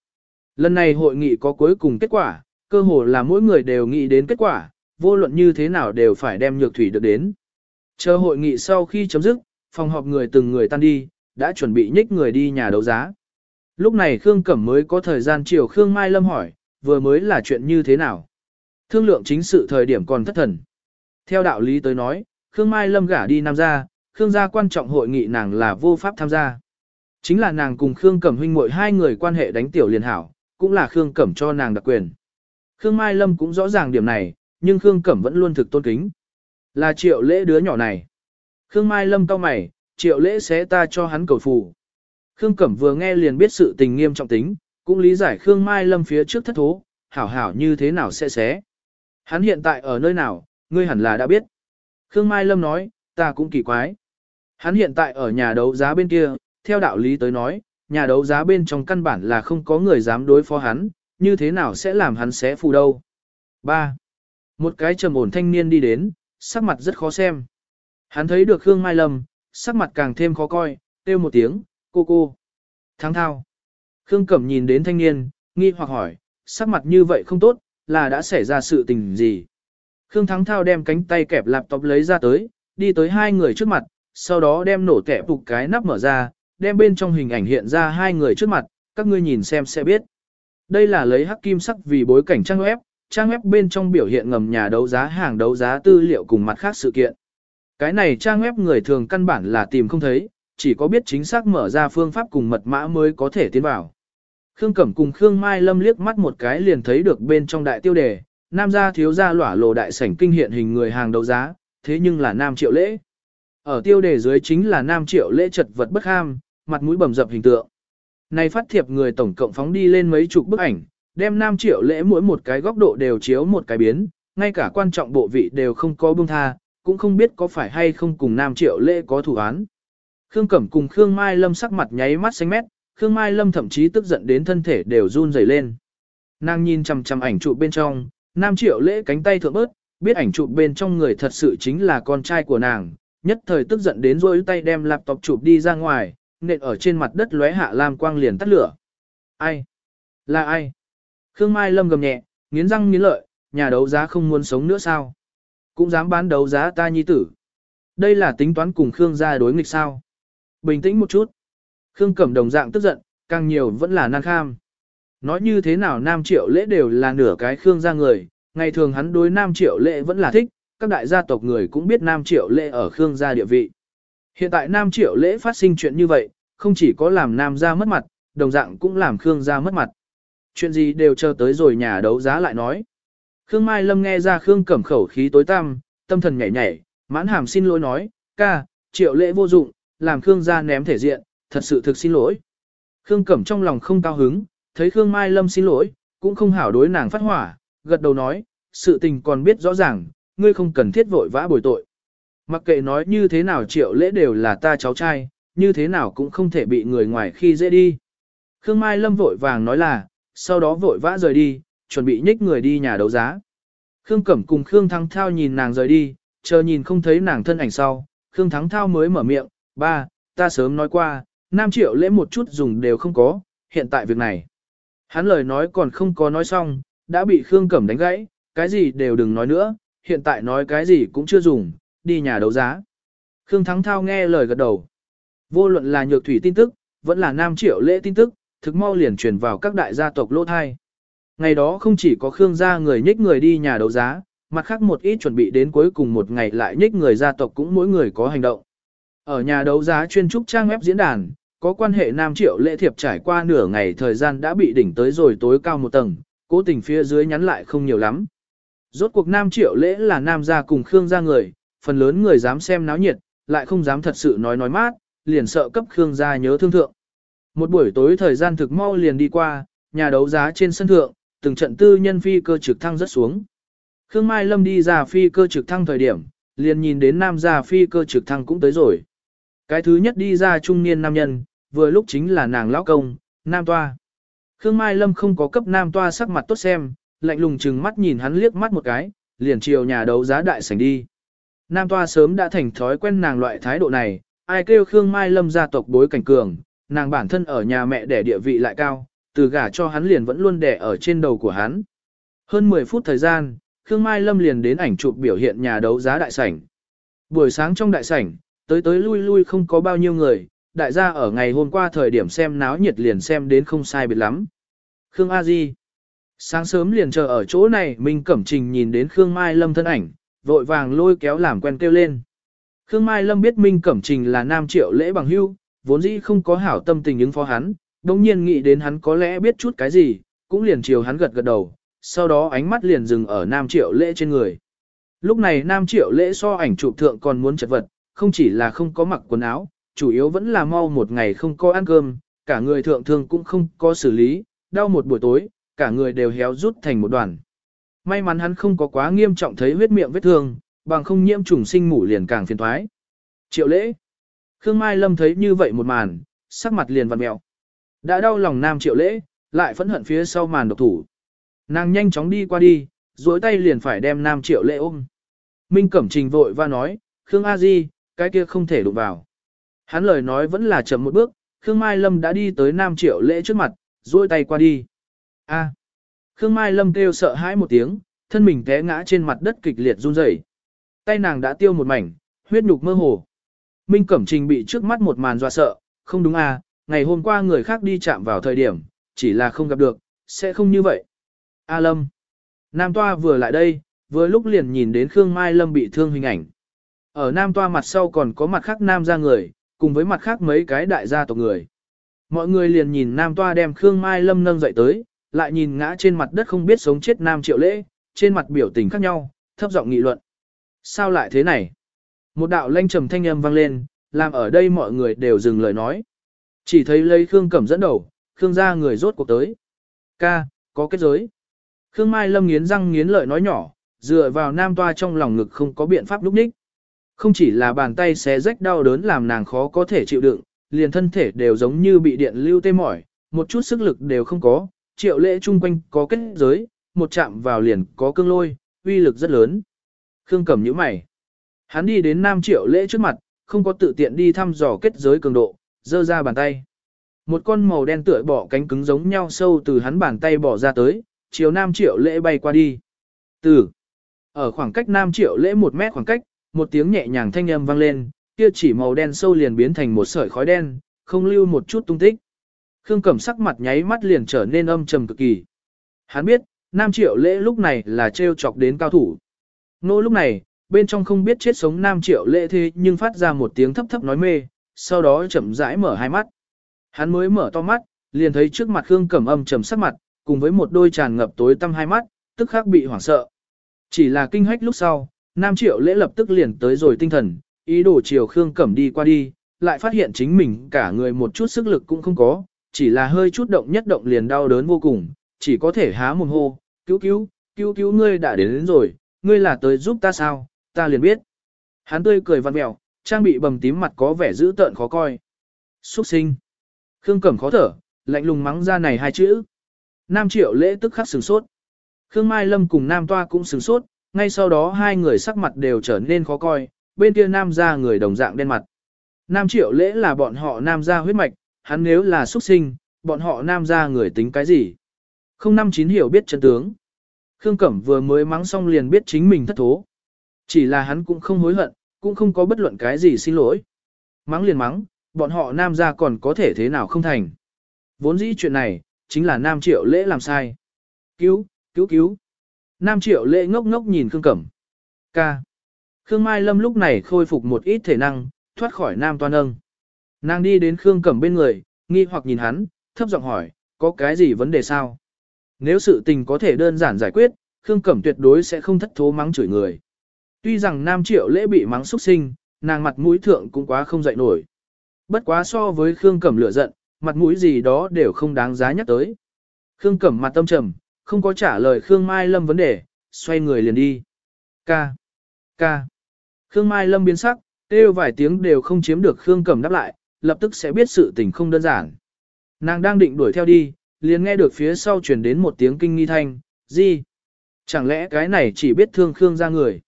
Lần này hội nghị có cuối cùng kết quả, cơ hồ là mỗi người đều nghĩ đến kết quả, vô luận như thế nào đều phải đem nhược thủy được đến. Chờ hội nghị sau khi chấm dứt, phòng họp người từng người tan đi, đã chuẩn bị nhích người đi nhà đấu giá. Lúc này Khương Cẩm mới có thời gian chiều Khương Mai Lâm hỏi, vừa mới là chuyện như thế nào? Thương lượng chính sự thời điểm còn thất thần. Theo đạo lý tới nói, Khương Mai Lâm gả đi Nam gia, Khương gia quan trọng hội nghị nàng là vô pháp tham gia. Chính là nàng cùng Khương Cẩm huynh muội hai người quan hệ đánh tiểu liền hảo, cũng là Khương Cẩm cho nàng đặc quyền. Khương Mai Lâm cũng rõ ràng điểm này, nhưng Khương Cẩm vẫn luôn thực tôn kính. Là triệu lễ đứa nhỏ này. Khương Mai Lâm cau mày, triệu lễ sẽ ta cho hắn cầu phù. Khương Cẩm vừa nghe liền biết sự tình nghiêm trọng tính, cũng lý giải Khương Mai Lâm phía trước thất thố, hảo hảo như thế nào sẽ xé. Hắn hiện tại ở nơi nào, ngươi hẳn là đã biết. Khương Mai Lâm nói, ta cũng kỳ quái. Hắn hiện tại ở nhà đấu giá bên kia, theo đạo lý tới nói, nhà đấu giá bên trong căn bản là không có người dám đối phó hắn, như thế nào sẽ làm hắn xé phù đâu. 3. Một cái trầm ổn thanh niên đi đến, sắc mặt rất khó xem. Hắn thấy được Khương Mai Lâm, sắc mặt càng thêm khó coi, kêu một tiếng, cô cô. Thắng thao. Khương Cẩm nhìn đến thanh niên, nghi hoặc hỏi, sắc mặt như vậy không tốt, là đã xảy ra sự tình gì. Khương Thắng Thao đem cánh tay kẹp laptop lấy ra tới, đi tới hai người trước mặt, sau đó đem nổ kẹp phục cái nắp mở ra, đem bên trong hình ảnh hiện ra hai người trước mặt, các ngươi nhìn xem sẽ biết. Đây là lấy hắc kim sắc vì bối cảnh trang web, trang web bên trong biểu hiện ngầm nhà đấu giá hàng đấu giá tư liệu cùng mặt khác sự kiện. Cái này trang web người thường căn bản là tìm không thấy, chỉ có biết chính xác mở ra phương pháp cùng mật mã mới có thể tiến vào. Khương Cẩm cùng Khương Mai Lâm liếc mắt một cái liền thấy được bên trong đại tiêu đề, nam gia thiếu gia lỏa lồ đại sảnh kinh hiện hình người hàng đấu giá, thế nhưng là nam triệu lễ. Ở tiêu đề dưới chính là nam triệu lễ chật vật bất ham, mặt mũi bầm dập hình tượng. Này phát thiệp người tổng cộng phóng đi lên mấy chục bức ảnh, đem nam triệu lễ mỗi một cái góc độ đều chiếu một cái biến, ngay cả quan trọng bộ vị đều không có buông tha, cũng không biết có phải hay không cùng nam triệu lễ có thủ án. Khương Cẩm cùng Khương Mai Lâm sắc mặt nháy mắt xanh mét, Khương Mai Lâm thậm chí tức giận đến thân thể đều run rẩy lên. Nàng nhìn chằm chằm ảnh chụp bên trong, Nam Triệu Lễ cánh tay thượng bớt, biết ảnh chụp bên trong người thật sự chính là con trai của nàng, nhất thời tức giận đến rối tay đem laptop chụp đi ra ngoài, nện ở trên mặt đất lóe hạ lam quang liền tắt lửa. Ai? Là ai? Khương Mai Lâm gầm nhẹ, nghiến răng nghiến lợi, nhà đấu giá không muốn sống nữa sao? Cũng dám bán đấu giá ta nhi tử. Đây là tính toán cùng Khương gia đối nghịch sao? Bình tĩnh một chút. Khương Cẩm đồng dạng tức giận, càng nhiều vẫn là nan kham. Nói như thế nào Nam Triệu Lễ đều là nửa cái Khương gia người, ngày thường hắn đối Nam Triệu Lễ vẫn là thích, các đại gia tộc người cũng biết Nam Triệu Lễ ở Khương gia địa vị. Hiện tại Nam Triệu Lễ phát sinh chuyện như vậy, không chỉ có làm Nam gia mất mặt, đồng dạng cũng làm Khương gia mất mặt. Chuyện gì đều chờ tới rồi nhà đấu giá lại nói. Khương Mai Lâm nghe ra Khương Cẩm khẩu khí tối tăm, tâm thần nhảy nhảy, mãn hàm xin lỗi nói, ca, Triệu Lễ vô dụng, làm Khương gia ném thể diện, thật sự thực xin lỗi. Khương Cẩm trong lòng không cao hứng, thấy Khương Mai Lâm xin lỗi, cũng không hảo đối nàng phát hỏa, gật đầu nói, sự tình còn biết rõ ràng, ngươi không cần thiết vội vã bồi tội. Mặc kệ nói như thế nào triệu lễ đều là ta cháu trai, như thế nào cũng không thể bị người ngoài khi dễ đi. Khương Mai Lâm vội vàng nói là, sau đó vội vã rời đi, chuẩn bị nhích người đi nhà đấu giá. Khương Cẩm cùng Khương Thắng Thao nhìn nàng rời đi, chờ nhìn không thấy nàng thân ảnh sau, Khương Thắng Thao mới mở miệng, ba, ta sớm nói qua, Nam Triệu lễ một chút dùng đều không có, hiện tại việc này. Hắn lời nói còn không có nói xong, đã bị Khương Cẩm đánh gãy, cái gì đều đừng nói nữa, hiện tại nói cái gì cũng chưa dùng, đi nhà đấu giá. Khương Thắng Thao nghe lời gật đầu. Vô luận là nhược thủy tin tức, vẫn là Nam Triệu lễ tin tức, thực mau liền truyền vào các đại gia tộc lỗ thai. Ngày đó không chỉ có Khương gia người nhích người đi nhà đấu giá, mặt khác một ít chuẩn bị đến cuối cùng một ngày lại nhích người gia tộc cũng mỗi người có hành động. Ở nhà đấu giá chuyên trúc trang web diễn đàn, có quan hệ Nam Triệu lễ thiệp trải qua nửa ngày thời gian đã bị đỉnh tới rồi tối cao một tầng, cố tình phía dưới nhắn lại không nhiều lắm. Rốt cuộc Nam Triệu lễ là Nam gia cùng Khương gia người, phần lớn người dám xem náo nhiệt, lại không dám thật sự nói nói mát, liền sợ cấp Khương gia nhớ thương thượng. Một buổi tối thời gian thực mau liền đi qua, nhà đấu giá trên sân thượng, từng trận tư nhân phi cơ trực thăng rất xuống. Khương Mai Lâm đi ra phi cơ trực thăng thời điểm, liền nhìn đến Nam gia phi cơ trực thăng cũng tới rồi. Cái thứ nhất đi ra trung niên nam nhân, vừa lúc chính là nàng lão công, nam toa. Khương Mai Lâm không có cấp nam toa sắc mặt tốt xem, lạnh lùng chừng mắt nhìn hắn liếc mắt một cái, liền chiều nhà đấu giá đại sảnh đi. Nam toa sớm đã thành thói quen nàng loại thái độ này, ai kêu Khương Mai Lâm gia tộc bối cảnh cường, nàng bản thân ở nhà mẹ đẻ địa vị lại cao, từ gả cho hắn liền vẫn luôn đẻ ở trên đầu của hắn. Hơn 10 phút thời gian, Khương Mai Lâm liền đến ảnh chụp biểu hiện nhà đấu giá đại sảnh. Buổi sáng trong đại sảnh, tới tới lui lui không có bao nhiêu người, đại gia ở ngày hôm qua thời điểm xem náo nhiệt liền xem đến không sai biệt lắm. Khương A Di Sáng sớm liền chờ ở chỗ này Minh Cẩm Trình nhìn đến Khương Mai Lâm thân ảnh, vội vàng lôi kéo làm quen kêu lên. Khương Mai Lâm biết Minh Cẩm Trình là nam triệu lễ bằng hưu, vốn dĩ không có hảo tâm tình ứng phó hắn, đồng nhiên nghĩ đến hắn có lẽ biết chút cái gì, cũng liền chiều hắn gật gật đầu, sau đó ánh mắt liền dừng ở nam triệu lễ trên người. Lúc này nam triệu lễ so ảnh chụp thượng còn muốn chật vật, không chỉ là không có mặc quần áo, chủ yếu vẫn là mau một ngày không có ăn cơm, cả người thượng thương cũng không có xử lý, đau một buổi tối, cả người đều héo rút thành một đoàn. May mắn hắn không có quá nghiêm trọng thấy huyết miệng vết thương, bằng không nhiễm trùng sinh mủ liền càng phiền thoái. Triệu lễ. Khương Mai Lâm thấy như vậy một màn, sắc mặt liền vặn mẹo. Đã đau lòng nam triệu lễ, lại phẫn hận phía sau màn độc thủ. Nàng nhanh chóng đi qua đi, duỗi tay liền phải đem nam triệu lễ ôm. Minh Cẩm Trình vội và nói, Khương A Di, cái kia không thể đụng vào. Hắn lời nói vẫn là chậm một bước, Khương Mai Lâm đã đi tới Nam Triệu Lễ trước mặt, duỗi tay qua đi. A. Khương Mai Lâm kêu sợ hãi một tiếng, thân mình té ngã trên mặt đất kịch liệt run rẩy. Tay nàng đã tiêu một mảnh, huyết nhục mơ hồ. Minh Cẩm Trình bị trước mắt một màn dọa sợ, không đúng à, ngày hôm qua người khác đi chạm vào thời điểm, chỉ là không gặp được, sẽ không như vậy. A Lâm. Nam Toa vừa lại đây, vừa lúc liền nhìn đến Khương Mai Lâm bị thương hình ảnh. Ở Nam Toa mặt sau còn có mặt khác Nam gia người, cùng với mặt khác mấy cái đại gia tộc người. Mọi người liền nhìn Nam Toa đem Khương Mai Lâm nâng dậy tới, lại nhìn ngã trên mặt đất không biết sống chết Nam Triệu Lễ, trên mặt biểu tình khác nhau, thấp giọng nghị luận. Sao lại thế này? Một đạo lanh trầm thanh âm vang lên, làm ở đây mọi người đều dừng lời nói. Chỉ thấy lấy Khương Cẩm dẫn đầu, Khương gia người rốt cuộc tới. Ca, có kết giới. Khương Mai Lâm nghiến răng nghiến lợi nói nhỏ, dựa vào nam toa trong lòng ngực không có biện pháp lúc ních. Không chỉ là bàn tay xé rách đau đớn làm nàng khó có thể chịu đựng, liền thân thể đều giống như bị điện lưu tê mỏi, một chút sức lực đều không có, triệu lễ chung quanh có kết giới, một chạm vào liền có cương lôi, uy lực rất lớn. Khương Cẩm nhíu mày. Hắn đi đến nam triệu lễ trước mặt, không có tự tiện đi thăm dò kết giới cường độ, giơ ra bàn tay. Một con màu đen tựa bỏ cánh cứng giống nhau sâu từ hắn bàn tay bỏ ra tới, chiều nam triệu lễ bay qua đi. Từ, ở khoảng cách nam triệu lễ một mét khoảng cách, một tiếng nhẹ nhàng thanh âm vang lên, kia chỉ màu đen sâu liền biến thành một sợi khói đen, không lưu một chút tung tích. Khương Cẩm sắc mặt nháy mắt liền trở nên âm trầm cực kỳ. Hắn biết, Nam Triệu Lễ lúc này là trêu chọc đến cao thủ. Nô lúc này, bên trong không biết chết sống Nam Triệu Lễ thế nhưng phát ra một tiếng thấp thấp nói mê, sau đó chậm rãi mở hai mắt. Hắn mới mở to mắt, liền thấy trước mặt Khương Cẩm âm trầm sắc mặt, cùng với một đôi tràn ngập tối tăm hai mắt, tức khắc bị hoảng sợ. Chỉ là kinh hách lúc sau, Nam Triệu Lễ lập tức liền tới rồi tinh thần, ý đồ chiều Khương Cẩm đi qua đi, lại phát hiện chính mình cả người một chút sức lực cũng không có, chỉ là hơi chút động nhất động liền đau đớn vô cùng, chỉ có thể há mồm hô, cứu cứu, cứu cứu ngươi đã đến, đến rồi, ngươi là tới giúp ta sao, ta liền biết. Hắn tươi cười văn mèo, trang bị bầm tím mặt có vẻ dữ tợn khó coi. Xuất sinh. Khương Cẩm khó thở, lạnh lùng mắng ra này hai chữ. Nam Triệu lễ tức khắc sừng sốt. Khương Mai Lâm cùng Nam Toa cũng sừng sốt, ngay sau đó hai người sắc mặt đều trở nên khó coi, bên kia Nam gia người đồng dạng đen mặt. Nam Triệu lễ là bọn họ Nam gia huyết mạch, hắn nếu là xuất sinh, bọn họ Nam gia người tính cái gì? Không năm chín hiểu biết chân tướng. Khương Cẩm vừa mới mắng xong liền biết chính mình thất thố. Chỉ là hắn cũng không hối hận, cũng không có bất luận cái gì xin lỗi. Mắng liền mắng, bọn họ nam gia còn có thể thế nào không thành. Vốn dĩ chuyện này, chính là nam triệu lễ làm sai. Cứu, cứu cứu. Nam triệu lễ ngốc ngốc nhìn Khương Cẩm. Ca. Khương Mai Lâm lúc này khôi phục một ít thể năng, thoát khỏi nam toan âng. Nàng đi đến Khương Cẩm bên người, nghi hoặc nhìn hắn, thấp giọng hỏi, có cái gì vấn đề sao? Nếu sự tình có thể đơn giản giải quyết, Khương Cẩm tuyệt đối sẽ không thất thố mắng chửi người. Tuy rằng Nam Triệu lễ bị mắng xúc sinh, nàng mặt mũi thượng cũng quá không dậy nổi. Bất quá so với Khương Cẩm lửa giận, mặt mũi gì đó đều không đáng giá nhắc tới. Khương Cẩm mặt tâm trầm, không có trả lời Khương Mai Lâm vấn đề, xoay người liền đi. Ca. Ca. Khương Mai Lâm biến sắc, kêu vài tiếng đều không chiếm được Khương Cẩm đáp lại, lập tức sẽ biết sự tình không đơn giản. Nàng đang định đuổi theo đi, liền nghe được phía sau truyền đến một tiếng kinh nghi thanh, gì? Chẳng lẽ cái này chỉ biết thương Khương ra người?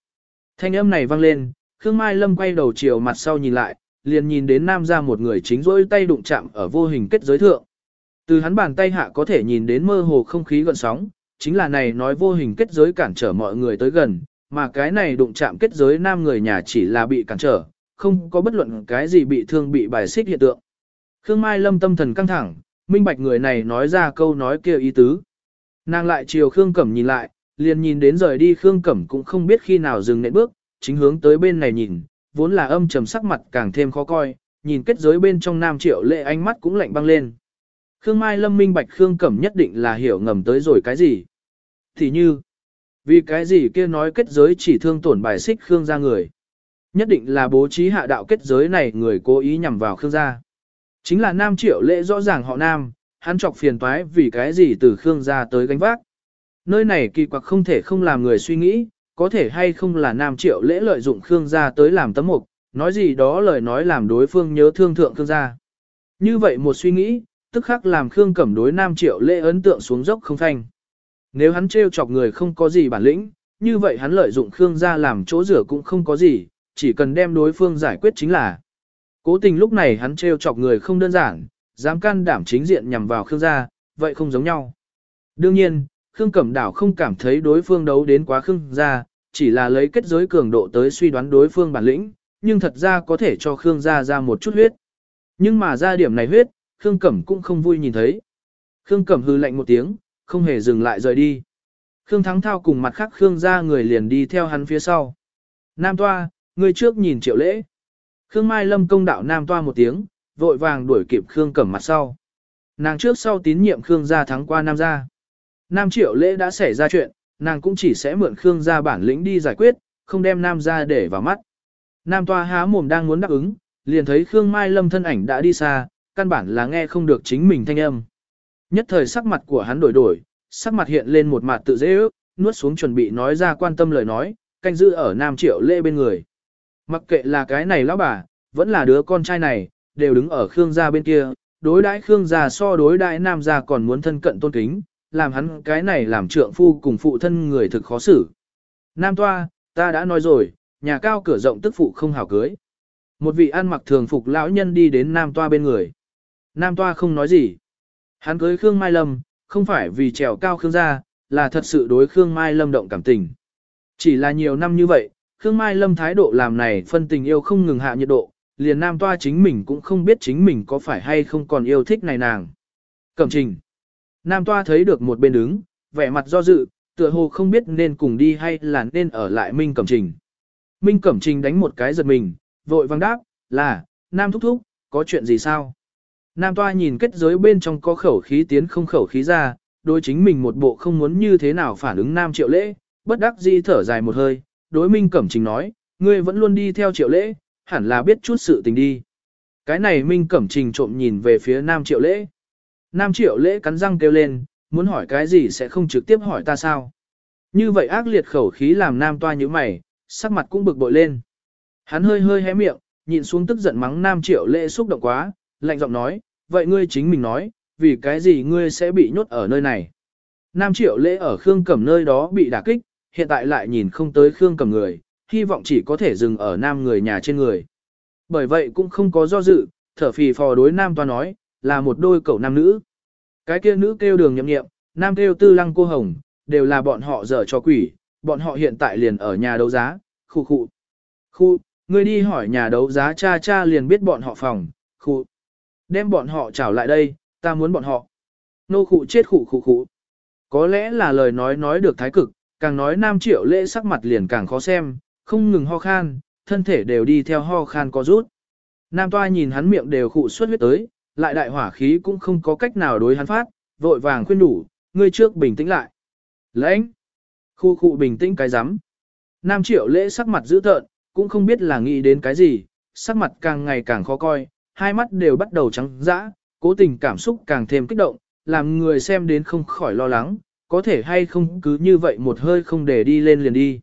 Thanh âm này vang lên, Khương Mai Lâm quay đầu chiều mặt sau nhìn lại, liền nhìn đến nam ra một người chính rỗi tay đụng chạm ở vô hình kết giới thượng. Từ hắn bàn tay hạ có thể nhìn đến mơ hồ không khí gần sóng, chính là này nói vô hình kết giới cản trở mọi người tới gần, mà cái này đụng chạm kết giới nam người nhà chỉ là bị cản trở, không có bất luận cái gì bị thương bị bài xích hiện tượng. Khương Mai Lâm tâm thần căng thẳng, minh bạch người này nói ra câu nói kia ý tứ. Nàng lại chiều Khương Cẩm nhìn lại, liền nhìn đến rời đi Khương Cẩm cũng không biết khi nào dừng nệm bước, chính hướng tới bên này nhìn, vốn là âm trầm sắc mặt càng thêm khó coi, nhìn kết giới bên trong nam triệu lệ ánh mắt cũng lạnh băng lên. Khương Mai Lâm minh bạch Khương Cẩm nhất định là hiểu ngầm tới rồi cái gì. Thì như, vì cái gì kia nói kết giới chỉ thương tổn bài xích Khương gia người. Nhất định là bố trí hạ đạo kết giới này người cố ý nhằm vào Khương gia. Chính là nam triệu lễ rõ ràng họ nam, hắn chọc phiền toái vì cái gì từ Khương gia tới gánh vác. Nơi này kỳ quặc không thể không làm người suy nghĩ, có thể hay không là nam triệu lễ lợi dụng Khương gia tới làm tấm mục, nói gì đó lời nói làm đối phương nhớ thương thượng Khương gia. Như vậy một suy nghĩ, tức khắc làm Khương cẩm đối nam triệu lễ ấn tượng xuống dốc không thanh. Nếu hắn trêu chọc người không có gì bản lĩnh, như vậy hắn lợi dụng Khương gia làm chỗ rửa cũng không có gì, chỉ cần đem đối phương giải quyết chính là. Cố tình lúc này hắn trêu chọc người không đơn giản, dám can đảm chính diện nhằm vào Khương gia, vậy không giống nhau. Đương nhiên, Khương Cẩm Đảo không cảm thấy đối phương đấu đến quá Khương gia, chỉ là lấy kết giới cường độ tới suy đoán đối phương bản lĩnh, nhưng thật ra có thể cho Khương gia ra một chút huyết. Nhưng mà ra điểm này huyết, Khương Cẩm cũng không vui nhìn thấy. Khương Cẩm hư lạnh một tiếng, không hề dừng lại rời đi. Khương Thắng Thao cùng mặt khác Khương gia người liền đi theo hắn phía sau. Nam Toa, người trước nhìn triệu lễ. Khương Mai Lâm công đạo Nam Toa một tiếng, vội vàng đuổi kịp Khương Cẩm mặt sau. Nàng trước sau tín nhiệm Khương gia thắng qua Nam gia. Nam triệu lễ đã xảy ra chuyện, nàng cũng chỉ sẽ mượn Khương gia bản lĩnh đi giải quyết, không đem Nam gia để vào mắt. Nam Toa há mồm đang muốn đáp ứng, liền thấy Khương Mai Lâm thân ảnh đã đi xa, căn bản là nghe không được chính mình thanh âm. Nhất thời sắc mặt của hắn đổi đổi, sắc mặt hiện lên một mặt tự dễ ước, nuốt xuống chuẩn bị nói ra quan tâm lời nói, canh giữ ở Nam Triệu Lễ bên người. Mặc kệ là cái này lão bà, vẫn là đứa con trai này, đều đứng ở Khương gia bên kia, đối đãi Khương gia so đối đãi Nam gia còn muốn thân cận tôn kính, làm hắn cái này làm trượng phu cùng phụ thân người thực khó xử. Nam toa, ta đã nói rồi, nhà cao cửa rộng tức phụ không hảo cưới. Một vị ăn mặc thường phục lão nhân đi đến Nam toa bên người. Nam toa không nói gì. Hắn cưới Khương Mai Lâm, không phải vì trèo cao Khương gia, là thật sự đối Khương Mai Lâm động cảm tình. Chỉ là nhiều năm như vậy, Khương Mai Lâm thái độ làm này phân tình yêu không ngừng hạ nhiệt độ, liền nam toa chính mình cũng không biết chính mình có phải hay không còn yêu thích này nàng. Cẩm trình. Nam toa thấy được một bên đứng, vẻ mặt do dự, tựa hồ không biết nên cùng đi hay là nên ở lại Minh Cẩm trình. Minh Cẩm trình đánh một cái giật mình, vội vang đáp, là, Nam thúc thúc, có chuyện gì sao? Nam toa nhìn kết giới bên trong có khẩu khí tiến không khẩu khí ra, đối chính mình một bộ không muốn như thế nào phản ứng Nam triệu lễ, bất đắc dĩ thở dài một hơi, đối Minh Cẩm Trình nói, ngươi vẫn luôn đi theo triệu lễ, hẳn là biết chút sự tình đi. Cái này Minh Cẩm Trình trộm nhìn về phía Nam Triệu Lễ. Nam Triệu Lễ cắn răng kêu lên, muốn hỏi cái gì sẽ không trực tiếp hỏi ta sao. Như vậy ác liệt khẩu khí làm Nam toa như mày, sắc mặt cũng bực bội lên. Hắn hơi hơi hé miệng, nhịn xuống tức giận mắng Nam Triệu Lễ xúc động quá, lạnh giọng nói, vậy ngươi chính mình nói, vì cái gì ngươi sẽ bị nhốt ở nơi này. Nam Triệu Lễ ở Khương Cẩm nơi đó bị đả kích, hiện tại lại nhìn không tới Khương Cẩm người, hy vọng chỉ có thể dừng ở nam người nhà trên người. Bởi vậy cũng không có do dự, thở phì phò đối nam toa nói, là một đôi cậu nam nữ. Cái kia nữ kêu đường nhậm nghiệm, nam kêu tư lăng cô hồng, đều là bọn họ dở cho quỷ, bọn họ hiện tại liền ở nhà đấu giá, khu khu. Khu, người đi hỏi nhà đấu giá cha cha liền biết bọn họ phòng, khu. Đem bọn họ trảo lại đây, ta muốn bọn họ. Nô khụ chết khụ khụ khụ. Có lẽ là lời nói nói được thái cực, càng nói nam triệu lễ sắc mặt liền càng khó xem, không ngừng ho khan, thân thể đều đi theo ho khan có rút. Nam toa nhìn hắn miệng đều khụ xuất huyết tới, lại đại hỏa khí cũng không có cách nào đối hắn phát, vội vàng khuyên đủ, ngươi trước bình tĩnh lại. Lãnh! Khu khu bình tĩnh cái rắm Nam triệu lễ sắc mặt dữ tợn, cũng không biết là nghĩ đến cái gì, sắc mặt càng ngày càng khó coi, hai mắt đều bắt đầu trắng dã, cố tình cảm xúc càng thêm kích động, làm người xem đến không khỏi lo lắng, có thể hay không cứ như vậy một hơi không để đi lên liền đi.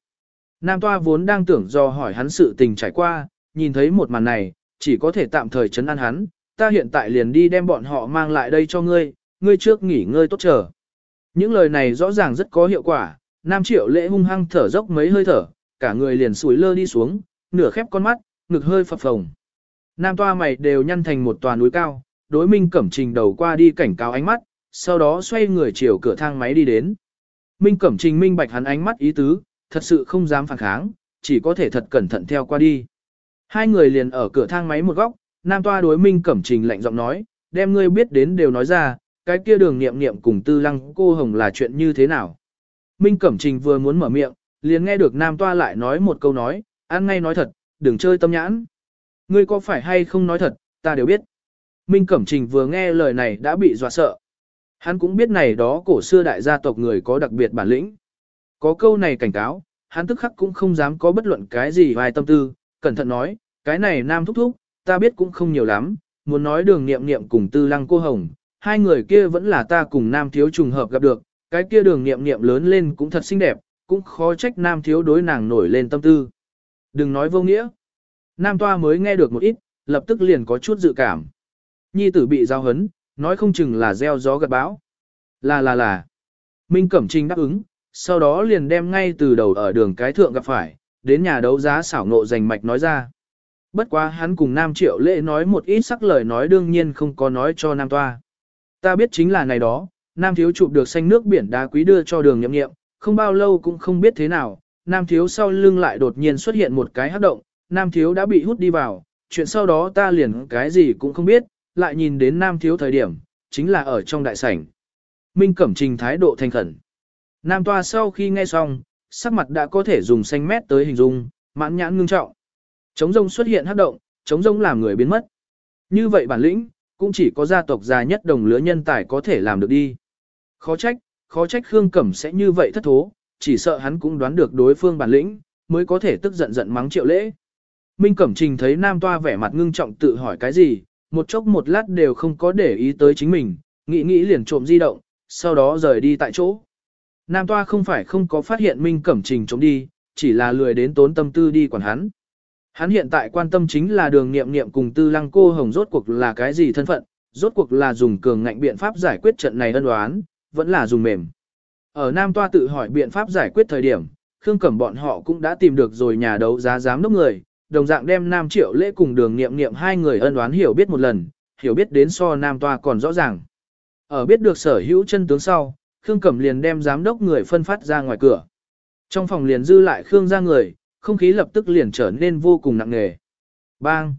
Nam Toa vốn đang tưởng do hỏi hắn sự tình trải qua, nhìn thấy một màn này, chỉ có thể tạm thời chấn an hắn, ta hiện tại liền đi đem bọn họ mang lại đây cho ngươi, ngươi trước nghỉ ngơi tốt chờ. Những lời này rõ ràng rất có hiệu quả, Nam Triệu lễ hung hăng thở dốc mấy hơi thở, cả người liền sủi lơ đi xuống, nửa khép con mắt, ngực hơi phập phồng. Nam Toa mày đều nhăn thành một tòa núi cao, đối minh cẩm trình đầu qua đi cảnh cáo ánh mắt, sau đó xoay người chiều cửa thang máy đi đến. Minh cẩm trình minh bạch hắn ánh mắt ý tứ, thật sự không dám phản kháng, chỉ có thể thật cẩn thận theo qua đi. Hai người liền ở cửa thang máy một góc, nam toa đối minh cẩm trình lạnh giọng nói, đem ngươi biết đến đều nói ra, cái kia đường nghiệm nghiệm cùng tư lăng cô hồng là chuyện như thế nào. Minh cẩm trình vừa muốn mở miệng, liền nghe được nam toa lại nói một câu nói, ăn ngay nói thật, đừng chơi tâm nhãn. Ngươi có phải hay không nói thật, ta đều biết. Minh Cẩm Trình vừa nghe lời này đã bị dọa sợ. Hắn cũng biết này đó cổ xưa đại gia tộc người có đặc biệt bản lĩnh. Có câu này cảnh cáo, hắn tức khắc cũng không dám có bất luận cái gì vài tâm tư, cẩn thận nói, cái này nam thúc thúc, ta biết cũng không nhiều lắm, muốn nói đường nghiệm nghiệm cùng tư lăng cô hồng, hai người kia vẫn là ta cùng nam thiếu trùng hợp gặp được, cái kia đường nghiệm nghiệm lớn lên cũng thật xinh đẹp, cũng khó trách nam thiếu đối nàng nổi lên tâm tư. Đừng nói vô nghĩa. Nam toa mới nghe được một ít, lập tức liền có chút dự cảm. Nhi tử bị giao hấn, nói không chừng là gieo gió gặt bão. Là là là. Minh Cẩm Trinh đáp ứng, sau đó liền đem ngay từ đầu ở đường cái thượng gặp phải, đến nhà đấu giá xảo nộ giành mạch nói ra. Bất quá hắn cùng Nam Triệu Lễ nói một ít sắc lời nói đương nhiên không có nói cho Nam Toa. Ta biết chính là này đó, Nam thiếu chụp được xanh nước biển đá quý đưa cho đường nhậm nghiệm, không bao lâu cũng không biết thế nào, Nam thiếu sau lưng lại đột nhiên xuất hiện một cái hấp động, Nam thiếu đã bị hút đi vào, chuyện sau đó ta liền cái gì cũng không biết, lại nhìn đến Nam thiếu thời điểm, chính là ở trong đại sảnh. Minh Cẩm Trình thái độ thành khẩn. Nam toa sau khi nghe xong, sắc mặt đã có thể dùng xanh mét tới hình dung, mãn nhãn ngưng trọng. Chống rông xuất hiện hát động, chống rông làm người biến mất. Như vậy bản lĩnh, cũng chỉ có gia tộc già nhất đồng lứa nhân tài có thể làm được đi. Khó trách, khó trách Khương Cẩm sẽ như vậy thất thố, chỉ sợ hắn cũng đoán được đối phương bản lĩnh, mới có thể tức giận giận mắng triệu lễ. Minh Cẩm Trình thấy Nam Toa vẻ mặt ngưng trọng tự hỏi cái gì, một chốc một lát đều không có để ý tới chính mình, nghĩ nghĩ liền trộm di động, sau đó rời đi tại chỗ. Nam Toa không phải không có phát hiện Minh Cẩm Trình trốn đi, chỉ là lười đến tốn tâm tư đi quản hắn. Hắn hiện tại quan tâm chính là đường nghiệm nghiệm cùng tư lăng cô hồng rốt cuộc là cái gì thân phận, rốt cuộc là dùng cường ngạnh biện pháp giải quyết trận này ân đoán, vẫn là dùng mềm. Ở Nam Toa tự hỏi biện pháp giải quyết thời điểm, Khương Cẩm bọn họ cũng đã tìm được rồi nhà đấu giá giám đốc người, đồng dạng đem Nam Triệu Lễ cùng đường nghiệm nghiệm hai người ân oán hiểu biết một lần, hiểu biết đến so Nam Toa còn rõ ràng. Ở biết được sở hữu chân tướng sau, Khương Cẩm liền đem giám đốc người phân phát ra ngoài cửa. Trong phòng liền dư lại Khương ra người, không khí lập tức liền trở nên vô cùng nặng nề. Bang!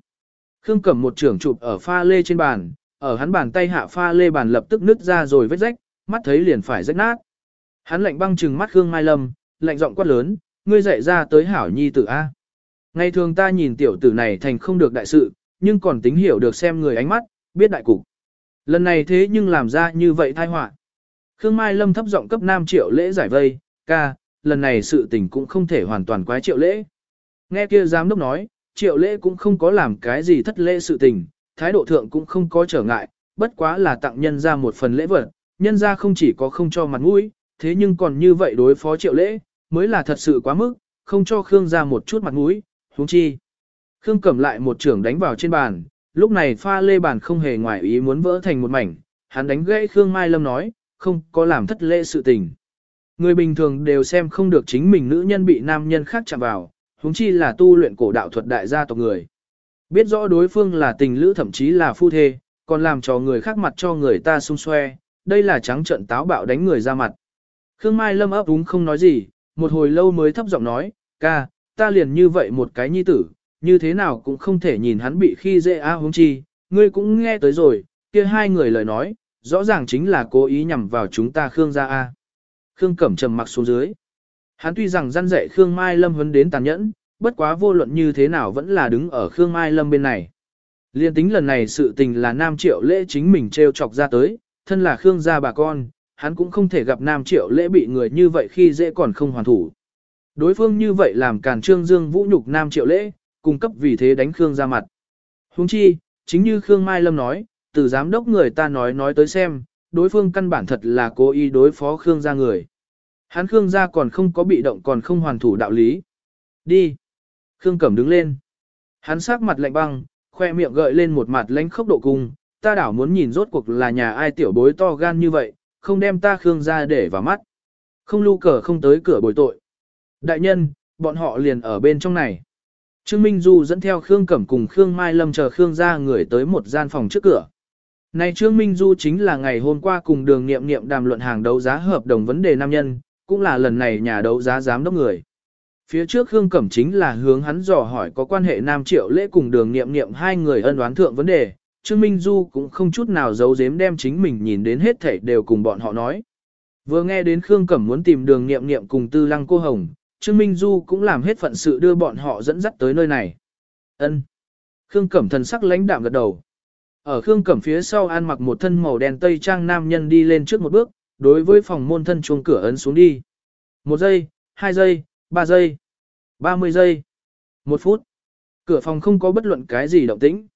Khương Cẩm một trưởng chụp ở pha lê trên bàn, ở hắn bàn tay hạ pha lê bàn lập tức nứt ra rồi vết rách, mắt thấy liền phải rách nát. Hắn lạnh băng trừng mắt Khương Mai Lâm, lạnh giọng quát lớn, ngươi dạy ra tới hảo nhi tử A. Ngày thường ta nhìn tiểu tử này thành không được đại sự, nhưng còn tính hiểu được xem người ánh mắt, biết đại cục. Lần này thế nhưng làm ra như vậy tai họa. Khương Mai Lâm thấp giọng cấp nam triệu lễ giải vây, ca, lần này sự tình cũng không thể hoàn toàn quái triệu lễ. Nghe kia giám đốc nói, triệu lễ cũng không có làm cái gì thất lễ sự tình, thái độ thượng cũng không có trở ngại, bất quá là tặng nhân ra một phần lễ vật, nhân ra không chỉ có không cho mặt mũi, thế nhưng còn như vậy đối phó triệu lễ, mới là thật sự quá mức, không cho Khương ra một chút mặt mũi, huống chi. Khương cầm lại một trưởng đánh vào trên bàn, lúc này pha lê bàn không hề ngoài ý muốn vỡ thành một mảnh, hắn đánh gãy Khương Mai Lâm nói, không có làm thất lễ sự tình. Người bình thường đều xem không được chính mình nữ nhân bị nam nhân khác chạm vào, huống chi là tu luyện cổ đạo thuật đại gia tộc người. Biết rõ đối phương là tình lữ thậm chí là phu thê, còn làm cho người khác mặt cho người ta xung xoe, đây là trắng trận táo bạo đánh người ra mặt. Khương Mai Lâm ấp úng không nói gì, một hồi lâu mới thấp giọng nói, ca, ta liền như vậy một cái nhi tử, như thế nào cũng không thể nhìn hắn bị khi dễ a à huống chi, ngươi cũng nghe tới rồi, kia hai người lời nói, rõ ràng chính là cố ý nhằm vào chúng ta Khương gia a. Khương Cẩm trầm mặc xuống dưới. Hắn tuy rằng răn dạy Khương Mai Lâm huấn đến tàn nhẫn, bất quá vô luận như thế nào vẫn là đứng ở Khương Mai Lâm bên này. Liên tính lần này sự tình là Nam Triệu Lễ chính mình treo chọc ra tới, thân là Khương gia bà con, hắn cũng không thể gặp Nam Triệu Lễ bị người như vậy khi dễ còn không hoàn thủ. Đối phương như vậy làm càn trương dương vũ nhục Nam Triệu Lễ, cung cấp vì thế đánh Khương ra mặt. Huống chi, chính như Khương Mai Lâm nói, từ giám đốc người ta nói nói tới xem, đối phương căn bản thật là cố ý đối phó Khương gia người. Hắn Khương gia còn không có bị động còn không hoàn thủ đạo lý. Đi. Khương Cẩm đứng lên. Hắn sắc mặt lạnh băng, khoe miệng gợi lên một mặt lãnh khốc độ cung, ta đảo muốn nhìn rốt cuộc là nhà ai tiểu bối to gan như vậy, không đem ta Khương gia để vào mắt. Không lưu cờ không tới cửa bồi tội. Đại nhân, bọn họ liền ở bên trong này. Trương Minh Du dẫn theo Khương Cẩm cùng Khương Mai Lâm chờ Khương gia người tới một gian phòng trước cửa. Này Trương Minh Du chính là ngày hôm qua cùng đường nghiệm nghiệm đàm luận hàng đấu giá hợp đồng vấn đề nam nhân, cũng là lần này nhà đấu giá giám đốc người. Phía trước Khương Cẩm chính là hướng hắn dò hỏi có quan hệ Nam Triệu Lễ cùng đường nghiệm nghiệm hai người ân oán thượng vấn đề, Trương Minh Du cũng không chút nào giấu giếm đem chính mình nhìn đến hết thảy đều cùng bọn họ nói. Vừa nghe đến Khương Cẩm muốn tìm đường nghiệm nghiệm cùng tư lăng cô hồng, Trương Minh Du cũng làm hết phận sự đưa bọn họ dẫn dắt tới nơi này. Ân. Khương Cẩm thần sắc lãnh đạm gật đầu. Ở Khương Cẩm phía sau An mặc một thân màu đen tây trang nam nhân đi lên trước một bước, đối với phòng môn thân chuông cửa ấn xuống đi. Một giây, hai giây, ba giây, ba mươi giây, một phút. Cửa phòng không có bất luận cái gì động tĩnh.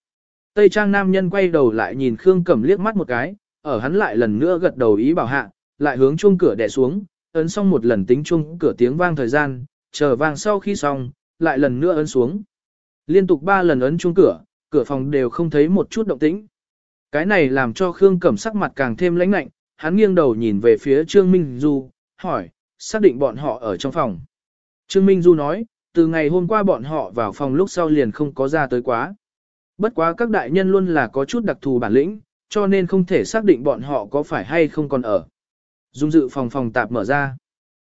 Tây trang nam nhân quay đầu lại nhìn Khương Cẩm liếc mắt một cái, ở hắn lại lần nữa gật đầu ý bảo hạ, lại hướng chuông cửa đè xuống, ấn xong một lần tính chuông cửa tiếng vang thời gian, chờ vang sau khi xong, lại lần nữa ấn xuống. Liên tục ba lần ấn chuông cửa, cửa phòng đều không thấy một chút động tĩnh. Cái này làm cho Khương Cẩm sắc mặt càng thêm lãnh lạnh, hắn nghiêng đầu nhìn về phía Trương Minh Du, hỏi, xác định bọn họ ở trong phòng. Trương Minh Du nói, từ ngày hôm qua bọn họ vào phòng lúc sau liền không có ra tới quá. Bất quá các đại nhân luôn là có chút đặc thù bản lĩnh, cho nên không thể xác định bọn họ có phải hay không còn ở. Dung dự phòng phòng tạp mở ra.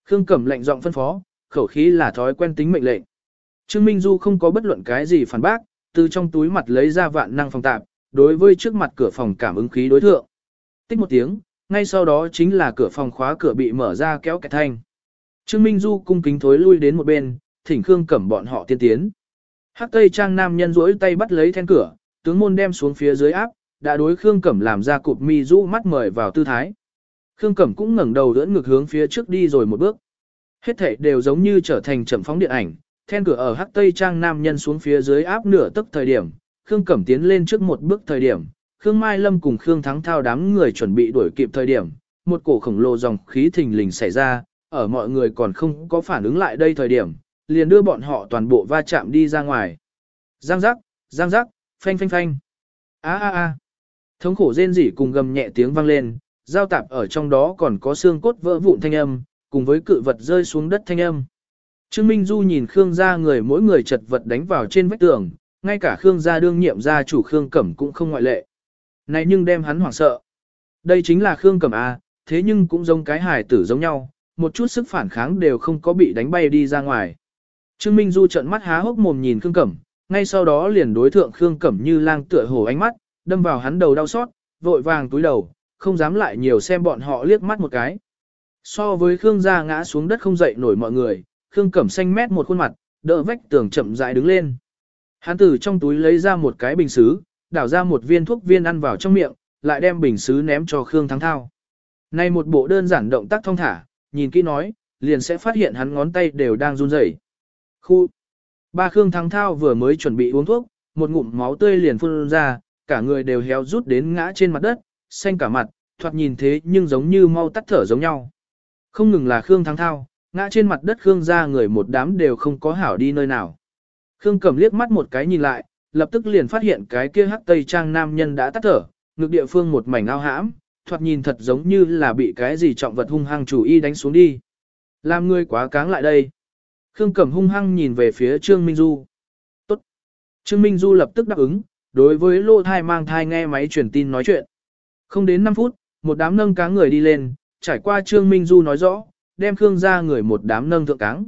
Khương Cẩm lệnh giọng phân phó, khẩu khí là thói quen tính mệnh lệnh. Trương Minh Du không có bất luận cái gì phản bác, từ trong túi mặt lấy ra vạn năng phòng tạp, đối với trước mặt cửa phòng cảm ứng khí đối thượng. Tích một tiếng, ngay sau đó chính là cửa phòng khóa cửa bị mở ra kéo kẹt thanh. Trương Minh Du cung kính thối lui đến một bên, thỉnh Khương Cẩm bọn họ tiên tiến. Hắc Tây Trang nam nhân duỗi tay bắt lấy then cửa, tướng môn đem xuống phía dưới áp, đã đối Khương Cẩm làm ra cụp mi du mắt mời vào tư thái. Khương Cẩm cũng ngẩng đầu đỡ ngược hướng phía trước đi rồi một bước. Hết thảy đều giống như trở thành chậm phóng điện ảnh, then cửa ở Hắc Tây Trang nam nhân xuống phía dưới áp nửa tức thời điểm, Khương Cẩm tiến lên trước một bước thời điểm, Khương Mai Lâm cùng Khương Thắng Thao đám người chuẩn bị đuổi kịp thời điểm, một cổ khổng lồ dòng khí thình lình xảy ra, ở mọi người còn không có phản ứng lại đây thời điểm, liền đưa bọn họ toàn bộ va chạm đi ra ngoài. Giang giác, giang giác, phanh phanh phanh. A a a. Thống khổ rên rỉ cùng gầm nhẹ tiếng vang lên, giao tạp ở trong đó còn có xương cốt vỡ vụn thanh âm, cùng với cự vật rơi xuống đất thanh âm. Trương Minh Du nhìn Khương gia người mỗi người chật vật đánh vào trên vách tường, ngay cả Khương gia đương nhiệm gia chủ Khương Cẩm cũng không ngoại lệ. Này nhưng đem hắn hoảng sợ. Đây chính là Khương Cẩm A, thế nhưng cũng giống cái hài tử giống nhau, một chút sức phản kháng đều không có bị đánh bay đi ra ngoài. Trương Minh Du trợn mắt há hốc mồm nhìn Khương Cẩm, ngay sau đó liền đối thượng Khương Cẩm như lang tựa hổ ánh mắt, đâm vào hắn đầu đau xót, vội vàng túi đầu, không dám lại nhiều xem bọn họ liếc mắt một cái. So với Khương gia ngã xuống đất không dậy nổi mọi người, Khương Cẩm xanh mét một khuôn mặt, đỡ vách tường chậm rãi đứng lên. Hắn từ trong túi lấy ra một cái bình sứ đảo ra một viên thuốc viên ăn vào trong miệng, lại đem bình sứ ném cho Khương Thắng Thao. Này một bộ đơn giản động tác thông thả, nhìn kỹ nói, liền sẽ phát hiện hắn ngón tay đều đang run rẩy. Khu. Ba Khương Thắng Thao vừa mới chuẩn bị uống thuốc, một ngụm máu tươi liền phun ra, cả người đều héo rút đến ngã trên mặt đất, xanh cả mặt, thoạt nhìn thế nhưng giống như mau tắt thở giống nhau. Không ngừng là Khương Thắng Thao, ngã trên mặt đất Khương ra người một đám đều không có hảo đi nơi nào. Khương cầm liếc mắt một cái nhìn lại, lập tức liền phát hiện cái kia hắc tây trang nam nhân đã tắt thở, ngực địa phương một mảnh ao hãm, thoạt nhìn thật giống như là bị cái gì trọng vật hung hăng chủ y đánh xuống đi. Làm ngươi quá cáng lại đây. Khương Cẩm hung hăng nhìn về phía Trương Minh Du. Tốt. Trương Minh Du lập tức đáp ứng, đối với lô thai mang thai nghe máy truyền tin nói chuyện. Không đến 5 phút, một đám nâng cá người đi lên, trải qua Trương Minh Du nói rõ, đem Khương ra người một đám nâng thượng cáng.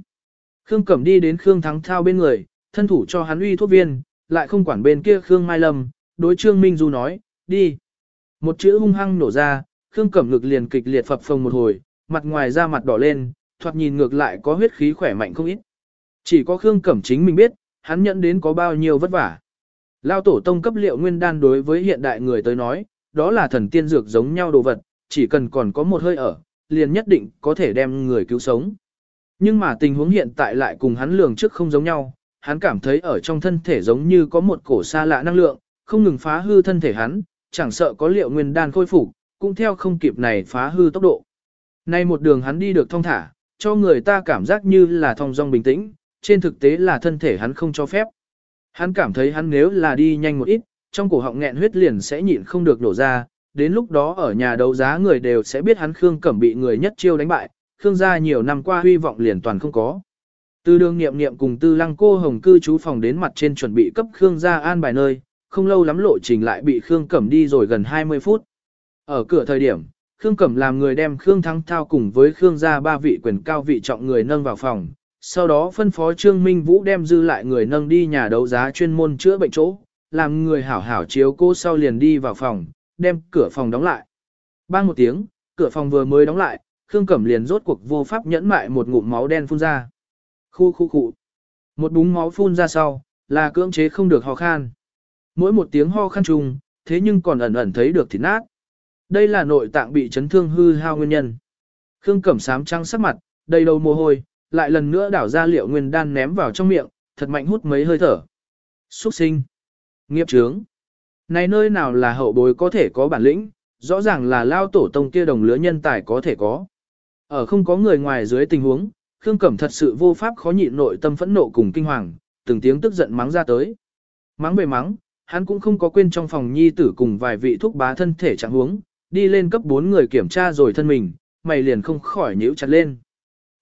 Khương Cẩm đi đến Khương Thắng Thao bên người, thân thủ cho hắn uy thuốc viên, lại không quản bên kia Khương Mai Lâm, đối Trương Minh Du nói, đi. Một chữ hung hăng nổ ra, Khương Cẩm ngực liền kịch liệt phập phồng một hồi, mặt ngoài da mặt đỏ lên, thoạt nhìn ngược lại có huyết khí khỏe mạnh không ít. Chỉ có Khương Cẩm chính mình biết, hắn nhận đến có bao nhiêu vất vả. Lao tổ tông cấp liệu nguyên đan đối với hiện đại người tới nói, đó là thần tiên dược giống nhau đồ vật, chỉ cần còn có một hơi ở, liền nhất định có thể đem người cứu sống. Nhưng mà tình huống hiện tại lại cùng hắn lường trước không giống nhau, hắn cảm thấy ở trong thân thể giống như có một cổ xa lạ năng lượng, không ngừng phá hư thân thể hắn, chẳng sợ có liệu nguyên đan khôi phục, cũng theo không kịp này phá hư tốc độ. Nay một đường hắn đi được thong thả, cho người ta cảm giác như là thong dong bình tĩnh, trên thực tế là thân thể hắn không cho phép. Hắn cảm thấy hắn nếu là đi nhanh một ít, trong cổ họng nghẹn huyết liền sẽ nhịn không được nổ ra, đến lúc đó ở nhà đấu giá người đều sẽ biết hắn Khương Cẩm bị người nhất chiêu đánh bại, Khương gia nhiều năm qua huy vọng liền toàn không có. Từ đường nghiệm nghiệm cùng tư lăng cô hồng cư trú phòng đến mặt trên chuẩn bị cấp Khương gia an bài nơi, không lâu lắm lộ trình lại bị Khương Cẩm đi rồi gần 20 phút. Ở cửa thời điểm, Khương Cẩm làm người đem Khương Thắng Thao cùng với Khương gia ba vị quyền cao vị trọng người nâng vào phòng, sau đó phân phó Trương Minh Vũ đem dư lại người nâng đi nhà đấu giá chuyên môn chữa bệnh chỗ, làm người hảo hảo chiếu cô sau liền đi vào phòng, đem cửa phòng đóng lại. Bang một tiếng, cửa phòng vừa mới đóng lại, Khương Cẩm liền rốt cuộc vô pháp nhẫn mại một ngụm máu đen phun ra. Khu khu khu. Một búng máu phun ra sau, là cưỡng chế không được ho khan. Mỗi một tiếng ho khan trùng, thế nhưng còn ẩn ẩn thấy được thịt nát. Đây là nội tạng bị chấn thương hư hao nguyên nhân. Khương Cẩm sám trăng sắc mặt, đầy đầu mồ hôi, lại lần nữa đảo ra liệu nguyên đan ném vào trong miệng, thật mạnh hút mấy hơi thở. Xuất sinh. Nghiệp trướng. Này nơi nào là hậu bối có thể có bản lĩnh, rõ ràng là lao tổ tông kia đồng lứa nhân tài có thể có. Ở không có người ngoài dưới tình huống, Khương Cẩm thật sự vô pháp khó nhịn nội tâm phẫn nộ cùng kinh hoàng, từng tiếng tức giận mắng ra tới. Mắng về mắng, hắn cũng không có quên trong phòng nhi tử cùng vài vị thuốc bá thân thể trạng huống, đi lên cấp 4 người kiểm tra rồi thân mình, mày liền không khỏi nhíu chặt lên.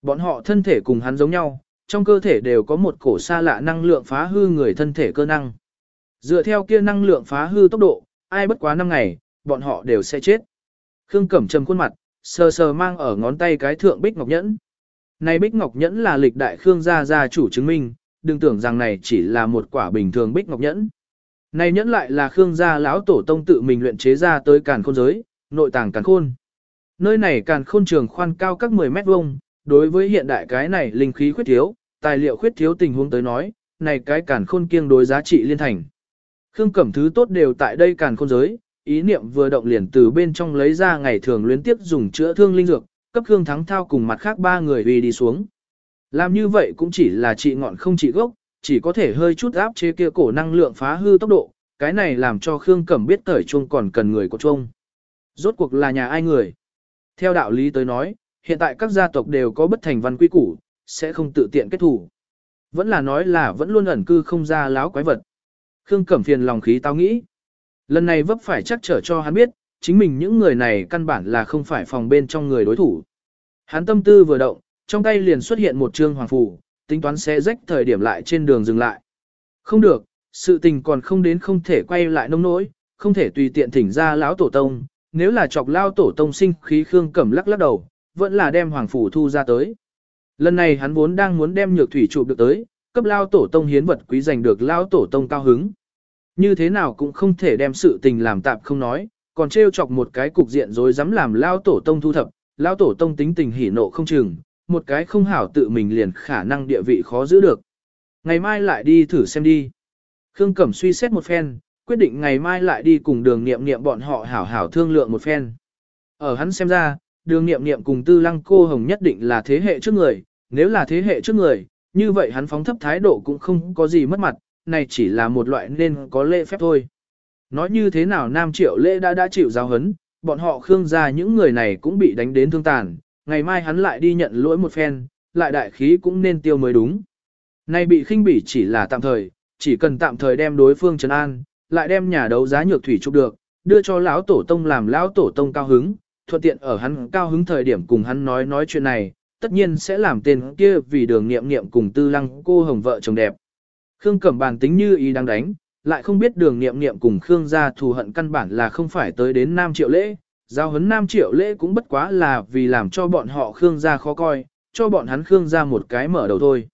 Bọn họ thân thể cùng hắn giống nhau, trong cơ thể đều có một cổ xa lạ năng lượng phá hư người thân thể cơ năng. Dựa theo kia năng lượng phá hư tốc độ, ai bất quá 5 ngày, bọn họ đều sẽ chết. Khương Cẩm trầm khuôn mặt, sờ sờ mang ở ngón tay cái thượng bích ngọc nhẫn. Này bích ngọc nhẫn là lịch đại Khương gia gia chủ chứng minh, đừng tưởng rằng này chỉ là một quả bình thường bích ngọc nhẫn. Này nhẫn lại là Khương gia lão tổ tông tự mình luyện chế ra tới càn khôn giới, nội tàng càn khôn. Nơi này càn khôn trường khoan cao các 10 mét vuông, đối với hiện đại cái này linh khí khuyết thiếu, tài liệu khuyết thiếu tình huống tới nói, này cái càn khôn kiêng đối giá trị liên thành. Khương Cẩm thứ tốt đều tại đây càn khôn giới, ý niệm vừa động liền từ bên trong lấy ra ngày thường luyến tiếp dùng chữa thương linh dược, cấp Khương Thắng Thao cùng mặt khác ba người uy đi xuống. Làm như vậy cũng chỉ là trị ngọn không trị gốc, chỉ có thể hơi chút áp chế kia cổ năng lượng phá hư tốc độ, cái này làm cho Khương Cẩm biết cởi chuông còn cần người của chuông. Rốt cuộc là nhà ai người? Theo đạo lý tới nói, hiện tại các gia tộc đều có bất thành văn quy củ, sẽ không tự tiện kết thủ. Vẫn là nói là vẫn luôn ẩn cư không ra láo quái vật. Khương Cẩm phiền lòng khí tao nghĩ. Lần này vấp phải chắc trở cho hắn biết, chính mình những người này căn bản là không phải phòng bên trong người đối thủ. Hắn tâm tư vừa động, trong tay liền xuất hiện một trương hoàng phủ, tính toán sẽ rách thời điểm lại trên đường dừng lại. Không được, sự tình còn không đến không thể quay lại nông nỗi, không thể tùy tiện thỉnh ra lão tổ tông, nếu là chọc lao tổ tông sinh khí Khương Cẩm lắc lắc đầu, vẫn là đem hoàng phủ thu ra tới. Lần này hắn vốn đang muốn đem nhược thủy chụp được tới, cấp lao tổ tông hiến vật quý giành được lao tổ tông cao hứng. Như thế nào cũng không thể đem sự tình làm tạm không nói, còn trêu chọc một cái cục diện rồi dám làm lao tổ tông thu thập, lao tổ tông tính tình hỉ nộ không chừng, một cái không hảo tự mình liền khả năng địa vị khó giữ được. Ngày mai lại đi thử xem đi. Khương Cẩm suy xét một phen, quyết định ngày mai lại đi cùng đường nghiệm nghiệm bọn họ hảo hảo thương lượng một phen. Ở hắn xem ra, đường nghiệm nghiệm cùng tư lăng cô hồng nhất định là thế hệ trước người, nếu là thế hệ trước người, như vậy hắn phóng thấp thái độ cũng không có gì mất mặt, này chỉ là một loại nên có lễ phép thôi. Nói như thế nào Nam Triệu Lễ đã đã chịu giáo hấn, bọn họ khương gia những người này cũng bị đánh đến thương tàn, ngày mai hắn lại đi nhận lỗi một phen, lại đại khí cũng nên tiêu mới đúng. Nay bị khinh bỉ chỉ là tạm thời, chỉ cần tạm thời đem đối phương trấn an, lại đem nhà đấu giá nhược thủy chụp được, đưa cho lão tổ tông làm lão tổ tông cao hứng, thuận tiện ở hắn cao hứng thời điểm cùng hắn nói nói chuyện này, tất nhiên sẽ làm tên kia vì đường nghiệm nghiệm cùng tư lăng cô hồng vợ chồng đẹp. Khương Cẩm bàn tính như ý đang đánh, lại không biết đường nghiệm nghiệm cùng Khương gia thù hận căn bản là không phải tới đến Nam Triệu Lễ. Giao hấn Nam Triệu Lễ cũng bất quá là vì làm cho bọn họ Khương gia khó coi, cho bọn hắn Khương gia một cái mở đầu thôi.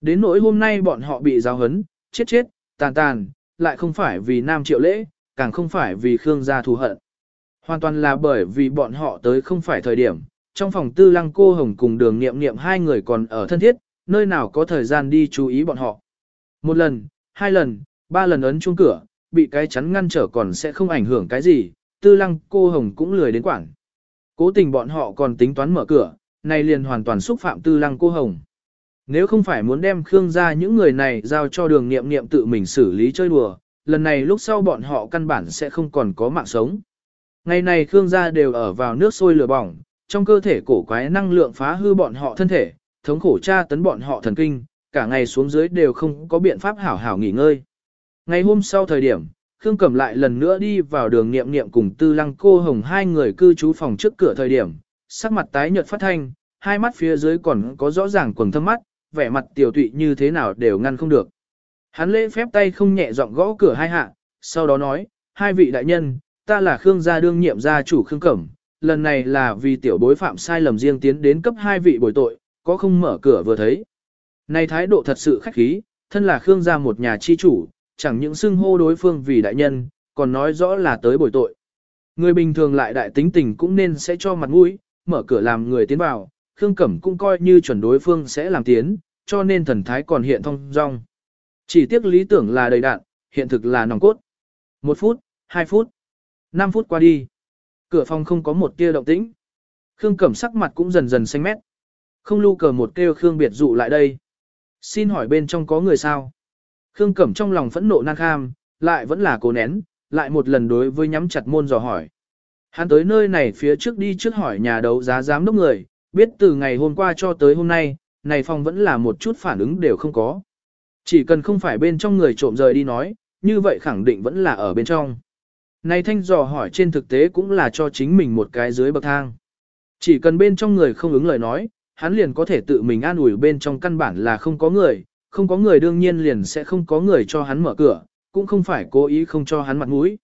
Đến nỗi hôm nay bọn họ bị giao hấn, chết chết, tàn tàn, lại không phải vì Nam Triệu Lễ, càng không phải vì Khương gia thù hận. Hoàn toàn là bởi vì bọn họ tới không phải thời điểm, trong phòng tư lăng cô hồng cùng đường nghiệm nghiệm hai người còn ở thân thiết, nơi nào có thời gian đi chú ý bọn họ. Một lần, hai lần, ba lần ấn chuông cửa, bị cái chắn ngăn trở còn sẽ không ảnh hưởng cái gì, tư lăng cô hồng cũng lười đến quảng. Cố tình bọn họ còn tính toán mở cửa, này liền hoàn toàn xúc phạm tư lăng cô hồng. Nếu không phải muốn đem Khương ra những người này giao cho đường nghiệm nghiệm tự mình xử lý chơi đùa, lần này lúc sau bọn họ căn bản sẽ không còn có mạng sống. Ngày này Khương gia đều ở vào nước sôi lửa bỏng, trong cơ thể cổ quái năng lượng phá hư bọn họ thân thể, thống khổ tra tấn bọn họ thần kinh, cả ngày xuống dưới đều không có biện pháp hảo hảo nghỉ ngơi. Ngày hôm sau thời điểm, Khương Cẩm lại lần nữa đi vào đường nghiệm nghiệm cùng tư lăng cô hồng hai người cư trú phòng trước cửa thời điểm, sắc mặt tái nhợt phát thanh, hai mắt phía dưới còn có rõ ràng quầng thâm mắt, vẻ mặt tiểu tụy như thế nào đều ngăn không được. Hắn lễ phép tay không nhẹ giọng gõ cửa hai hạ, sau đó nói, hai vị đại nhân, ta là Khương gia đương nhiệm gia chủ Khương Cẩm, lần này là vì tiểu bối phạm sai lầm riêng tiến đến cấp hai vị bồi tội, có không mở cửa vừa thấy. Này thái độ thật sự khách khí, thân là Khương gia một nhà chi chủ, chẳng những xưng hô đối phương vì đại nhân, còn nói rõ là tới bồi tội. Người bình thường lại đại tính tình cũng nên sẽ cho mặt mũi, mở cửa làm người tiến vào, Khương Cẩm cũng coi như chuẩn đối phương sẽ làm tiến, cho nên thần thái còn hiện thông dong. Chỉ tiếc lý tưởng là đầy đạn, hiện thực là nòng cốt. Một phút, hai phút, năm phút qua đi. Cửa phòng không có một tia động tĩnh. Khương Cẩm sắc mặt cũng dần dần xanh mét. Không lưu cờ một kêu Khương biệt dụ lại đây. Xin hỏi bên trong có người sao? Khương Cẩm trong lòng phẫn nộ nan kham, lại vẫn là cố nén, lại một lần đối với nhắm chặt môn dò hỏi. Hắn tới nơi này phía trước đi trước hỏi nhà đấu giá giám đốc người, biết từ ngày hôm qua cho tới hôm nay, này phòng vẫn là một chút phản ứng đều không có. Chỉ cần không phải bên trong người trộm rời đi nói, như vậy khẳng định vẫn là ở bên trong. Này thanh dò hỏi trên thực tế cũng là cho chính mình một cái dưới bậc thang. Chỉ cần bên trong người không ứng lời nói, hắn liền có thể tự mình an ủi bên trong căn bản là không có người, không có người đương nhiên liền sẽ không có người cho hắn mở cửa, cũng không phải cố ý không cho hắn mặt mũi.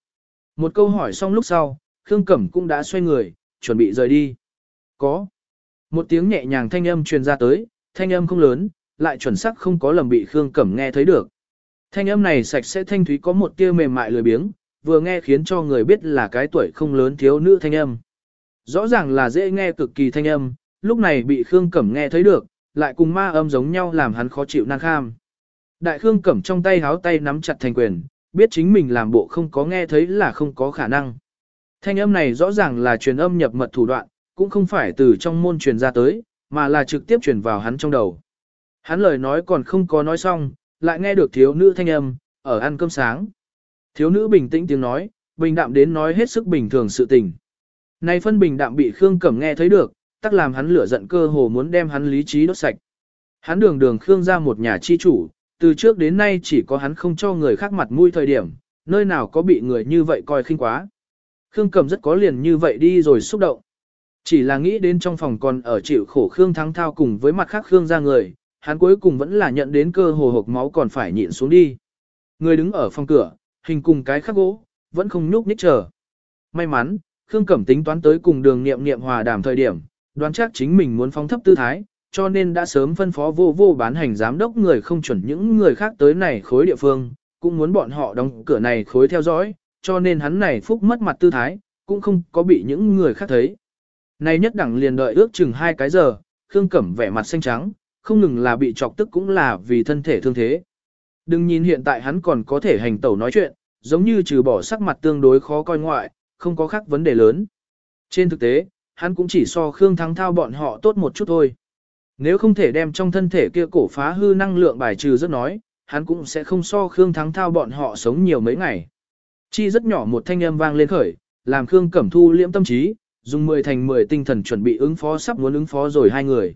Một câu hỏi xong lúc sau, Khương Cẩm cũng đã xoay người, chuẩn bị rời đi. Có. Một tiếng nhẹ nhàng thanh âm truyền ra tới, thanh âm không lớn, lại chuẩn xác không có lầm bị Khương Cẩm nghe thấy được. Thanh âm này sạch sẽ thanh thúy có một tia mềm mại lười biếng, vừa nghe khiến cho người biết là cái tuổi không lớn thiếu nữ thanh âm. Rõ ràng là dễ nghe cực kỳ thanh âm, lúc này bị Khương Cẩm nghe thấy được, lại cùng ma âm giống nhau làm hắn khó chịu năng kham. Đại Khương Cẩm trong tay háo tay nắm chặt thành quyền, biết chính mình làm bộ không có nghe thấy là không có khả năng. Thanh âm này rõ ràng là truyền âm nhập mật thủ đoạn, cũng không phải từ trong môn truyền ra tới, mà là trực tiếp truyền vào hắn trong đầu. Hắn lời nói còn không có nói xong, lại nghe được thiếu nữ thanh âm, ở ăn cơm sáng. Thiếu nữ bình tĩnh tiếng nói, bình đạm đến nói hết sức bình thường sự tình. Này phân bình đạm bị Khương Cẩm nghe thấy được, tắc làm hắn lửa giận cơ hồ muốn đem hắn lý trí đốt sạch. Hắn đường đường Khương ra một nhà chi chủ, từ trước đến nay chỉ có hắn không cho người khác mặt mũi thời điểm, nơi nào có bị người như vậy coi khinh quá. Khương Cẩm rất có liền như vậy đi rồi xúc động. Chỉ là nghĩ đến trong phòng còn ở chịu khổ Khương Thắng Thao cùng với mặt khác Khương ra người, hắn cuối cùng vẫn là nhận đến cơ hồ hộp máu còn phải nhịn xuống đi. Người đứng ở phòng cửa, hình cùng cái khắc gỗ, vẫn không nhúc nhích chờ. May mắn, Khương Cẩm tính toán tới cùng đường nghiệm nghiệm hòa đàm thời điểm, đoán chắc chính mình muốn phóng thấp tư thái, cho nên đã sớm phân phó vô vô bán hành giám đốc người không chuẩn những người khác tới này khối địa phương, cũng muốn bọn họ đóng cửa này khối theo dõi, cho nên hắn này phúc mất mặt tư thái, cũng không có bị những người khác thấy. Này nhất đẳng liền đợi ước chừng hai cái giờ, Khương Cẩm vẻ mặt xanh trắng, không ngừng là bị chọc tức cũng là vì thân thể thương thế. Đừng nhìn hiện tại hắn còn có thể hành tẩu nói chuyện, giống như trừ bỏ sắc mặt tương đối khó coi ngoại, không có khác vấn đề lớn. Trên thực tế, hắn cũng chỉ so Khương Thắng Thao bọn họ tốt một chút thôi. Nếu không thể đem trong thân thể kia cổ phá hư năng lượng bài trừ rất nói, hắn cũng sẽ không so Khương Thắng Thao bọn họ sống nhiều mấy ngày. Chi rất nhỏ một thanh âm vang lên khởi, làm Khương Cẩm Thu liễm tâm trí, dùng 10 thành 10 tinh thần chuẩn bị ứng phó sắp muốn ứng phó rồi hai người.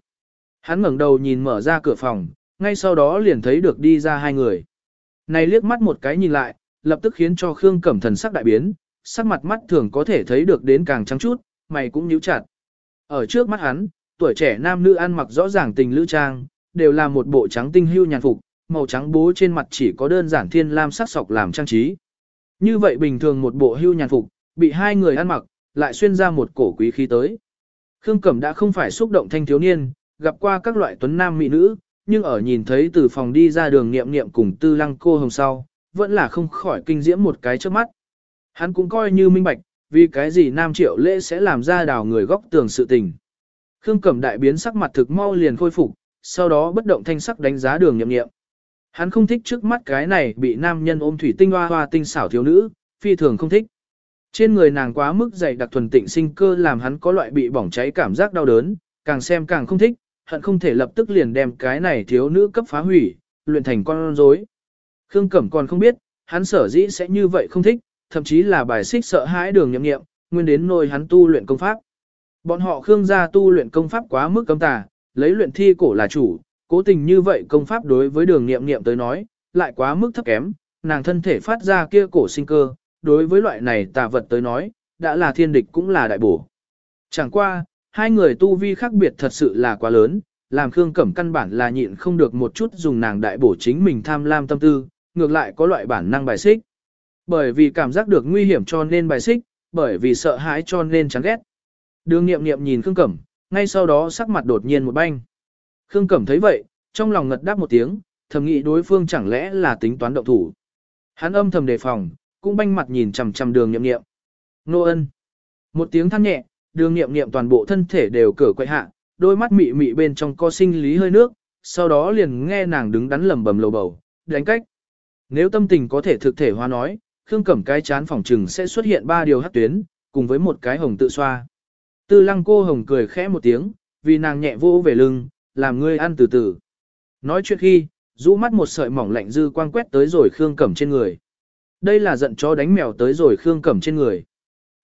Hắn ngẩng đầu nhìn mở ra cửa phòng, ngay sau đó liền thấy được đi ra hai người. Này liếc mắt một cái nhìn lại, lập tức khiến cho Khương Cẩm thần sắc đại biến, sắc mặt mắt thường có thể thấy được đến càng trắng chút, mày cũng nhíu chặt. Ở trước mắt hắn, tuổi trẻ nam nữ ăn mặc rõ ràng tình lữ trang, đều là một bộ trắng tinh hưu nhàn phục, màu trắng bố trên mặt chỉ có đơn giản thiên lam sắc sọc làm trang trí. Như vậy bình thường một bộ hưu nhàn phục, bị hai người ăn mặc, lại xuyên ra một cổ quý khí tới. Khương Cẩm đã không phải xúc động thanh thiếu niên, gặp qua các loại tuấn nam mỹ nữ, nhưng ở nhìn thấy từ phòng đi ra đường nghiệm nghiệm cùng tư lăng cô hồng sau, vẫn là không khỏi kinh diễm một cái trước mắt. Hắn cũng coi như minh bạch, vì cái gì nam triệu lễ sẽ làm ra đào người góc tường sự tình. Khương Cẩm đại biến sắc mặt thực mau liền khôi phục, sau đó bất động thanh sắc đánh giá đường nghiệm nghiệm. Hắn không thích trước mắt cái này bị nam nhân ôm thủy tinh hoa hoa tinh xảo thiếu nữ, phi thường không thích. Trên người nàng quá mức dày đặc thuần tịnh sinh cơ làm hắn có loại bị bỏng cháy cảm giác đau đớn, càng xem càng không thích, hận không thể lập tức liền đem cái này thiếu nữ cấp phá hủy, luyện thành con rối. Khương Cẩm còn không biết, hắn sở dĩ sẽ như vậy không thích, thậm chí là bài xích sợ hãi đường nhậm nghiệm, nguyên đến nôi hắn tu luyện công pháp. Bọn họ Khương gia tu luyện công pháp quá mức cấm tà, lấy luyện thi cổ là chủ, cố tình như vậy công pháp đối với đường nghiệm nghiệm tới nói, lại quá mức thấp kém, nàng thân thể phát ra kia cổ sinh cơ, đối với loại này tà vật tới nói, đã là thiên địch cũng là đại bổ. Chẳng qua, hai người tu vi khác biệt thật sự là quá lớn, làm Khương Cẩm căn bản là nhịn không được một chút dùng nàng đại bổ chính mình tham lam tâm tư, ngược lại có loại bản năng bài xích. Bởi vì cảm giác được nguy hiểm cho nên bài xích, bởi vì sợ hãi cho nên chán ghét. Đường nghiệm nghiệm nhìn Khương Cẩm, ngay sau đó sắc mặt đột nhiên một banh. Khương Cẩm thấy vậy, trong lòng ngật đáp một tiếng, thầm nghĩ đối phương chẳng lẽ là tính toán động thủ. Hắn âm thầm đề phòng, cũng banh mặt nhìn chằm chằm đường nghiệm nghiệm. Nô ân. Một tiếng than nhẹ, đường nghiệm nghiệm toàn bộ thân thể đều cởi quậy hạ, đôi mắt mị mị bên trong co sinh lý hơi nước, sau đó liền nghe nàng đứng đắn lầm bầm lầu bầu, đánh cách. Nếu tâm tình có thể thực thể hóa nói, Khương Cẩm cái chán phòng trừng sẽ xuất hiện ba điều hắc tuyến, cùng với một cái hồng tự xoa. Tư lăng cô hồng cười khẽ một tiếng, vì nàng nhẹ vô về lưng, làm ngươi ăn từ từ. Nói chuyện khi, rũ mắt một sợi mỏng lạnh dư quang quét tới rồi Khương Cẩm trên người. Đây là giận chó đánh mèo tới rồi Khương Cẩm trên người.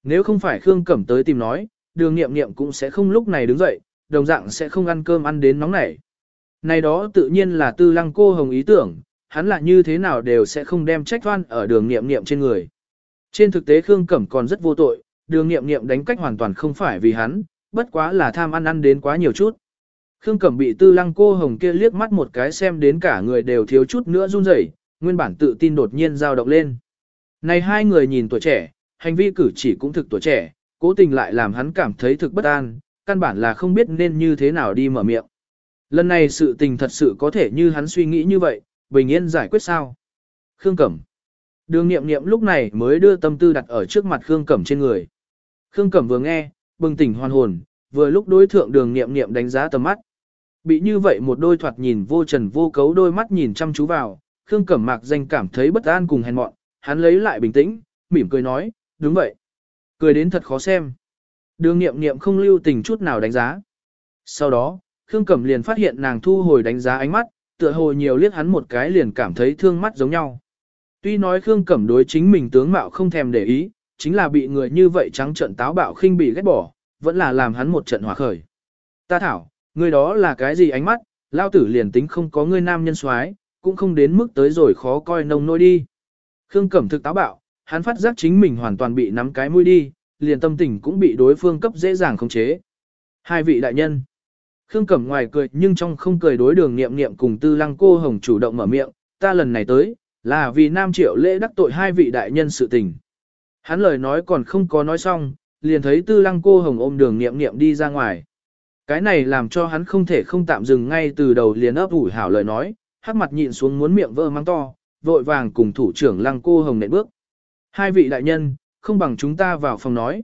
Nếu không phải Khương Cẩm tới tìm nói, đường nghiệm nghiệm cũng sẽ không lúc này đứng dậy, đồng dạng sẽ không ăn cơm ăn đến nóng nảy. Này đó tự nhiên là tư lăng cô hồng ý tưởng, hắn là như thế nào đều sẽ không đem trách toan ở đường nghiệm nghiệm trên người. Trên thực tế Khương Cẩm còn rất vô tội, đường nghiệm nghiệm đánh cách hoàn toàn không phải vì hắn, bất quá là tham ăn ăn đến quá nhiều chút. Khương Cẩm bị tư lăng cô hồng kia liếc mắt một cái xem đến cả người đều thiếu chút nữa run rẩy, nguyên bản tự tin đột nhiên dao động lên. Này hai người nhìn tuổi trẻ, hành vi cử chỉ cũng thực tuổi trẻ, cố tình lại làm hắn cảm thấy thực bất an, căn bản là không biết nên như thế nào đi mở miệng. Lần này sự tình thật sự có thể như hắn suy nghĩ như vậy, bình yên giải quyết sao. Khương Cẩm. Đường nghiệm nghiệm lúc này mới đưa tâm tư đặt ở trước mặt Khương Cẩm trên người. Khương Cẩm vừa nghe, bừng tỉnh hoàn hồn, vừa lúc đối thượng đường nghiệm nghiệm đánh giá tầm mắt. Bị như vậy một đôi thoạt nhìn vô trần vô cấu đôi mắt nhìn chăm chú vào, Khương Cẩm mạc danh cảm thấy bất an cùng hèn mọn, hắn lấy lại bình tĩnh, mỉm cười nói, đúng vậy. Cười đến thật khó xem. Đường nghiệm nghiệm không lưu tình chút nào đánh giá. Sau đó, Khương Cẩm liền phát hiện nàng thu hồi đánh giá ánh mắt, tựa hồ nhiều liếc hắn một cái liền cảm thấy thương mắt giống nhau. Tuy nói Khương Cẩm đối chính mình tướng mạo không thèm để ý, chính là bị người như vậy trắng trận táo bạo khinh bị ghét bỏ, vẫn là làm hắn một trận hòa khởi. Ta thảo, người đó là cái gì ánh mắt, lao tử liền tính không có người nam nhân soái cũng không đến mức tới rồi khó coi nông nôi đi. Khương Cẩm thực táo bạo, hắn phát giác chính mình hoàn toàn bị nắm cái mũi đi, liền tâm tình cũng bị đối phương cấp dễ dàng khống chế. Hai vị đại nhân. Khương Cẩm ngoài cười nhưng trong không cười đối đường nghiệm nghiệm cùng tư lăng cô hồng chủ động mở miệng, ta lần này tới, là vì Nam Triệu lễ đắc tội hai vị đại nhân sự tình. Hắn lời nói còn không có nói xong, liền thấy tư lăng cô hồng ôm đường nghiệm nghiệm đi ra ngoài. Cái này làm cho hắn không thể không tạm dừng ngay từ đầu liền ấp ủi hảo lời nói, hắc mặt nhịn xuống muốn miệng vỡ mang to, vội vàng cùng thủ trưởng lăng cô hồng nệ bước. Hai vị đại nhân, không bằng chúng ta vào phòng nói.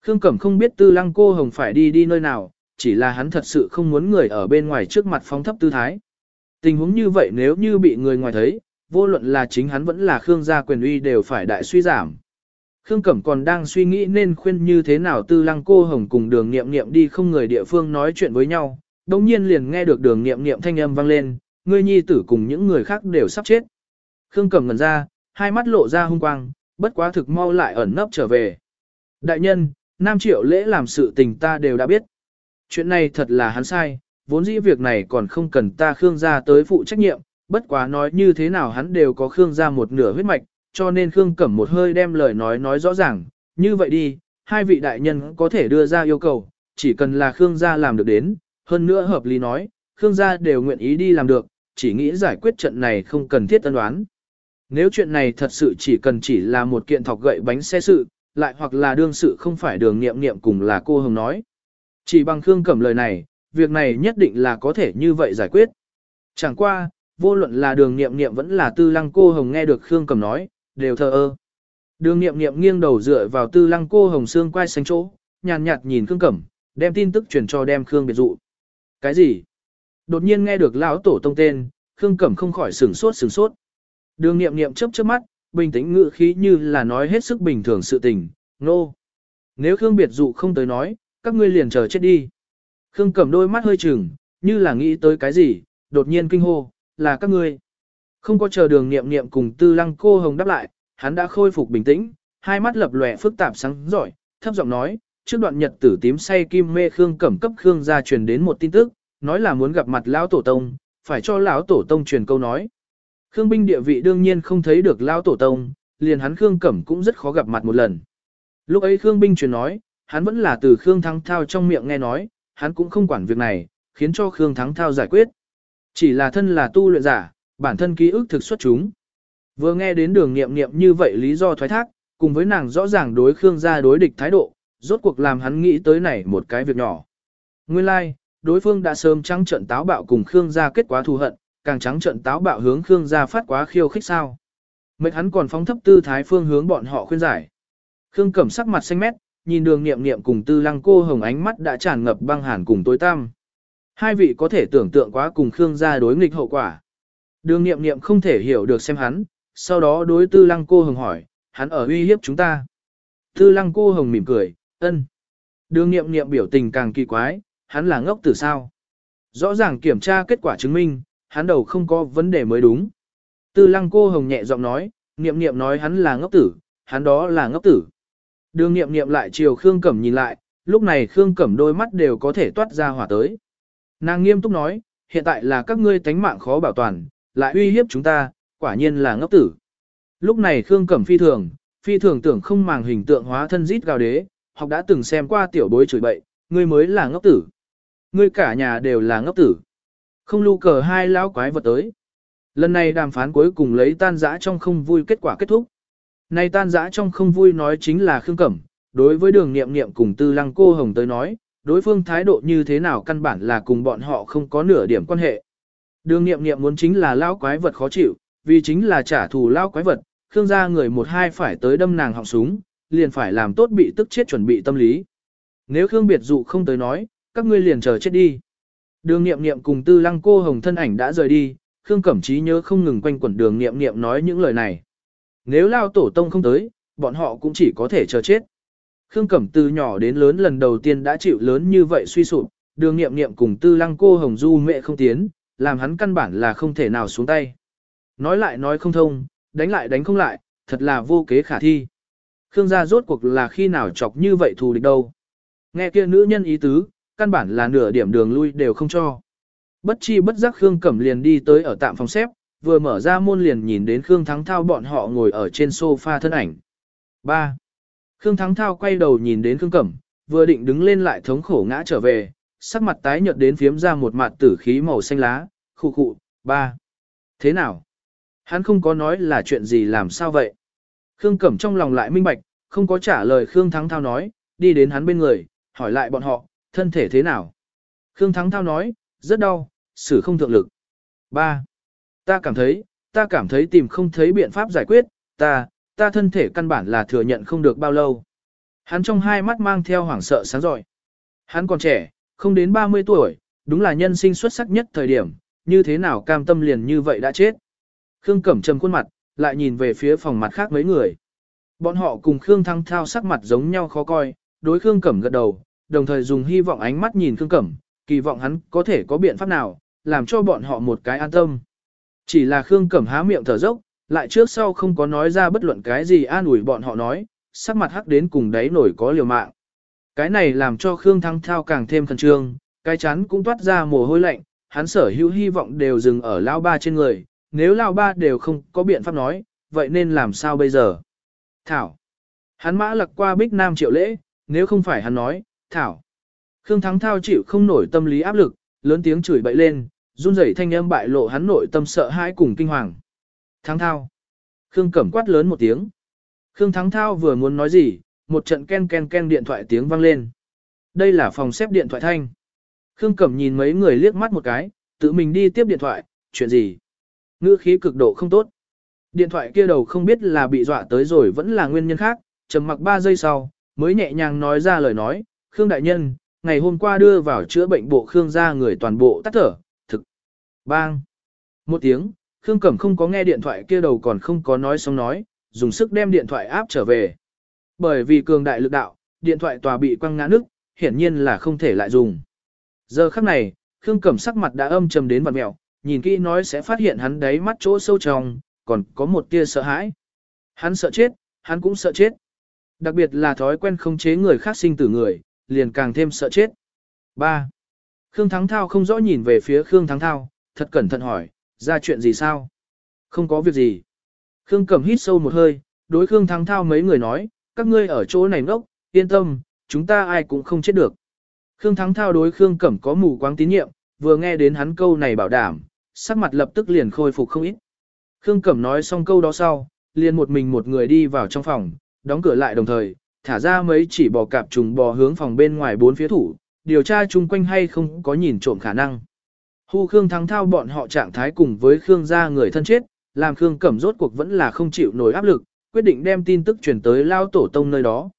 Khương Cẩm không biết tư lăng cô hồng phải đi đi nơi nào, chỉ là hắn thật sự không muốn người ở bên ngoài trước mặt phóng thấp tư thái. Tình huống như vậy nếu như bị người ngoài thấy, vô luận là chính hắn vẫn là Khương gia quyền uy đều phải đại suy giảm. Khương Cẩm còn đang suy nghĩ nên khuyên như thế nào tư lăng cô hồng cùng đường nghiệm nghiệm đi không người địa phương nói chuyện với nhau. Đồng nhiên liền nghe được đường nghiệm nghiệm thanh âm vang lên, ngươi nhi tử cùng những người khác đều sắp chết. Khương Cẩm ngần ra, hai mắt lộ ra hung quang, bất quá thực mau lại ẩn nấp trở về. Đại nhân, Nam Triệu lễ làm sự tình ta đều đã biết. Chuyện này thật là hắn sai, vốn dĩ việc này còn không cần ta Khương gia tới phụ trách nhiệm, bất quá nói như thế nào hắn đều có Khương gia một nửa huyết mạch, cho nên Khương Cẩm một hơi đem lời nói nói rõ ràng, như vậy đi, hai vị đại nhân có thể đưa ra yêu cầu, chỉ cần là Khương gia làm được đến, hơn nữa hợp lý nói, Khương gia đều nguyện ý đi làm được, chỉ nghĩ giải quyết trận này không cần thiết tân đoán. Nếu chuyện này thật sự chỉ cần chỉ là một kiện thọc gậy bánh xe sự, lại hoặc là đương sự không phải đường nghiệm nghiệm cùng là cô Hồng nói. Chỉ bằng Khương Cẩm lời này, việc này nhất định là có thể như vậy giải quyết. Chẳng qua, vô luận là đường nghiệm nghiệm vẫn là tư lăng cô Hồng nghe được Khương Cẩm nói, đều thờ ơ. Đường nghiệm nghiệm nghiêng đầu dựa vào tư lăng cô Hồng xương quay xanh chỗ, nhàn nhạt nhìn Khương Cẩm, đem tin tức truyền cho đem Khương biệt dụ. Cái gì? Đột nhiên nghe được lão tổ tông tên, Khương Cẩm không khỏi sửng sốt sửng sốt. Đường nghiệm nghiệm chớp chớp mắt, bình tĩnh ngự khí như là nói hết sức bình thường sự tình, nô. No. Nếu Khương biệt dụ không tới nói, các ngươi liền chờ chết đi. Khương Cẩm đôi mắt hơi chừng, như là nghĩ tới cái gì, đột nhiên kinh hô, là các ngươi. Không có chờ đường nghiệm nghiệm cùng tư lăng cô hồng đáp lại, hắn đã khôi phục bình tĩnh, hai mắt lập lòe phức tạp sáng giỏi, thấp giọng nói, trước đoạn nhật tử tím say kim mê Khương Cẩm cấp Khương gia truyền đến một tin tức, nói là muốn gặp mặt lão tổ tông, phải cho lão tổ tông truyền câu nói. Khương binh địa vị đương nhiên không thấy được lão tổ tông, liền hắn Khương Cẩm cũng rất khó gặp mặt một lần. Lúc ấy Khương binh truyền nói, hắn vẫn là từ Khương Thắng Thao trong miệng nghe nói, hắn cũng không quản việc này, khiến cho Khương Thắng Thao giải quyết. Chỉ là thân là tu luyện giả, bản thân ký ức thực xuất chúng. Vừa nghe đến đường nghiệm nghiệm như vậy lý do thoái thác, cùng với nàng rõ ràng đối Khương gia đối địch thái độ, rốt cuộc làm hắn nghĩ tới này một cái việc nhỏ. Nguyên lai, like, đối phương đã sớm trắng trận táo bạo cùng Khương gia kết quả thù hận, càng trắng trận táo bạo hướng Khương gia phát quá khiêu khích sao. Mệnh hắn còn phóng thấp tư thái phương hướng bọn họ khuyên giải. Khương cẩm sắc mặt xanh mét, nhìn đường nghiệm nghiệm cùng tư lăng cô hồng ánh mắt đã tràn ngập băng hàn cùng tối tăm. Hai vị có thể tưởng tượng quá cùng Khương gia đối nghịch hậu quả. Đường nghiệm nghiệm không thể hiểu được xem hắn, sau đó đối tư lăng cô hồng hỏi, hắn ở uy hiếp chúng ta. Tư lăng cô hồng mỉm cười, ân. Đường nghiệm nghiệm biểu tình càng kỳ quái, hắn là ngốc tử sao. Rõ ràng kiểm tra kết quả chứng minh, hắn đầu không có vấn đề mới đúng. Tư lăng cô hồng nhẹ giọng nói, nghiệm nghiệm nói hắn là ngốc tử, hắn đó là ngốc tử. Đường nghiệm nghiệm lại chiều Khương Cẩm nhìn lại, lúc này Khương Cẩm đôi mắt đều có thể toát ra hỏa tới. Nàng nghiêm túc nói, hiện tại là các ngươi tánh mạng khó bảo toàn, lại uy hiếp chúng ta, quả nhiên là ngốc tử. Lúc này Khương Cẩm phi thường, phi thường tưởng không màng hình tượng hóa thân rít gào đế, học đã từng xem qua tiểu bối chửi bậy, ngươi mới là ngốc tử. Ngươi cả nhà đều là ngốc tử. Không lưu cờ hai lão quái vật tới. Lần này đàm phán cuối cùng lấy tan rã trong không vui kết quả kết thúc. Này tan dã trong không vui nói chính là Khương Cẩm, đối với đường nghiệm nghiệm cùng tư lăng cô hồng tới nói, đối phương thái độ như thế nào căn bản là cùng bọn họ không có nửa điểm quan hệ. Đường nghiệm nghiệm muốn chính là lao quái vật khó chịu, vì chính là trả thù lao quái vật, Khương gia người một hai phải tới đâm nàng họng súng, liền phải làm tốt bị tức chết chuẩn bị tâm lý. Nếu Khương biệt dụ không tới nói, các ngươi liền chờ chết đi. Đường nghiệm nghiệm cùng tư lăng cô hồng thân ảnh đã rời đi, Khương Cẩm Trí nhớ không ngừng quanh quẩn đường nghiệm nghiệm nói những lời này. Nếu lao tổ tông không tới, bọn họ cũng chỉ có thể chờ chết. Khương Cẩm từ nhỏ đến lớn lần đầu tiên đã chịu lớn như vậy suy sụp, đường nghiệm nghiệm cùng tư lăng cô hồng du mẹ không tiến, làm hắn căn bản là không thể nào xuống tay. Nói lại nói không thông, đánh lại đánh không lại, thật là vô kế khả thi. Khương gia rốt cuộc là khi nào chọc như vậy thù địch đâu. Nghe kia nữ nhân ý tứ, căn bản là nửa điểm đường lui đều không cho. Bất chi bất giác Khương Cẩm liền đi tới ở tạm phòng xếp, vừa mở ra môn liền nhìn đến Khương Thắng Thao bọn họ ngồi ở trên sofa thân ảnh. 3. Khương Thắng Thao quay đầu nhìn đến Khương Cẩm, vừa định đứng lên lại thống khổ ngã trở về, sắc mặt tái nhợt đến phiếm ra một mặt tử khí màu xanh lá, khu khụ, ba. Thế nào? Hắn không có nói là chuyện gì làm sao vậy? Khương Cẩm trong lòng lại minh bạch, không có trả lời Khương Thắng Thao nói, đi đến hắn bên người, hỏi lại bọn họ, thân thể thế nào? Khương Thắng Thao nói, rất đau, xử không thượng lực. Ba. Ta cảm thấy, ta cảm thấy tìm không thấy biện pháp giải quyết, ta, ta thân thể căn bản là thừa nhận không được bao lâu. Hắn trong hai mắt mang theo hoảng sợ sáng rọi. Hắn còn trẻ, không đến 30 tuổi, đúng là nhân sinh xuất sắc nhất thời điểm, như thế nào cam tâm liền như vậy đã chết. Khương Cẩm trầm khuôn mặt, lại nhìn về phía phòng mặt khác mấy người. Bọn họ cùng Khương Thăng Thao sắc mặt giống nhau khó coi, đối Khương Cẩm gật đầu, đồng thời dùng hy vọng ánh mắt nhìn Khương Cẩm, kỳ vọng hắn có thể có biện pháp nào, làm cho bọn họ một cái an tâm. Chỉ là Khương Cẩm há miệng thở dốc, lại trước sau không có nói ra bất luận cái gì an ủi bọn họ nói, sắc mặt hắc đến cùng đáy nổi có liều mạng. Cái này làm cho Khương Thăng Thao càng thêm khẩn trương, cái chắn cũng toát ra mồ hôi lạnh, hắn sở hữu hy vọng đều dừng ở lao ba trên người, nếu lao ba đều không có biện pháp nói, vậy nên làm sao bây giờ? Thảo. Hắn mã lặc qua bích nam triệu lễ, nếu không phải hắn nói, Thảo. Khương Thắng Thao chịu không nổi tâm lý áp lực, lớn tiếng chửi bậy lên, run rẩy thanh âm bại lộ hắn nội tâm sợ hãi cùng kinh hoàng. Thắng Thao. Khương Cẩm quát lớn một tiếng. Khương Thắng Thao vừa muốn nói gì, một trận ken ken ken điện thoại tiếng vang lên. Đây là phòng xếp điện thoại thanh. Khương Cẩm nhìn mấy người liếc mắt một cái, tự mình đi tiếp điện thoại, chuyện gì? Ngữ khí cực độ không tốt. Điện thoại kia đầu không biết là bị dọa tới rồi vẫn là nguyên nhân khác, trầm mặc 3 giây sau, mới nhẹ nhàng nói ra lời nói, Khương Đại Nhân, ngày hôm qua đưa vào chữa bệnh bộ Khương ra người toàn bộ tắt thở. Bang. Một tiếng, Khương Cẩm không có nghe điện thoại kia đầu còn không có nói xong nói, dùng sức đem điện thoại áp trở về. Bởi vì cường đại lực đạo, điện thoại tòa bị quăng ngã nước, hiển nhiên là không thể lại dùng. Giờ khắc này, Khương Cẩm sắc mặt đã âm trầm đến vặn mẹo, nhìn kỹ nói sẽ phát hiện hắn đáy mắt chỗ sâu trong, còn có một tia sợ hãi. Hắn sợ chết, hắn cũng sợ chết. Đặc biệt là thói quen không chế người khác sinh tử người, liền càng thêm sợ chết. 3. Khương Thắng Thao không rõ nhìn về phía Khương Thắng Thao, thật cẩn thận hỏi, ra chuyện gì sao? Không có việc gì. Khương Cẩm hít sâu một hơi, đối Khương Thắng Thao mấy người nói, các ngươi ở chỗ này ngốc, yên tâm, chúng ta ai cũng không chết được. Khương Thắng Thao đối Khương Cẩm có mù quáng tín nhiệm, vừa nghe đến hắn câu này bảo đảm, sắc mặt lập tức liền khôi phục không ít. Khương Cẩm nói xong câu đó sau, liền một mình một người đi vào trong phòng, đóng cửa lại đồng thời, thả ra mấy chỉ bò cạp trùng bò hướng phòng bên ngoài bốn phía thủ, điều tra chung quanh hay không có nhìn trộm khả năng. Hu Khương thắng thao bọn họ trạng thái cùng với Khương gia người thân chết, làm Khương Cẩm rốt cuộc vẫn là không chịu nổi áp lực, quyết định đem tin tức truyền tới lao tổ tông nơi đó.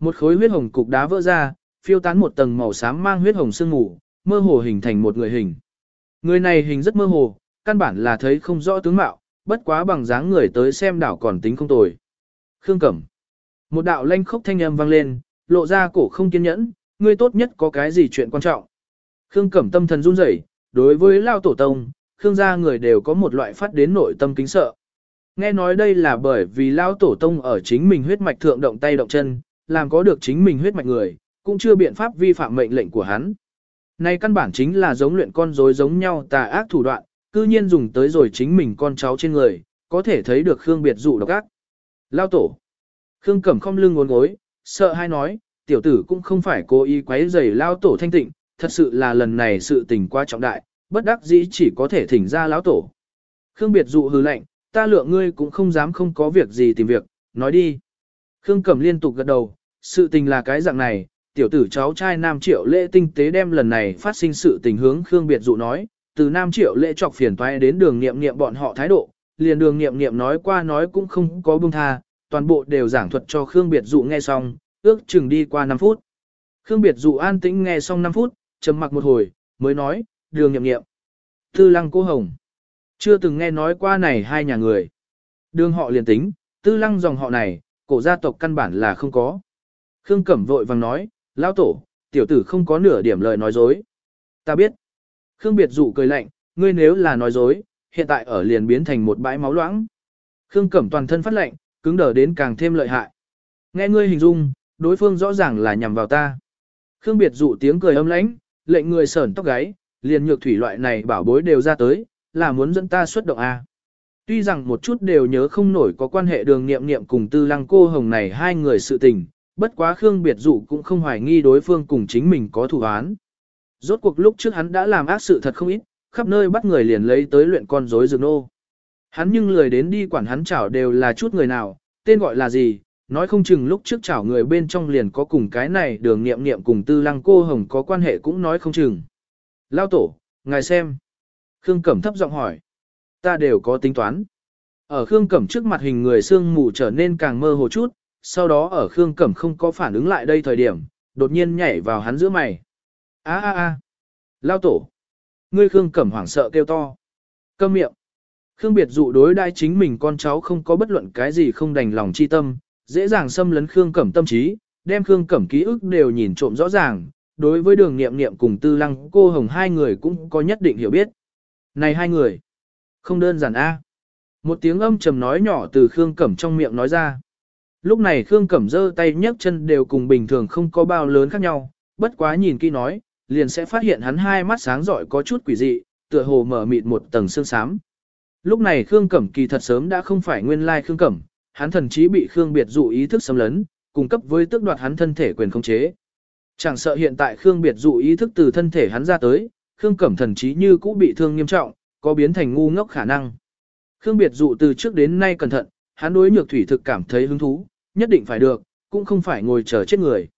Một khối huyết hồng cục đá vỡ ra, phiêu tán một tầng màu xám mang huyết hồng sương mù, mơ hồ hình thành một người hình. Người này hình rất mơ hồ, căn bản là thấy không rõ tướng mạo, bất quá bằng dáng người tới xem đảo còn tính không tồi. Khương Cẩm. Một đạo lanh khốc thanh âm vang lên, lộ ra cổ không kiên nhẫn, ngươi tốt nhất có cái gì chuyện quan trọng. Khương Cẩm tâm thần run rẩy, đối với Lao Tổ Tông, Khương gia người đều có một loại phát đến nội tâm kính sợ. Nghe nói đây là bởi vì Lao Tổ Tông ở chính mình huyết mạch thượng động tay động chân, làm có được chính mình huyết mạch người, cũng chưa biện pháp vi phạm mệnh lệnh của hắn. Này căn bản chính là giống luyện con rối giống nhau tà ác thủ đoạn, cư nhiên dùng tới rồi chính mình con cháu trên người, có thể thấy được Khương biệt dụ độc ác. Lao Tổ Khương Cẩm không lưng ngốn gối, sợ hai nói, tiểu tử cũng không phải cố ý quấy rầy lao tổ thanh tịnh, thật sự là lần này sự tình quá trọng đại, bất đắc dĩ chỉ có thể thỉnh ra lão tổ. Khương biệt dụ hừ lạnh, ta lượng ngươi cũng không dám không có việc gì tìm việc, nói đi. Khương Cẩm liên tục gật đầu, sự tình là cái dạng này, tiểu tử cháu trai Nam Triệu Lễ tinh tế đem lần này phát sinh sự tình hướng Khương Biệt dụ nói, từ Nam Triệu Lễ chọc phiền toái đến đường nghiệm nghiệm bọn họ thái độ, liền đường nghiệm nghiệm nói qua nói cũng không có buông tha, toàn bộ đều giảng thuật cho Khương Biệt dụ nghe xong, ước chừng đi qua 5 phút. Khương Biệt dụ an tĩnh nghe xong 5 phút, trầm mặc một hồi, mới nói, đường nhậm nghiệm. Tư lăng cô hồng. Chưa từng nghe nói qua này hai nhà người. Đường họ liền tính, tư lăng dòng họ này, cổ gia tộc căn bản là không có. Khương Cẩm vội vàng nói, lão tổ, tiểu tử không có nửa điểm lời nói dối. Ta biết. Khương Biệt dụ cười lạnh, ngươi nếu là nói dối, hiện tại ở liền biến thành một bãi máu loãng. Khương Cẩm toàn thân phát lạnh, cứng đờ đến càng thêm lợi hại. Nghe ngươi hình dung, đối phương rõ ràng là nhằm vào ta. Khương Biệt dụ tiếng cười âm lãnh, lệnh người sởn tóc gáy, liền nhược thủy loại này bảo bối đều ra tới, là muốn dẫn ta xuất động A. Tuy rằng một chút đều nhớ không nổi có quan hệ đường nghiệm nghiệm cùng tư lăng cô hồng này hai người sự tình, bất quá Khương Biệt Dụ cũng không hoài nghi đối phương cùng chính mình có thủ án. Rốt cuộc lúc trước hắn đã làm ác sự thật không ít, khắp nơi bắt người liền lấy tới luyện con rối rừng nô. Hắn nhưng lười đến đi quản hắn chảo đều là chút người nào, tên gọi là gì, nói không chừng lúc trước chảo người bên trong liền có cùng cái này đường nghiệm nghiệm cùng tư lăng cô hồng có quan hệ cũng nói không chừng. Lao tổ, ngài xem. Khương Cẩm thấp giọng hỏi. Ta đều có tính toán. Ở Khương Cẩm trước mặt hình người xương mù trở nên càng mơ hồ chút, sau đó ở Khương Cẩm không có phản ứng lại đây thời điểm, đột nhiên nhảy vào hắn giữa mày. a a a Lao tổ. Ngươi Khương Cẩm hoảng sợ kêu to. Câm miệng. Khương Biệt dụ đối đai chính mình con cháu không có bất luận cái gì không đành lòng chi tâm, dễ dàng xâm lấn Khương Cẩm tâm trí, đem Khương Cẩm ký ức đều nhìn trộm rõ ràng, đối với đường nghiệm nghiệm cùng tư lăng cô hồng hai người cũng có nhất định hiểu biết. Này hai người, không đơn giản a. Một tiếng âm trầm nói nhỏ từ Khương Cẩm trong miệng nói ra. Lúc này Khương Cẩm giơ tay nhấc chân đều cùng bình thường không có bao lớn khác nhau, bất quá nhìn kỹ nói, liền sẽ phát hiện hắn hai mắt sáng rọi có chút quỷ dị, tựa hồ mở mịt một tầng sương xám. Lúc này Khương Cẩm kỳ thật sớm đã không phải nguyên lai Khương Cẩm, hắn thần chí bị Khương Biệt dụ ý thức xâm lấn, cung cấp với tước đoạt hắn thân thể quyền khống chế. Chẳng sợ hiện tại Khương Biệt dụ ý thức từ thân thể hắn ra tới, Khương Cẩm thần chí như cũ bị thương nghiêm trọng, có biến thành ngu ngốc khả năng. Khương Biệt dụ từ trước đến nay cẩn thận, hắn đối nhược thủy thực cảm thấy hứng thú, nhất định phải được, cũng không phải ngồi chờ chết người.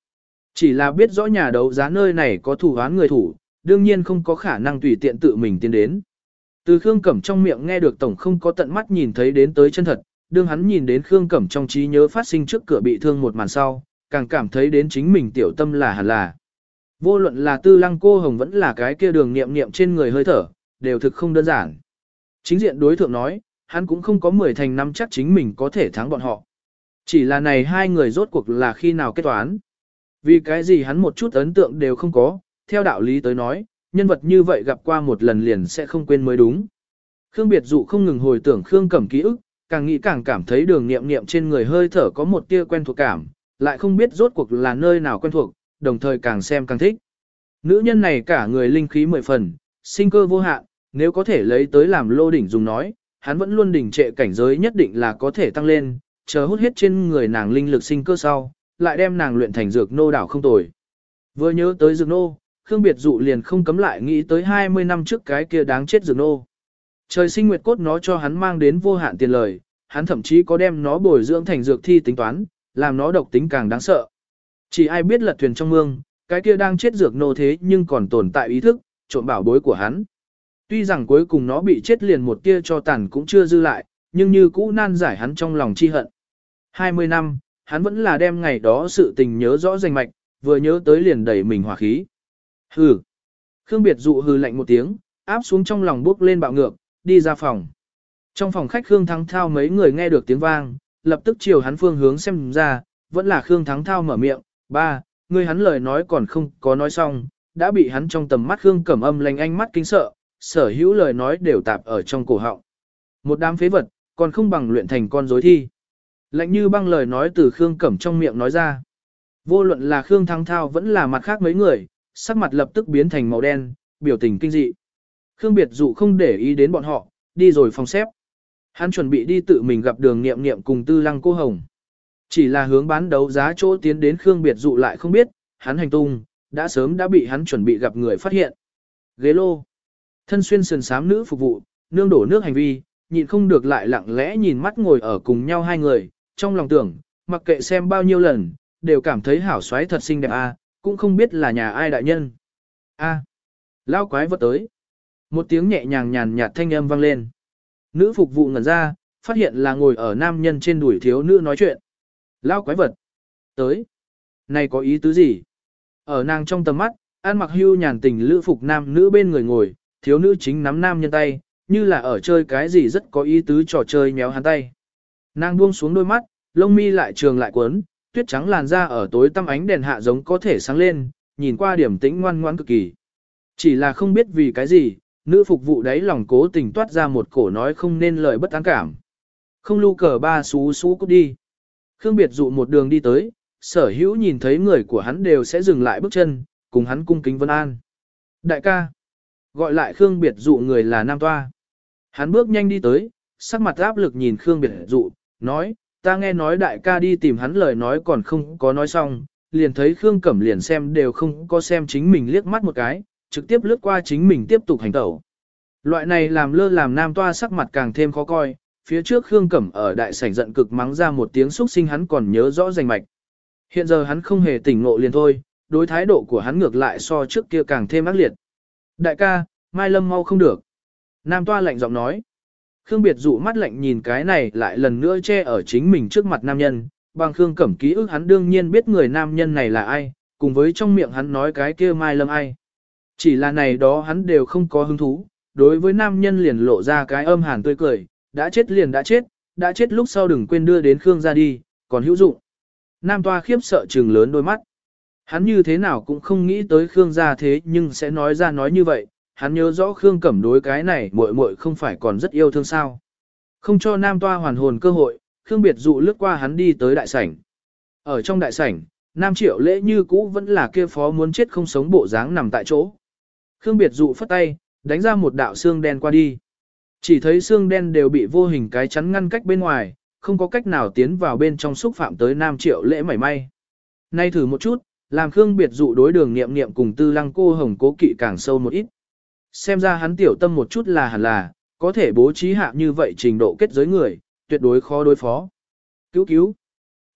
Chỉ là biết rõ nhà đấu giá nơi này có thủ án người thủ, đương nhiên không có khả năng tùy tiện tự mình tiến đến. Từ Khương Cẩm trong miệng nghe được tổng không có tận mắt nhìn thấy đến tới chân thật, đương hắn nhìn đến Khương Cẩm trong trí nhớ phát sinh trước cửa bị thương một màn sau, càng cảm thấy đến chính mình tiểu tâm là hẳn là. Vô luận là tư lăng cô hồng vẫn là cái kia đường niệm niệm trên người hơi thở, đều thực không đơn giản. Chính diện đối thượng nói, hắn cũng không có mười thành năm chắc chính mình có thể thắng bọn họ. Chỉ là này hai người rốt cuộc là khi nào kết toán. Vì cái gì hắn một chút ấn tượng đều không có, theo đạo lý tới nói, nhân vật như vậy gặp qua một lần liền sẽ không quên mới đúng. Khương Biệt Dụ không ngừng hồi tưởng Khương Cẩm ký ức, càng nghĩ càng cảm thấy đường niệm niệm trên người hơi thở có một tia quen thuộc cảm, lại không biết rốt cuộc là nơi nào quen thuộc, đồng thời càng xem càng thích. Nữ nhân này cả người linh khí mười phần, sinh cơ vô hạn, nếu có thể lấy tới làm lô đỉnh dùng nói, hắn vẫn luôn đỉnh trệ cảnh giới nhất định là có thể tăng lên, chờ hút hết trên người nàng linh lực sinh cơ sau, lại đem nàng luyện thành dược nô đảo không tồi. Vừa nhớ tới dược nô, Khương Biệt Dụ liền không cấm lại nghĩ tới 20 năm trước cái kia đáng chết dược nô. Trời sinh nguyệt cốt nó cho hắn mang đến vô hạn tiền lời, hắn thậm chí có đem nó bồi dưỡng thành dược thi tính toán, làm nó độc tính càng đáng sợ. Chỉ ai biết lật thuyền trong mương, cái kia đang chết dược nô thế nhưng còn tồn tại ý thức, trộm bảo bối của hắn. Tuy rằng cuối cùng nó bị chết liền một tia cho tàn cũng chưa dư lại, nhưng như cũ nan giải hắn trong lòng chi hận. 20 năm, hắn vẫn là đem ngày đó sự tình nhớ rõ rành mạch, vừa nhớ tới liền đẩy mình hỏa khí. Hừ. Khương Biệt dụ hừ lạnh một tiếng, áp xuống trong lòng bước lên bạo ngược, đi ra phòng. Trong phòng khách Khương Thắng Thao mấy người nghe được tiếng vang, lập tức chiều hắn phương hướng xem ra, vẫn là Khương Thắng Thao mở miệng, ba, người hắn lời nói còn không có nói xong, đã bị hắn trong tầm mắt Khương cẩm âm lành ánh mắt kinh sợ, sở hữu lời nói đều tạp ở trong cổ họng. Một đám phế vật, còn không bằng luyện thành con dối thi. Lạnh như băng lời nói từ Khương Cẩm trong miệng nói ra. Vô luận là Khương thắng Thao vẫn là mặt khác mấy người, sắc mặt lập tức biến thành màu đen, biểu tình kinh dị. Khương Biệt Dụ không để ý đến bọn họ, đi rồi phòng xếp. Hắn chuẩn bị đi tự mình gặp đường nghiệm nghiệm cùng tư lăng cô hồng. Chỉ là hướng bán đấu giá chỗ tiến đến Khương Biệt Dụ lại không biết, hắn hành tung, đã sớm đã bị hắn chuẩn bị gặp người phát hiện. Ghế lô. Thân xuyên sườn sám nữ phục vụ, nương đổ nước hành vi, nhịn không được lại lặng lẽ nhìn mắt ngồi ở cùng nhau hai người, trong lòng tưởng, mặc kệ xem bao nhiêu lần, đều cảm thấy hảo xoáy thật xinh đẹp a, cũng không biết là nhà ai đại nhân. A, lao quái vật tới. Một tiếng nhẹ nhàng nhàn nhạt thanh âm vang lên. Nữ phục vụ ngẩn ra, phát hiện là ngồi ở nam nhân trên đuổi thiếu nữ nói chuyện. Lao quái vật. Tới. Này có ý tứ gì? Ở nàng trong tầm mắt, an mặc hưu nhàn tình lữ phục nam nữ bên người ngồi, thiếu nữ chính nắm nam nhân tay, như là ở chơi cái gì rất có ý tứ trò chơi méo hắn tay. Nàng buông xuống đôi mắt, lông mi lại trường lại cuốn, tuyết trắng làn da ở tối tăm ánh đèn hạ giống có thể sáng lên, nhìn qua điểm tĩnh ngoan ngoãn cực kỳ. Chỉ là không biết vì cái gì, nữ phục vụ đấy lòng cố tình toát ra một cổ nói không nên lời bất an cảm. Không lưu cờ ba xú xú cút đi. Khương Biệt dụ một đường đi tới, sở hữu nhìn thấy người của hắn đều sẽ dừng lại bước chân, cùng hắn cung kính vân an. Đại ca, gọi lại Khương Biệt dụ người là Nam Toa. Hắn bước nhanh đi tới, sắc mặt áp lực nhìn Khương Biệt dụ, nói, ta nghe nói đại ca đi tìm hắn lời nói còn không có nói xong, liền thấy Khương Cẩm liền xem đều không có xem chính mình liếc mắt một cái, trực tiếp lướt qua chính mình tiếp tục hành tẩu. Loại này làm lơ làm nam toa sắc mặt càng thêm khó coi, phía trước Khương Cẩm ở đại sảnh giận cực mắng ra một tiếng xúc sinh hắn còn nhớ rõ rành mạch. Hiện giờ hắn không hề tỉnh ngộ liền thôi, đối thái độ của hắn ngược lại so trước kia càng thêm ác liệt. Đại ca, Mai Lâm mau không được. Nam toa lạnh giọng nói. Khương Biệt dụ mắt lạnh nhìn cái này lại lần nữa che ở chính mình trước mặt nam nhân, bằng Khương Cẩm ký ức hắn đương nhiên biết người nam nhân này là ai, cùng với trong miệng hắn nói cái kia Mai Lâm ai. Chỉ là này đó hắn đều không có hứng thú, đối với nam nhân liền lộ ra cái âm hàn tươi cười, đã chết liền đã chết, đã chết lúc sau đừng quên đưa đến Khương ra đi, còn hữu dụng. Nam toa khiếp sợ trừng lớn đôi mắt. Hắn như thế nào cũng không nghĩ tới Khương gia thế nhưng sẽ nói ra nói như vậy, hắn nhớ rõ Khương Cẩm đối cái này muội muội không phải còn rất yêu thương sao. Không cho Nam Toa hoàn hồn cơ hội, Khương Biệt dụ lướt qua hắn đi tới đại sảnh. Ở trong đại sảnh, Nam Triệu lễ như cũ vẫn là kia phó muốn chết không sống bộ dáng nằm tại chỗ. Khương Biệt dụ phất tay, đánh ra một đạo xương đen qua đi. Chỉ thấy xương đen đều bị vô hình cái chắn ngăn cách bên ngoài, không có cách nào tiến vào bên trong xúc phạm tới Nam Triệu lễ mảy may. Nay thử một chút, làm Khương Biệt dụ đối đường nghiệm nghiệm cùng tư lăng cô hồng cố kỵ càng sâu một ít. Xem ra hắn tiểu tâm một chút là hẳn là, có thể bố trí hạ như vậy trình độ kết giới người, tuyệt đối khó đối phó. Cứu cứu.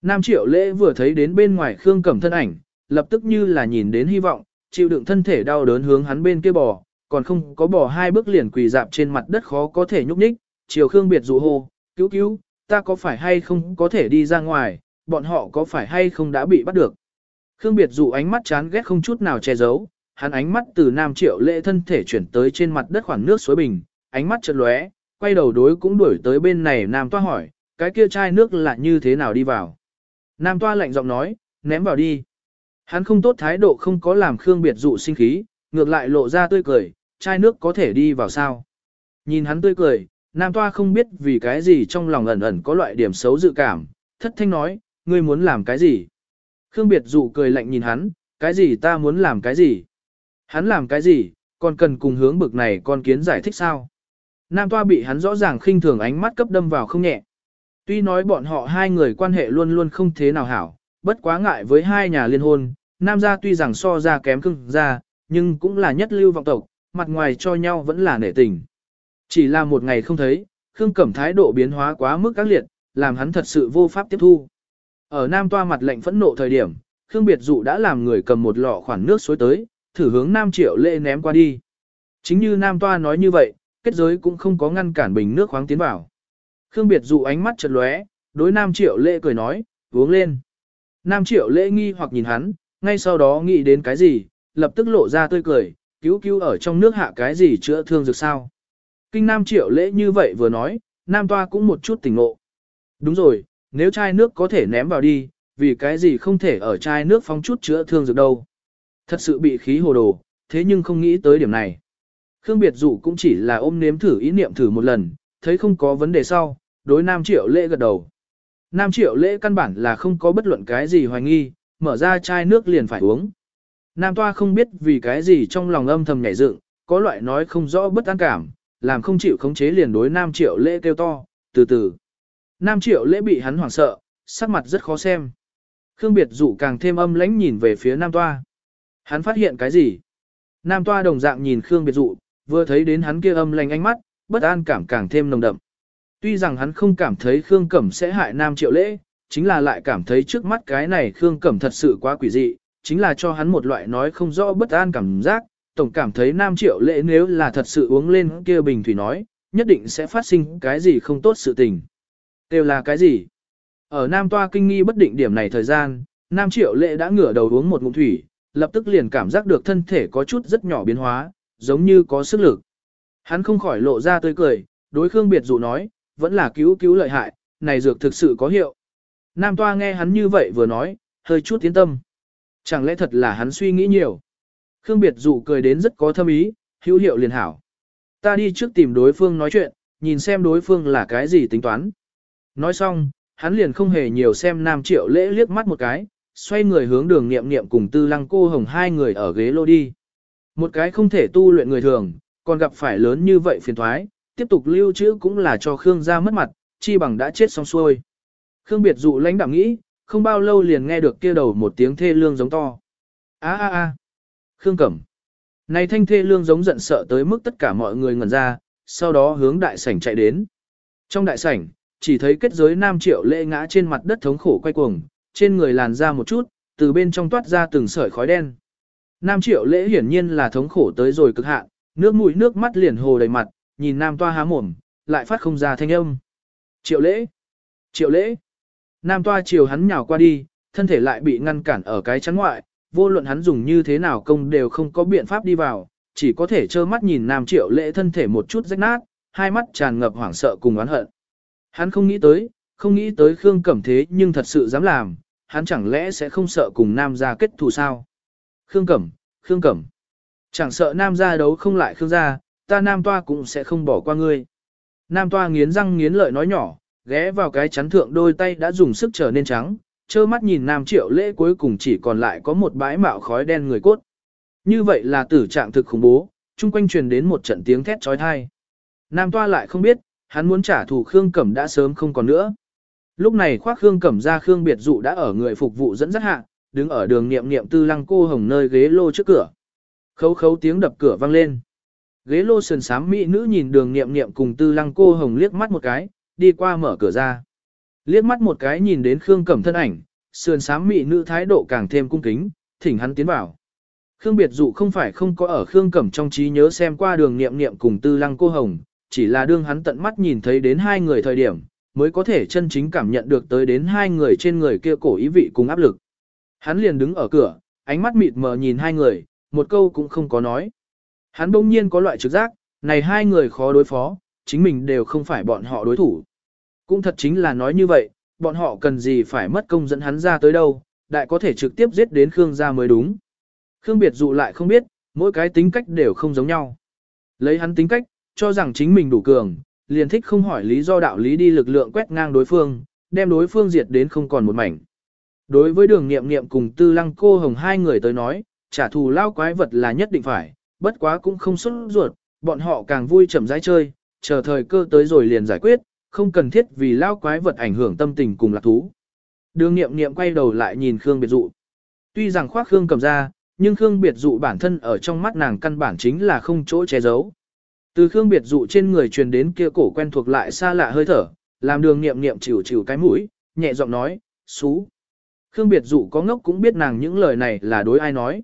Nam triệu lễ vừa thấy đến bên ngoài Khương Cẩm thân ảnh, lập tức như là nhìn đến hy vọng, chịu đựng thân thể đau đớn hướng hắn bên kia bò, còn không có bò hai bước liền quỳ dạp trên mặt đất khó có thể nhúc nhích, chiều Khương biệt dụ hô, cứu cứu, ta có phải hay không có thể đi ra ngoài, bọn họ có phải hay không đã bị bắt được. Khương biệt dụ ánh mắt chán ghét không chút nào che giấu, hắn ánh mắt từ Nam Triệu lệ thân thể chuyển tới trên mặt đất khoảng nước suối bình, ánh mắt chợt lóe, quay đầu đối cũng đuổi tới bên này Nam Toa hỏi, cái kia chai nước là như thế nào đi vào. Nam Toa lạnh giọng nói, ném vào đi. Hắn không tốt thái độ không có làm Khương Biệt dụ sinh khí, ngược lại lộ ra tươi cười, chai nước có thể đi vào sao. Nhìn hắn tươi cười, Nam Toa không biết vì cái gì trong lòng ẩn ẩn có loại điểm xấu dự cảm, thất thanh nói, ngươi muốn làm cái gì. Khương Biệt dụ cười lạnh nhìn hắn, cái gì ta muốn làm cái gì. Hắn làm cái gì, còn cần cùng hướng bực này con kiến giải thích sao? Nam Toa bị hắn rõ ràng khinh thường ánh mắt cấp đâm vào không nhẹ. Tuy nói bọn họ hai người quan hệ luôn luôn không thế nào hảo, bất quá ngại với hai nhà liên hôn, Nam gia tuy rằng so ra kém cưng gia nhưng cũng là nhất lưu vọng tộc, mặt ngoài cho nhau vẫn là nể tình. Chỉ là một ngày không thấy, Khương Cẩm thái độ biến hóa quá mức các liệt, làm hắn thật sự vô pháp tiếp thu. Ở Nam Toa mặt lệnh phẫn nộ thời điểm, Khương Biệt Dụ đã làm người cầm một lọ khoản nước suối tới, thử hướng Nam Triệu Lệ ném qua đi. Chính như Nam Toa nói như vậy, kết giới cũng không có ngăn cản bình nước khoáng tiến vào. Khương Biệt dụ ánh mắt chợt lóe, đối Nam Triệu Lệ cười nói, uống lên. Nam Triệu Lễ nghi hoặc nhìn hắn, ngay sau đó nghĩ đến cái gì, lập tức lộ ra tươi cười, cứu cứu ở trong nước hạ cái gì chữa thương dược sao. Kinh Nam Triệu Lễ như vậy vừa nói, Nam Toa cũng một chút tỉnh ngộ. Đúng rồi, nếu chai nước có thể ném vào đi, vì cái gì không thể ở chai nước phóng chút chữa thương dược đâu. Thật sự bị khí hồ đồ, thế nhưng không nghĩ tới điểm này. Khương Biệt Dụ cũng chỉ là ôm nếm thử ý niệm thử một lần, thấy không có vấn đề sau, đối Nam Triệu Lễ gật đầu. Nam Triệu Lễ căn bản là không có bất luận cái gì hoài nghi, mở ra chai nước liền phải uống. Nam Toa không biết vì cái gì trong lòng âm thầm nhảy dựng, có loại nói không rõ bất an cảm, làm không chịu khống chế liền đối Nam Triệu Lễ kêu to, từ từ. Nam Triệu Lễ bị hắn hoảng sợ, sắc mặt rất khó xem. Khương Biệt Dụ càng thêm âm lãnh nhìn về phía Nam Toa. Hắn phát hiện cái gì? Nam toa đồng dạng nhìn Khương Biệt Dụ, vừa thấy đến hắn kia âm lãnh ánh mắt, bất an cảm càng thêm nồng đậm. Tuy rằng hắn không cảm thấy Khương Cẩm sẽ hại Nam Triệu Lễ, chính là lại cảm thấy trước mắt cái này Khương Cẩm thật sự quá quỷ dị, chính là cho hắn một loại nói không rõ bất an cảm giác, tổng cảm thấy Nam Triệu Lễ nếu là thật sự uống lên kia bình thủy nói, nhất định sẽ phát sinh cái gì không tốt sự tình. Đều là cái gì? Ở Nam Toa kinh nghi bất định điểm này thời gian, Nam Triệu Lễ đã ngửa đầu uống một ngụm thủy, lập tức liền cảm giác được thân thể có chút rất nhỏ biến hóa, giống như có sức lực. Hắn không khỏi lộ ra tươi cười, đối Khương Biệt dụ nói, vẫn là cứu cứu lợi hại, này dược thực sự có hiệu. Nam Toa nghe hắn như vậy vừa nói, hơi chút tiến tâm. Chẳng lẽ thật là hắn suy nghĩ nhiều. Khương Biệt dụ cười đến rất có thâm ý, hữu hiệu liền hảo. Ta đi trước tìm đối phương nói chuyện, nhìn xem đối phương là cái gì tính toán. Nói xong, hắn liền không hề nhiều xem Nam Triệu lễ liếc mắt một cái, xoay người hướng đường nghiệm nghiệm cùng tư lăng cô hồng hai người ở ghế lô đi. Một cái không thể tu luyện người thường, còn gặp phải lớn như vậy phiền thoái, tiếp tục lưu trữ cũng là cho Khương gia mất mặt, chi bằng đã chết xong xuôi. Khương biệt dụ lãnh đạm nghĩ, không bao lâu liền nghe được kia đầu một tiếng thê lương giống to. a a a Khương Cẩm. Này thanh thê lương giống giận sợ tới mức tất cả mọi người ngẩn ra, sau đó hướng đại sảnh chạy đến. Trong đại sảnh, chỉ thấy kết giới nam triệu lệ ngã trên mặt đất thống khổ quay cuồng, trên người làn ra một chút, từ bên trong toát ra từng sợi khói đen. Nam triệu lễ hiển nhiên là thống khổ tới rồi cực hạn, nước mũi nước mắt liền hồ đầy mặt, nhìn nam toa há mồm, lại phát không ra thanh âm. Triệu lễ! Triệu lễ! Nam toa chiều hắn nhào qua đi, thân thể lại bị ngăn cản ở cái chắn ngoại, vô luận hắn dùng như thế nào công đều không có biện pháp đi vào, chỉ có thể trơ mắt nhìn nam triệu lễ thân thể một chút rách nát, hai mắt tràn ngập hoảng sợ cùng oán hận. Hắn không nghĩ tới, không nghĩ tới Khương Cẩm thế nhưng thật sự dám làm, hắn chẳng lẽ sẽ không sợ cùng nam gia kết thù sao? Khương Cẩm, Khương Cẩm. Chẳng sợ nam gia đấu không lại Khương gia, ta nam toa cũng sẽ không bỏ qua ngươi. Nam toa nghiến răng nghiến lợi nói nhỏ, ghé vào cái chắn thượng đôi tay đã dùng sức trở nên trắng, trơ mắt nhìn nam triệu lễ cuối cùng chỉ còn lại có một bãi mạo khói đen người cốt. Như vậy là tử trạng thực khủng bố, chung quanh truyền đến một trận tiếng thét trói thai. Nam toa lại không biết, hắn muốn trả thù Khương Cẩm đã sớm không còn nữa. Lúc này khoác Khương Cẩm ra Khương Biệt Dụ đã ở người phục vụ dẫn dắt hạ, đứng ở đường niệm niệm tư lăng cô hồng nơi ghế lô trước cửa. Khấu khấu tiếng đập cửa vang lên. Ghế lô sườn sám mỹ nữ nhìn đường niệm niệm cùng tư lăng cô hồng liếc mắt một cái, đi qua mở cửa ra. Liếc mắt một cái nhìn đến Khương Cẩm thân ảnh, sườn sám mỹ nữ thái độ càng thêm cung kính, thỉnh hắn tiến vào. Khương Biệt Dụ không phải không có ở Khương Cẩm trong trí nhớ xem qua đường niệm niệm cùng tư lăng cô hồng, chỉ là đương hắn tận mắt nhìn thấy đến hai người thời điểm, mới có thể chân chính cảm nhận được tới đến hai người trên người kia cổ ý vị cùng áp lực. Hắn liền đứng ở cửa, ánh mắt mịt mờ nhìn hai người, một câu cũng không có nói. Hắn bỗng nhiên có loại trực giác, này hai người khó đối phó, chính mình đều không phải bọn họ đối thủ. Cũng thật chính là nói như vậy, bọn họ cần gì phải mất công dẫn hắn ra tới đâu, đại có thể trực tiếp giết đến Khương gia mới đúng. Khương biệt dụ lại không biết, mỗi cái tính cách đều không giống nhau. Lấy hắn tính cách, cho rằng chính mình đủ cường, liền thích không hỏi lý do đạo lý đi lực lượng quét ngang đối phương, đem đối phương diệt đến không còn một mảnh. Đối với đường nghiệm nghiệm cùng tư lăng cô hồng hai người tới nói, trả thù lao quái vật là nhất định phải, bất quá cũng không xuất ruột, bọn họ càng vui chậm rãi chơi, chờ thời cơ tới rồi liền giải quyết, không cần thiết vì lao quái vật ảnh hưởng tâm tình cùng lạc thú. Đường nghiệm nghiệm quay đầu lại nhìn Khương Biệt Dụ. Tuy rằng khoác Khương cầm ra, nhưng Khương Biệt Dụ bản thân ở trong mắt nàng căn bản chính là không chỗ che giấu. Từ Khương Biệt Dụ trên người truyền đến kia cổ quen thuộc lại xa lạ hơi thở, làm đường nghiệm nghiệm chịu chịu cái mũi, nhẹ giọng nói, xú. Khương Biệt Dụ có ngốc cũng biết nàng những lời này là đối ai nói.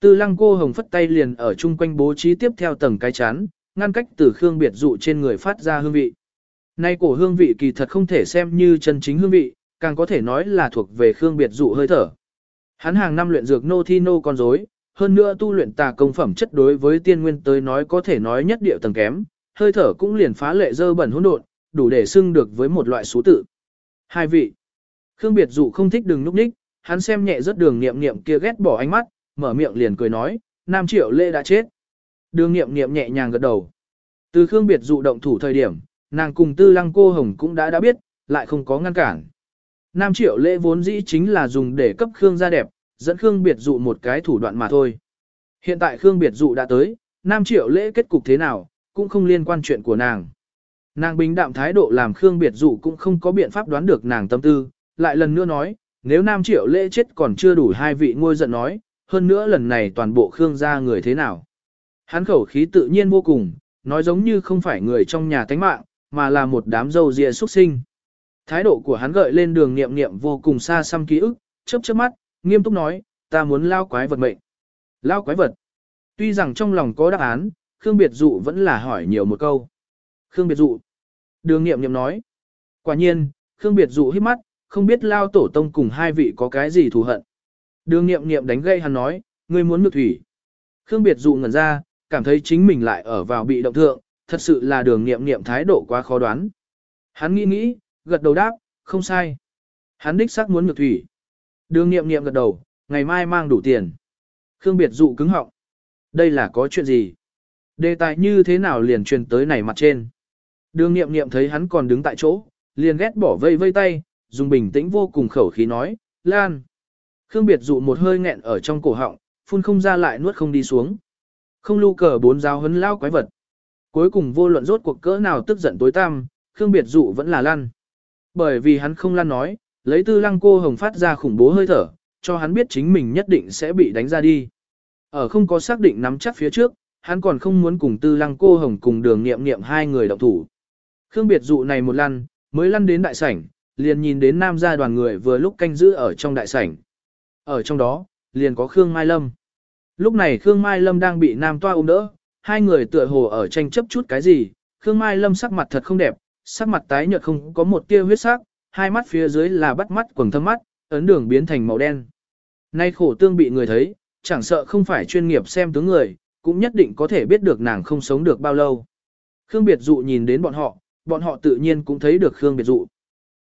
Tư lăng cô hồng phất tay liền ở chung quanh bố trí tiếp theo tầng cái chán, ngăn cách từ Khương Biệt Dụ trên người phát ra hương vị. Nay cổ hương vị kỳ thật không thể xem như chân chính hương vị, càng có thể nói là thuộc về Khương Biệt Dụ hơi thở. Hắn hàng năm luyện dược nô thi nô con rối, hơn nữa tu luyện tà công phẩm chất đối với tiên nguyên tới nói có thể nói nhất điệu tầng kém, hơi thở cũng liền phá lệ dơ bẩn hỗn độn, đủ để xưng được với một loại số tự. Hai vị. Khương Biệt Dụ không thích đừng núp ních, hắn xem nhẹ rất đường niệm niệm kia ghét bỏ ánh mắt, mở miệng liền cười nói, Nam Triệu Lê đã chết. Đường niệm niệm nhẹ nhàng gật đầu. Từ Khương Biệt Dụ động thủ thời điểm, nàng cùng Tư Lăng Cô Hồng cũng đã đã biết, lại không có ngăn cản. Nam Triệu Lễ vốn dĩ chính là dùng để cấp Khương gia đẹp, dẫn Khương Biệt Dụ một cái thủ đoạn mà thôi. Hiện tại Khương Biệt Dụ đã tới, Nam Triệu Lễ kết cục thế nào, cũng không liên quan chuyện của nàng. Nàng bình đạm thái độ làm Khương Biệt Dụ cũng không có biện pháp đoán được nàng tâm tư, lại lần nữa nói, nếu Nam Triệu Lễ chết còn chưa đủ hai vị ngôi giận nói, hơn nữa lần này toàn bộ Khương gia người thế nào. Hắn khẩu khí tự nhiên vô cùng, nói giống như không phải người trong nhà tánh mạng, mà là một đám dâu dịa xuất sinh. Thái độ của hắn gợi lên đường niệm niệm vô cùng xa xăm ký ức, chớp chớp mắt, nghiêm túc nói, ta muốn lao quái vật mệnh. Lao quái vật. Tuy rằng trong lòng có đáp án, Khương Biệt Dụ vẫn là hỏi nhiều một câu. Khương Biệt Dụ. Đường nghiệm nghiệm nói. Quả nhiên, Khương Biệt Dụ hít mắt, không biết lao tổ tông cùng hai vị có cái gì thù hận. Đường nghiệm nghiệm đánh gây hắn nói, ngươi muốn nhược thủy. Khương Biệt Dụ ngẩn ra, cảm thấy chính mình lại ở vào bị động thượng, thật sự là đường nghiệm nghiệm thái độ quá khó đoán. Hắn nghĩ nghĩ, gật đầu đáp, không sai. Hắn đích xác muốn nhược thủy. Đường nghiệm nghiệm gật đầu, ngày mai mang đủ tiền. Khương Biệt Dụ cứng họng. Đây là có chuyện gì? Đề tài như thế nào liền truyền tới này mặt trên? Đường nghiệm nghiệm thấy hắn còn đứng tại chỗ, liền ghét bỏ vây vây tay, dùng bình tĩnh vô cùng khẩu khí nói, Lan. Khương Biệt Dụ một hơi nghẹn ở trong cổ họng, phun không ra lại nuốt không đi xuống. Không lưu cờ bốn giáo hấn lao quái vật. Cuối cùng vô luận rốt cuộc cỡ nào tức giận tối tăm, Khương Biệt Dụ vẫn là lăn. Bởi vì hắn không lăn nói, lấy tư lăng cô hồng phát ra khủng bố hơi thở, cho hắn biết chính mình nhất định sẽ bị đánh ra đi. Ở không có xác định nắm chắc phía trước, hắn còn không muốn cùng tư lăng cô hồng cùng đường nghiệm nghiệm hai người động thủ. Khương Biệt Dụ này một lăn, mới lăn đến đại sảnh, liền nhìn đến nam gia đoàn người vừa lúc canh giữ ở trong đại sảnh. Ở trong đó, liền có Khương Mai Lâm. Lúc này Khương Mai Lâm đang bị nam toa ôm đỡ, hai người tựa hồ ở tranh chấp chút cái gì, Khương Mai Lâm sắc mặt thật không đẹp, sắc mặt tái nhợt không có một tia huyết sắc, hai mắt phía dưới là bắt mắt quầng thâm mắt, ấn đường biến thành màu đen. Nay khổ tương bị người thấy, chẳng sợ không phải chuyên nghiệp xem tướng người, cũng nhất định có thể biết được nàng không sống được bao lâu. Khương Biệt Dụ nhìn đến bọn họ, bọn họ tự nhiên cũng thấy được Khương Biệt Dụ.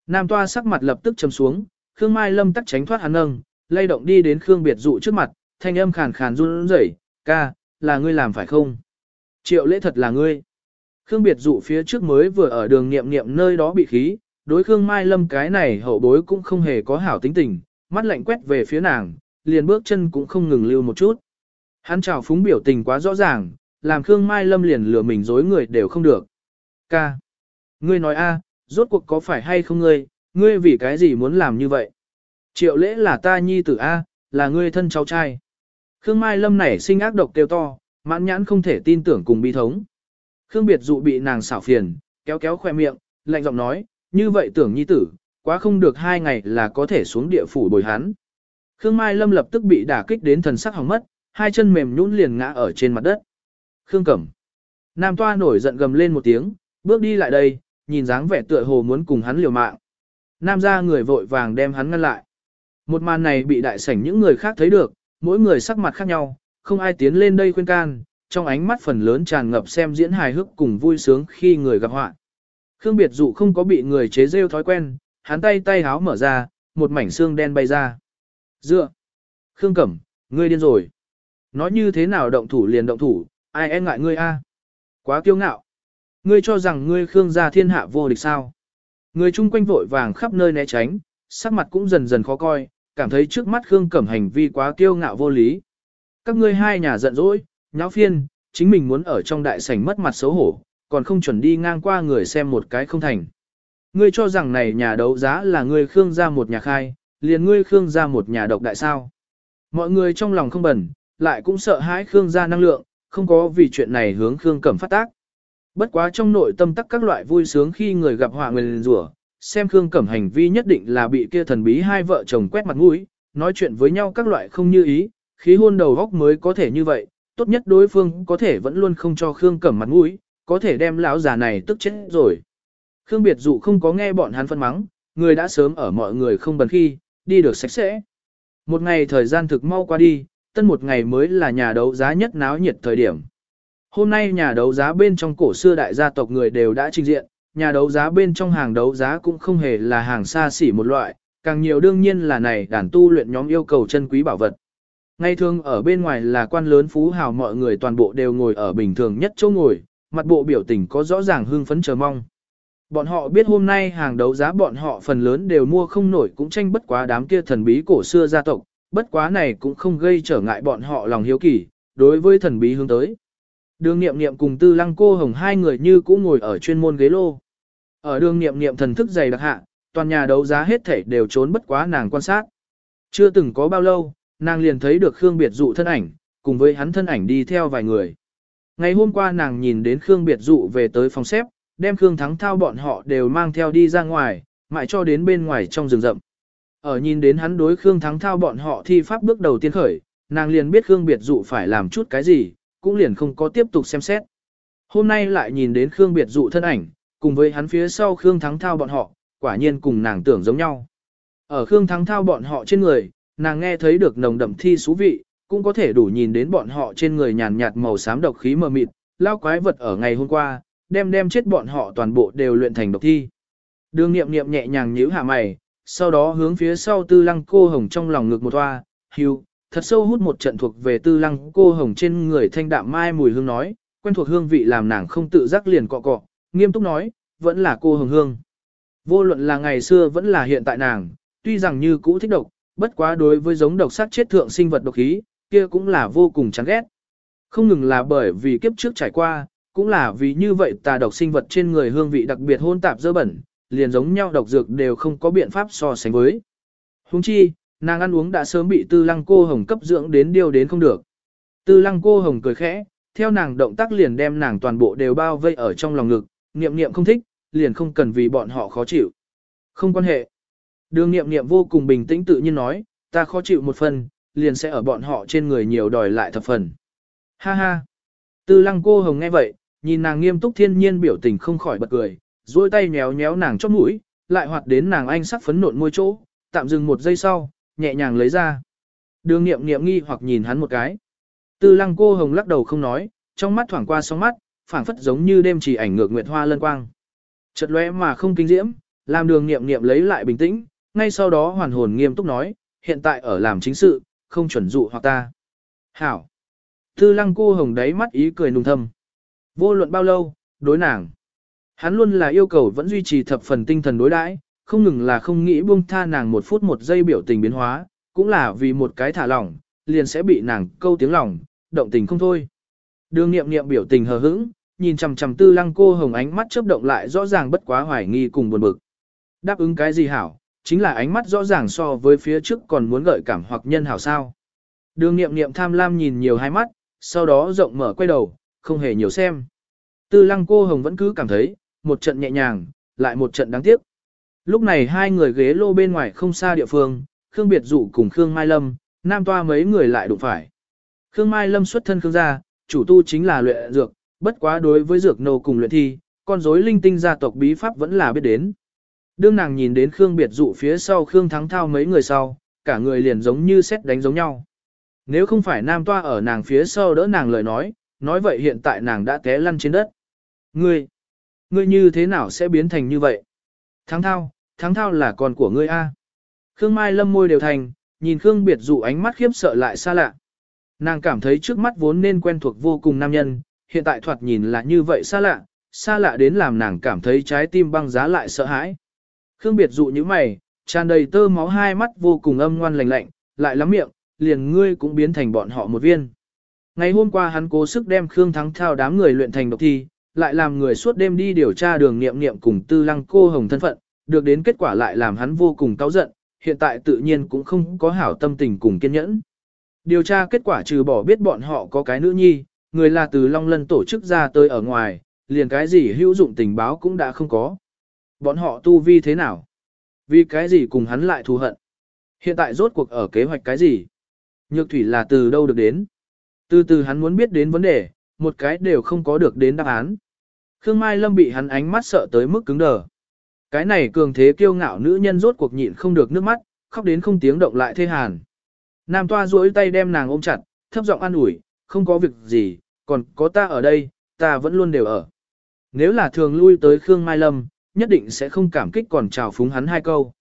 Nam toa sắc mặt lập tức trầm xuống, Khương Mai Lâm tắc tránh thoát hắn nâng, lay động đi đến Khương Biệt Dụ trước mặt, thanh âm khàn khàn run rẩy, "Ca, là ngươi làm phải không?" "Triệu lễ thật là ngươi." Khương Biệt Dụ phía trước mới vừa ở đường niệm niệm nơi đó bị khí, đối Khương Mai Lâm cái này hậu bối cũng không hề có hảo tính tình, mắt lạnh quét về phía nàng, liền bước chân cũng không ngừng lưu một chút. Hắn chào phúng biểu tình quá rõ ràng, làm Khương Mai Lâm liền lừa mình dối người đều không được. Ca. Ngươi nói a, rốt cuộc có phải hay không ngươi, ngươi vì cái gì muốn làm như vậy? Triệu lễ là ta nhi tử a, là ngươi thân cháu trai. Khương Mai Lâm nảy sinh ác độc kêu to, mãn nhãn không thể tin tưởng cùng bi thống. Khương Biệt dụ bị nàng xảo phiền, kéo kéo khoe miệng, lạnh giọng nói, như vậy tưởng nhi tử, quá không được hai ngày là có thể xuống địa phủ bồi hắn. Khương Mai Lâm lập tức bị đả kích đến thần sắc hỏng mất, hai chân mềm nhũn liền ngã ở trên mặt đất. Khương Cẩm. Nam Toa nổi giận gầm lên một tiếng, bước đi lại đây, nhìn dáng vẻ tựa hồ muốn cùng hắn liều mạng. Nam gia người vội vàng đem hắn ngăn lại. Một màn này bị đại sảnh những người khác thấy được, mỗi người sắc mặt khác nhau, không ai tiến lên đây khuyên can, trong ánh mắt phần lớn tràn ngập xem diễn hài hước cùng vui sướng khi người gặp họa. Khương Biệt Dụ không có bị người chế rêu thói quen, hắn tay tay háo mở ra, một mảnh xương đen bay ra. Dựa! Khương Cẩm, ngươi điên rồi. Nói như thế nào động thủ liền động thủ, ai e ngại ngươi a? Quá kiêu ngạo. Ngươi cho rằng ngươi Khương gia thiên hạ vô địch sao? Người chung quanh vội vàng khắp nơi né tránh, sắc mặt cũng dần dần khó coi, cảm thấy trước mắt Khương Cẩm hành vi quá kiêu ngạo vô lý. Các ngươi hai nhà giận dỗi, nháo phiên, chính mình muốn ở trong đại sảnh mất mặt xấu hổ, còn không chuẩn đi ngang qua người xem một cái không thành. Ngươi cho rằng này nhà đấu giá là ngươi Khương gia một nhà khai, liền ngươi Khương gia một nhà độc đại sao. Mọi người trong lòng không bẩn, lại cũng sợ hãi Khương gia năng lượng, không có vì chuyện này hướng Khương Cẩm phát tác. Bất quá trong nội tâm tắc các loại vui sướng khi người gặp họa người rủa, xem Khương Cẩm hành vi nhất định là bị kia thần bí hai vợ chồng quét mặt mũi, nói chuyện với nhau các loại không như ý, khí hôn đầu góc mới có thể như vậy, tốt nhất đối phương có thể vẫn luôn không cho Khương Cẩm mặt mũi, có thể đem lão già này tức chết rồi. Khương Biệt Dụ không có nghe bọn hắn phân mắng, người đã sớm ở mọi người không bần khi, đi được sạch sẽ. Một ngày thời gian thực mau qua đi, tân một ngày mới là nhà đấu giá nhất náo nhiệt thời điểm. Hôm nay nhà đấu giá bên trong cổ xưa đại gia tộc người đều đã trình diện, nhà đấu giá bên trong hàng đấu giá cũng không hề là hàng xa xỉ một loại, càng nhiều đương nhiên là này đàn tu luyện nhóm yêu cầu chân quý bảo vật. Ngay thường ở bên ngoài là quan lớn phú hào mọi người toàn bộ đều ngồi ở bình thường nhất chỗ ngồi, mặt bộ biểu tình có rõ ràng hưng phấn chờ mong. Bọn họ biết hôm nay hàng đấu giá bọn họ phần lớn đều mua không nổi cũng tranh bất quá đám kia thần bí cổ xưa gia tộc, bất quá này cũng không gây trở ngại bọn họ lòng hiếu kỳ, đối với thần bí hướng tới. Đường nghiệm nghiệm cùng tư lăng cô hồng hai người như cũ ngồi ở chuyên môn ghế lô. Ở đường nghiệm nghiệm thần thức dày đặc hạ, toàn nhà đấu giá hết thảy đều trốn bất quá nàng quan sát. Chưa từng có bao lâu, nàng liền thấy được Khương Biệt Dụ thân ảnh, cùng với hắn thân ảnh đi theo vài người. Ngày hôm qua nàng nhìn đến Khương Biệt Dụ về tới phòng xếp, đem Khương Thắng Thao bọn họ đều mang theo đi ra ngoài, mãi cho đến bên ngoài trong rừng rậm. Ở nhìn đến hắn đối Khương Thắng Thao bọn họ thi pháp bước đầu tiên khởi, nàng liền biết Khương Biệt Dụ phải làm chút cái gì, cũng liền không có tiếp tục xem xét. Hôm nay lại nhìn đến Khương Biệt Dụ thân ảnh, cùng với hắn phía sau Khương Thắng Thao bọn họ, quả nhiên cùng nàng tưởng giống nhau. Ở Khương Thắng Thao bọn họ trên người, nàng nghe thấy được nồng đậm thi xú vị, cũng có thể đủ nhìn đến bọn họ trên người nhàn nhạt màu xám độc khí mờ mịt, lao quái vật ở ngày hôm qua, đem đem chết bọn họ toàn bộ đều luyện thành độc thi. Đường nghiệm nghiệm nhẹ nhàng nhíu hạ mày, sau đó hướng phía sau tư lăng cô hồng trong lòng ngực một toa, hưu, thật sâu hút một trận thuộc về tư lăng cô hồng trên người thanh đạm mai mùi hương nói, quen thuộc hương vị làm nàng không tự giác liền cọ cọ, nghiêm túc nói, vẫn là cô hồng hương. Vô luận là ngày xưa vẫn là hiện tại nàng, tuy rằng như cũ thích độc, bất quá đối với giống độc sát chết thượng sinh vật độc khí, kia cũng là vô cùng chán ghét. Không ngừng là bởi vì kiếp trước trải qua, cũng là vì như vậy tà độc sinh vật trên người hương vị đặc biệt hôn tạp dơ bẩn, liền giống nhau độc dược đều không có biện pháp so sánh với. Huống chi, nàng ăn uống đã sớm bị tư lăng cô hồng cấp dưỡng đến điều đến không được. Tư lăng cô hồng cười khẽ, theo nàng động tác liền đem nàng toàn bộ đều bao vây ở trong lòng ngực, niệm niệm không thích, liền không cần vì bọn họ khó chịu. Không quan hệ. Đường niệm niệm vô cùng bình tĩnh tự nhiên nói, ta khó chịu một phần, liền sẽ ở bọn họ trên người nhiều đòi lại thập phần. Ha ha. Tư lăng cô hồng nghe vậy, nhìn nàng nghiêm túc thiên nhiên biểu tình không khỏi bật cười, duỗi tay nhéo nhéo nàng chóp mũi, lại hoạt đến nàng anh sắc phấn nộn môi chỗ, tạm dừng một giây sau, nhẹ nhàng lấy ra. Đường nghiệm nghiệm nghi hoặc nhìn hắn một cái. Tư lăng cô hồng lắc đầu không nói, trong mắt thoảng qua sóng mắt, phảng phất giống như đêm chỉ ảnh ngược nguyệt hoa lân quang. Chợt lóe mà không kinh diễm, làm đường nghiệm nghiệm lấy lại bình tĩnh, ngay sau đó hoàn hồn nghiêm túc nói, hiện tại ở làm chính sự, không chuẩn dụ hoặc ta. Hảo. Tư lăng cô hồng đáy mắt ý cười nùng thâm. Vô luận bao lâu, đối nàng. Hắn luôn là yêu cầu vẫn duy trì thập phần tinh thần đối đãi, không ngừng là không nghĩ buông tha nàng một phút một giây biểu tình biến hóa, cũng là vì một cái thả lỏng, liền sẽ bị nàng câu tiếng lòng, động tình không thôi. Đường nghiệm nghiệm biểu tình hờ hững, nhìn chằm chằm tư lăng cô hồng ánh mắt chớp động lại rõ ràng bất quá hoài nghi cùng buồn bực. Đáp ứng cái gì hảo, chính là ánh mắt rõ ràng so với phía trước còn muốn gợi cảm hoặc nhân hảo sao. Đường nghiệm nghiệm tham lam nhìn nhiều hai mắt, sau đó rộng mở quay đầu, không hề nhiều xem. Tư lăng cô hồng vẫn cứ cảm thấy, một trận nhẹ nhàng, lại một trận đáng tiếc. Lúc này hai người ghế lô bên ngoài không xa địa phương, Khương Biệt Dụ cùng Khương Mai Lâm, nam toa mấy người lại đụng phải. Khương Mai Lâm xuất thân Khương gia, chủ tu chính là luyện dược, bất quá đối với dược nô cùng luyện thi, con rối linh tinh gia tộc bí pháp vẫn là biết đến. Đương nàng nhìn đến Khương Biệt Dụ phía sau Khương Thắng Thao mấy người sau, cả người liền giống như xét đánh giống nhau. Nếu không phải nam toa ở nàng phía sau đỡ nàng lời nói, nói vậy hiện tại nàng đã té lăn trên đất. Ngươi, ngươi như thế nào sẽ biến thành như vậy? Thắng thao, thắng thao là con của ngươi a. Khương Mai lâm môi đều thành, nhìn Khương biệt dụ ánh mắt khiếp sợ lại xa lạ. Nàng cảm thấy trước mắt vốn nên quen thuộc vô cùng nam nhân, hiện tại thoạt nhìn là như vậy xa lạ, xa lạ đến làm nàng cảm thấy trái tim băng giá lại sợ hãi. Khương biệt dụ như mày, tràn đầy tơ máu hai mắt vô cùng âm ngoan lành lạnh, lại lắm miệng, liền ngươi cũng biến thành bọn họ một viên. Ngày hôm qua hắn cố sức đem Khương Thắng Thao đám người luyện thành độc thi, lại làm người suốt đêm đi điều tra đường nghiệm nghiệm cùng tư lăng cô hồng thân phận, được đến kết quả lại làm hắn vô cùng cáu giận, hiện tại tự nhiên cũng không có hảo tâm tình cùng kiên nhẫn. Điều tra kết quả trừ bỏ biết bọn họ có cái nữ nhi, người là từ Long Lân tổ chức ra tới ở ngoài, liền cái gì hữu dụng tình báo cũng đã không có. Bọn họ tu vi thế nào? Vì cái gì cùng hắn lại thù hận? Hiện tại rốt cuộc ở kế hoạch cái gì? Nhược thủy là từ đâu được đến? Từ từ hắn muốn biết đến vấn đề, một cái đều không có được đến đáp án. Khương Mai Lâm bị hắn ánh mắt sợ tới mức cứng đờ. Cái này cường thế kiêu ngạo nữ nhân rốt cuộc nhịn không được nước mắt, khóc đến không tiếng động lại thê hàn. Nam toa duỗi tay đem nàng ôm chặt, thấp giọng an ủi, không có việc gì, còn có ta ở đây, ta vẫn luôn đều ở. Nếu là thường lui tới Khương Mai Lâm, nhất định sẽ không cảm kích còn chào phúng hắn hai câu.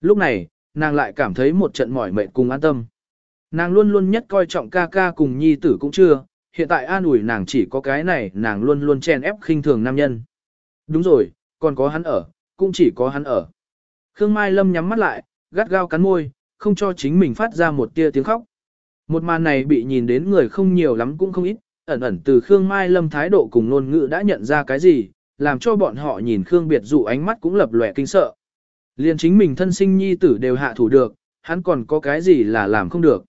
Lúc này, nàng lại cảm thấy một trận mỏi mệt cùng an tâm. Nàng luôn luôn nhất coi trọng ca ca cùng nhi tử cũng chưa, hiện tại an ủi nàng chỉ có cái này, nàng luôn luôn chen ép khinh thường nam nhân. Đúng rồi, còn có hắn ở, cũng chỉ có hắn ở. Khương Mai Lâm nhắm mắt lại, gắt gao cắn môi, không cho chính mình phát ra một tia tiếng khóc. Một màn này bị nhìn đến người không nhiều lắm cũng không ít, ẩn ẩn từ Khương Mai Lâm thái độ cùng ngôn ngữ đã nhận ra cái gì, làm cho bọn họ nhìn Khương biệt dụ ánh mắt cũng lập lòe kinh sợ. Liên chính mình thân sinh nhi tử đều hạ thủ được, hắn còn có cái gì là làm không được.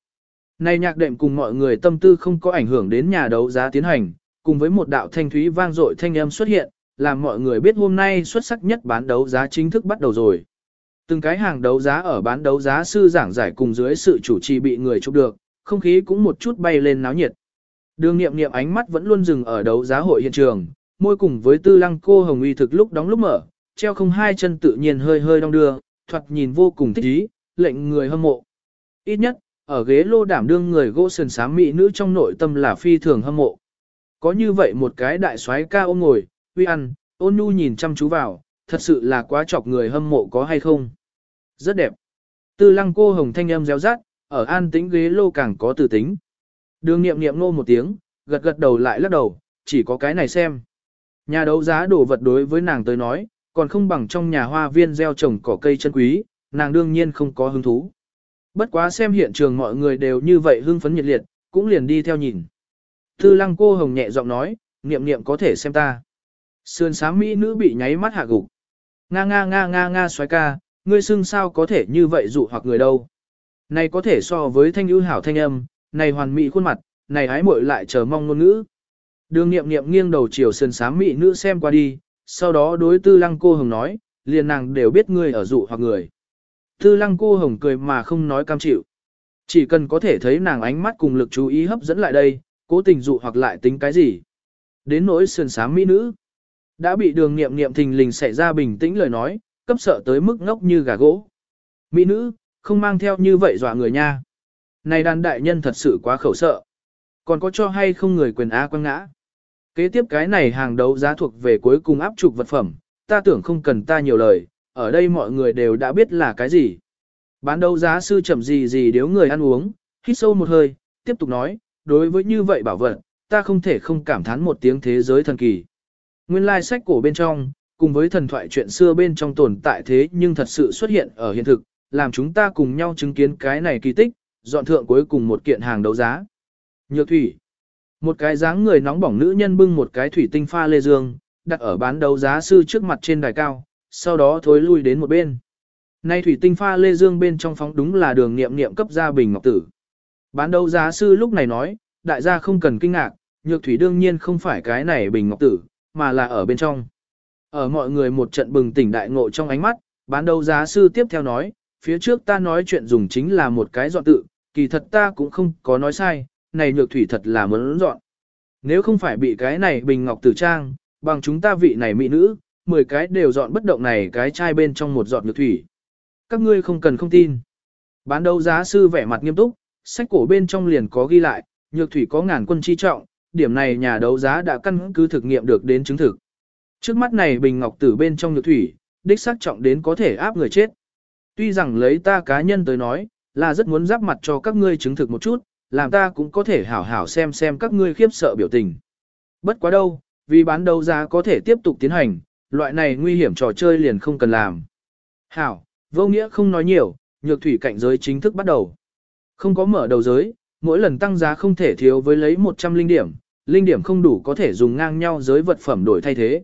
Này nhạc đệm cùng mọi người tâm tư không có ảnh hưởng đến nhà đấu giá tiến hành, cùng với một đạo thanh thúy vang dội thanh âm xuất hiện, làm mọi người biết hôm nay xuất sắc nhất bán đấu giá chính thức bắt đầu rồi. Từng cái hàng đấu giá ở bán đấu giá sư giảng giải cùng dưới sự chủ trì bị người chụp được, không khí cũng một chút bay lên náo nhiệt. Đường nghiệm nghiệm ánh mắt vẫn luôn dừng ở đấu giá hội hiện trường, môi cùng với tư lăng cô hồng uy thực lúc đóng lúc mở, treo không hai chân tự nhiên hơi hơi đong đưa, thoạt nhìn vô cùng thích ý, lệnh người hâm mộ. Ít nhất, ở ghế lô đảm đương người gỗ sườn sám mỹ nữ trong nội tâm là phi thường hâm mộ. Có như vậy một cái đại soái ca ôm ngồi, uy ăn, ôn nhu nhìn chăm chú vào, thật sự là quá chọc người hâm mộ có hay không. Rất đẹp. Tư lăng cô hồng thanh âm réo rát, ở an tĩnh ghế lô càng có tử tính. Đường nghiệm nghiệm nô một tiếng, gật gật đầu lại lắc đầu, chỉ có cái này xem. Nhà đấu giá đồ vật đối với nàng tới nói, còn không bằng trong nhà hoa viên gieo trồng cỏ cây chân quý, nàng đương nhiên không có hứng thú. Bất quá xem hiện trường mọi người đều như vậy hưng phấn nhiệt liệt, cũng liền đi theo nhìn. Tư lăng cô hồng nhẹ giọng nói, niệm niệm có thể xem ta. Sườn sám mỹ nữ bị nháy mắt hạ gục. Nga nga nga nga nga xoái ca, ngươi xưng sao có thể như vậy dụ hoặc người đâu. Này có thể so với thanh ưu hảo thanh âm, này hoàn mỹ khuôn mặt, này hái muội lại chờ mong ngôn ngữ. Đường nghiệm nghiệm nghiêng đầu chiều sườn sám mỹ nữ xem qua đi, sau đó đối tư lăng cô hồng nói, liền nàng đều biết ngươi ở dụ hoặc người. Tư lăng cô hồng cười mà không nói cam chịu. Chỉ cần có thể thấy nàng ánh mắt cùng lực chú ý hấp dẫn lại đây, cố tình dụ hoặc lại tính cái gì. Đến nỗi sườn sám mỹ nữ. Đã bị đường nghiệm nghiệm thình lình xảy ra bình tĩnh lời nói, cấp sợ tới mức ngốc như gà gỗ. Mỹ nữ, không mang theo như vậy dọa người nha. Này đàn đại nhân thật sự quá khẩu sợ. Còn có cho hay không người quyền á quăng ngã. Kế tiếp cái này hàng đấu giá thuộc về cuối cùng áp trục vật phẩm, ta tưởng không cần ta nhiều lời, ở đây mọi người đều đã biết là cái gì. Bán đấu giá sư chậm gì gì điếu người ăn uống, hít sâu một hơi, tiếp tục nói, đối với như vậy bảo vật, ta không thể không cảm thán một tiếng thế giới thần kỳ. Nguyên lai sách cổ bên trong, cùng với thần thoại chuyện xưa bên trong tồn tại thế nhưng thật sự xuất hiện ở hiện thực, làm chúng ta cùng nhau chứng kiến cái này kỳ tích, dọn thượng cuối cùng một kiện hàng đấu giá. Nhược thủy. Một cái dáng người nóng bỏng nữ nhân bưng một cái thủy tinh pha lê dương, đặt ở bán đấu giá sư trước mặt trên đài cao, sau đó thối lui đến một bên. Nay thủy tinh pha lê dương bên trong phóng đúng là đường nghiệm nghiệm cấp gia bình ngọc tử. Bán đấu giá sư lúc này nói, đại gia không cần kinh ngạc, nhược thủy đương nhiên không phải cái này bình ngọc tử, mà là ở bên trong. Ở mọi người một trận bừng tỉnh đại ngộ trong ánh mắt, bán đấu giá sư tiếp theo nói, phía trước ta nói chuyện dùng chính là một cái dọn tự, kỳ thật ta cũng không có nói sai, này nhược thủy thật là muốn dọn. Nếu không phải bị cái này bình ngọc tử trang, bằng chúng ta vị này mỹ nữ, 10 cái đều dọn bất động này cái chai bên trong một giọt nhược thủy. Các ngươi không cần không tin. Bán đấu giá sư vẻ mặt nghiêm túc, sách cổ bên trong liền có ghi lại, nhược thủy có ngàn quân chi trọng, điểm này nhà đấu giá đã căn cứ thực nghiệm được đến chứng thực. Trước mắt này bình ngọc tử bên trong nhược thủy, đích xác trọng đến có thể áp người chết. Tuy rằng lấy ta cá nhân tới nói, là rất muốn giáp mặt cho các ngươi chứng thực một chút, làm ta cũng có thể hảo hảo xem xem các ngươi khiếp sợ biểu tình. Bất quá đâu, vì bán đấu giá có thể tiếp tục tiến hành, loại này nguy hiểm trò chơi liền không cần làm. Hảo, vô nghĩa không nói nhiều, nhược thủy cạnh giới chính thức bắt đầu. Không có mở đầu giới, mỗi lần tăng giá không thể thiếu với lấy 100 linh điểm, linh điểm không đủ có thể dùng ngang nhau giới vật phẩm đổi thay thế.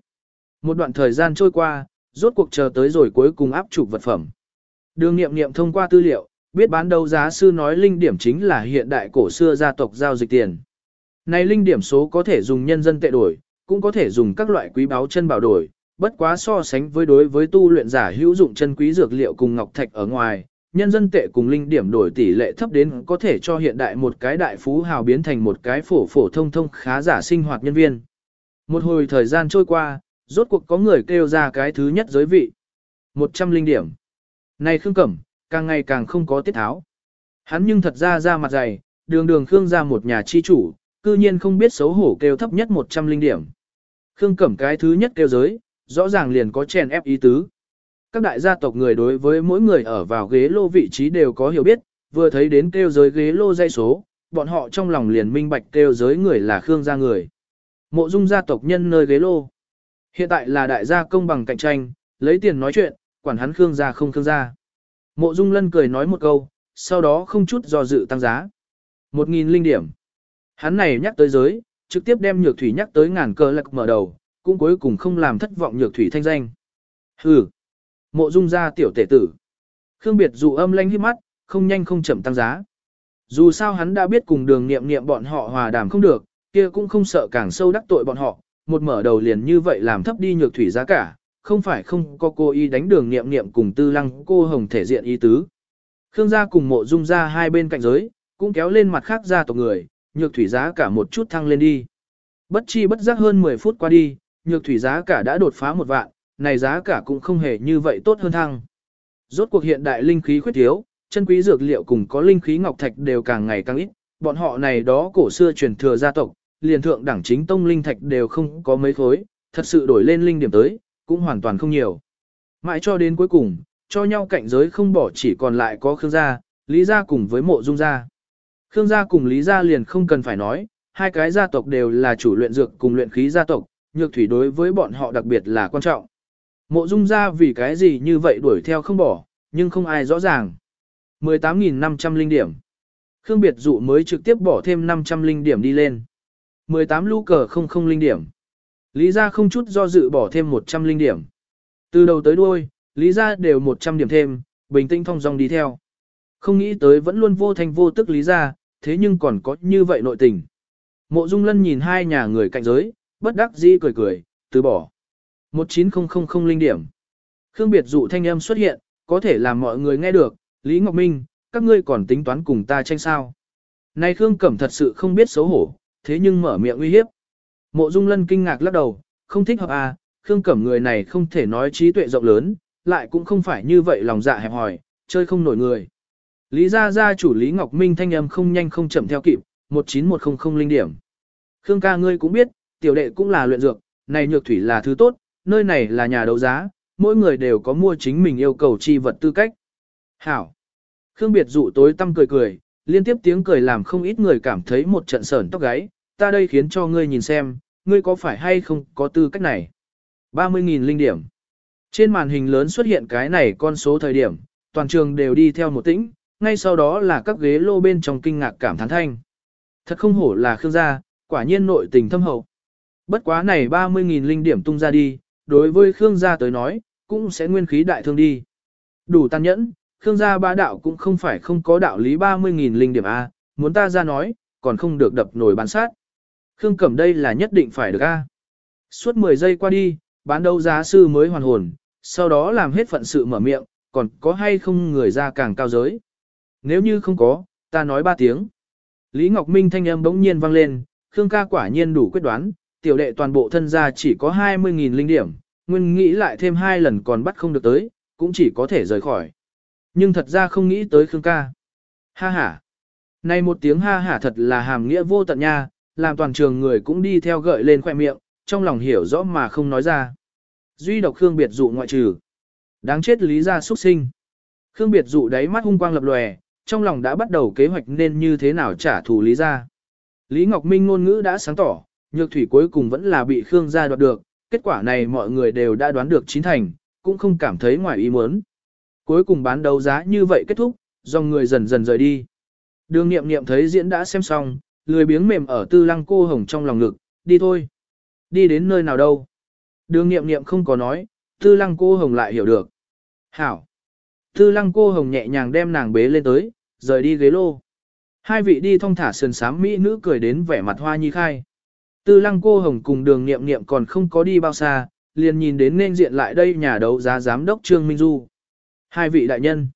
Một đoạn thời gian trôi qua, rốt cuộc chờ tới rồi cuối cùng áp chụp vật phẩm. Đường nghiệm nghiệm thông qua tư liệu, biết bán đấu giá sư nói linh điểm chính là hiện đại cổ xưa gia tộc giao dịch tiền. Này linh điểm số có thể dùng nhân dân tệ đổi, cũng có thể dùng các loại quý báu chân bảo đổi, bất quá so sánh với đối với tu luyện giả hữu dụng chân quý dược liệu cùng ngọc thạch ở ngoài, nhân dân tệ cùng linh điểm đổi tỷ lệ thấp đến có thể cho hiện đại một cái đại phú hào biến thành một cái phổ phổ thông thông khá giả sinh hoạt nhân viên. Một hồi thời gian trôi qua, rốt cuộc có người kêu ra cái thứ nhất giới vị. 100 linh điểm. Này Khương Cẩm, càng ngày càng không có tiết tháo. Hắn nhưng thật ra ra mặt dày, đường đường Khương ra một nhà chi chủ, cư nhiên không biết xấu hổ kêu thấp nhất 100 linh điểm. Khương Cẩm cái thứ nhất kêu giới, rõ ràng liền có chèn ép ý tứ. Các đại gia tộc người đối với mỗi người ở vào ghế lô vị trí đều có hiểu biết, vừa thấy đến kêu giới ghế lô dây số, bọn họ trong lòng liền minh bạch kêu giới người là Khương gia người. Mộ dung gia tộc nhân nơi ghế lô. Hiện tại là đại gia công bằng cạnh tranh, lấy tiền nói chuyện, quản hắn Khương gia không Khương gia. Mộ dung lân cười nói một câu, sau đó không chút do dự tăng giá. Một nghìn linh điểm. Hắn này nhắc tới giới, trực tiếp đem nhược thủy nhắc tới ngàn cơ lạc mở đầu, cũng cuối cùng không làm thất vọng nhược thủy thanh danh. Hừ. Mộ dung gia tiểu tể tử. Khương biệt dù âm lanh hít mắt, không nhanh không chậm tăng giá. Dù sao hắn đã biết cùng đường nghiệm nghiệm bọn họ hòa đàm không được, kia cũng không sợ càng sâu đắc tội bọn họ, một mở đầu liền như vậy làm thấp đi nhược thủy giá cả, không phải không có cô y đánh đường nghiệm nghiệm cùng tư lăng cô hồng thể diện ý tứ. Khương gia cùng mộ dung ra hai bên cạnh giới, cũng kéo lên mặt khác gia tộc người, nhược thủy giá cả một chút thăng lên đi. Bất chi bất giác hơn 10 phút qua đi, nhược thủy giá cả đã đột phá một vạn, này giá cả cũng không hề như vậy tốt hơn thăng. Rốt cuộc hiện đại linh khí khuyết thiếu, chân quý dược liệu cùng có linh khí ngọc thạch đều càng ngày càng ít, bọn họ này đó cổ xưa truyền thừa gia tộc, liền thượng đẳng chính tông linh thạch đều không có mấy khối, thật sự đổi lên linh điểm tới, cũng hoàn toàn không nhiều. Mãi cho đến cuối cùng, cho nhau cạnh giới không bỏ chỉ còn lại có Khương gia, Lý gia cùng với mộ dung gia. Khương gia cùng Lý gia liền không cần phải nói, hai cái gia tộc đều là chủ luyện dược cùng luyện khí gia tộc, nhược thủy đối với bọn họ đặc biệt là quan trọng. Mộ dung gia vì cái gì như vậy đuổi theo không bỏ, nhưng không ai rõ ràng. 18.500 linh điểm. Khương Biệt Dụ mới trực tiếp bỏ thêm 500 linh điểm đi lên. 18 lũ cờ không không linh điểm. Lý gia không chút do dự bỏ thêm 100 linh điểm. Từ đầu tới đuôi, Lý gia đều 100 điểm thêm, bình tĩnh thong dong đi theo. Không nghĩ tới vẫn luôn vô thành vô tức Lý gia, thế nhưng còn có như vậy nội tình. Mộ Dung Lân nhìn hai nhà người cạnh giới, bất đắc dĩ cười cười, từ bỏ. 19000 linh điểm. Khương Biệt dụ thanh âm xuất hiện, có thể làm mọi người nghe được, Lý Ngọc Minh, các ngươi còn tính toán cùng ta tranh sao. Này Khương Cẩm thật sự không biết xấu hổ, thế nhưng mở miệng uy hiếp. Mộ Dung Lân kinh ngạc lắc đầu, không thích hợp à, Khương Cẩm người này không thể nói trí tuệ rộng lớn, lại cũng không phải như vậy lòng dạ hẹp hòi, chơi không nổi người. Lý gia gia chủ Lý Ngọc Minh thanh âm không nhanh không chậm theo kịp, 19100 linh điểm. Khương ca ngươi cũng biết, tiểu đệ cũng là luyện dược, này nhược thủy là thứ tốt, nơi này là nhà đấu giá, mỗi người đều có mua chính mình yêu cầu chi vật tư cách. Hảo. Khương Biệt dụ tối tâm cười cười, liên tiếp tiếng cười làm không ít người cảm thấy một trận sởn tóc gáy, ta đây khiến cho ngươi nhìn xem, ngươi có phải hay không có tư cách này. 30.000 linh điểm. Trên màn hình lớn xuất hiện cái này con số thời điểm, toàn trường đều đi theo một tĩnh, ngay sau đó là các ghế lô bên trong kinh ngạc cảm thán thanh. Thật không hổ là Khương gia, quả nhiên nội tình thâm hậu. Bất quá này 30.000 linh điểm tung ra đi, đối với Khương gia tới nói, cũng sẽ nguyên khí đại thương đi. Đủ tàn nhẫn, Khương gia ba đạo cũng không phải không có đạo lý 30.000 linh điểm A, muốn ta ra nói, còn không được đập nổi bán sát. Khương Cẩm đây là nhất định phải được A. Suốt 10 giây qua đi, bán đấu giá sư mới hoàn hồn, sau đó làm hết phận sự mở miệng, còn có hay không người ra càng cao giới. Nếu như không có, ta nói ba tiếng. Lý Ngọc Minh thanh âm bỗng nhiên vang lên, Khương ca quả nhiên đủ quyết đoán, tiểu đệ toàn bộ thân gia chỉ có 20.000 linh điểm, nguyên nghĩ lại thêm hai lần còn bắt không được tới, cũng chỉ có thể rời khỏi. Nhưng thật ra không nghĩ tới Khương ca. Ha ha. Này một tiếng ha ha thật là hàm nghĩa vô tận nha, làm toàn trường người cũng đi theo gợi lên khoe miệng, trong lòng hiểu rõ mà không nói ra. Duy độc Khương biệt dụ ngoại trừ. Đáng chết lý ra xuất sinh. Khương biệt dụ đáy mắt hung quang lập lòe, trong lòng đã bắt đầu kế hoạch nên như thế nào trả thù lý ra. Lý Ngọc Minh ngôn ngữ đã sáng tỏ, nhược thủy cuối cùng vẫn là bị Khương gia đoạt được, kết quả này mọi người đều đã đoán được chín thành, cũng không cảm thấy ngoài ý muốn. Cuối cùng bán đấu giá như vậy kết thúc, dòng người dần dần rời đi. Đường nghiệm nghiệm thấy diễn đã xem xong, lười biếng mềm ở tư lăng cô hồng trong lòng ngực, đi thôi. Đi đến nơi nào đâu? Đường nghiệm nghiệm không có nói, tư lăng cô hồng lại hiểu được. Hảo. Tư lăng cô hồng nhẹ nhàng đem nàng bế lên tới, rời đi ghế lô. Hai vị đi thong thả sườn sám mỹ nữ cười đến vẻ mặt hoa nhi khai. Tư lăng cô hồng cùng đường nghiệm nghiệm còn không có đi bao xa, liền nhìn đến nên diện lại đây nhà đấu giá giám đốc Trương Minh Du. Hai vị đại nhân.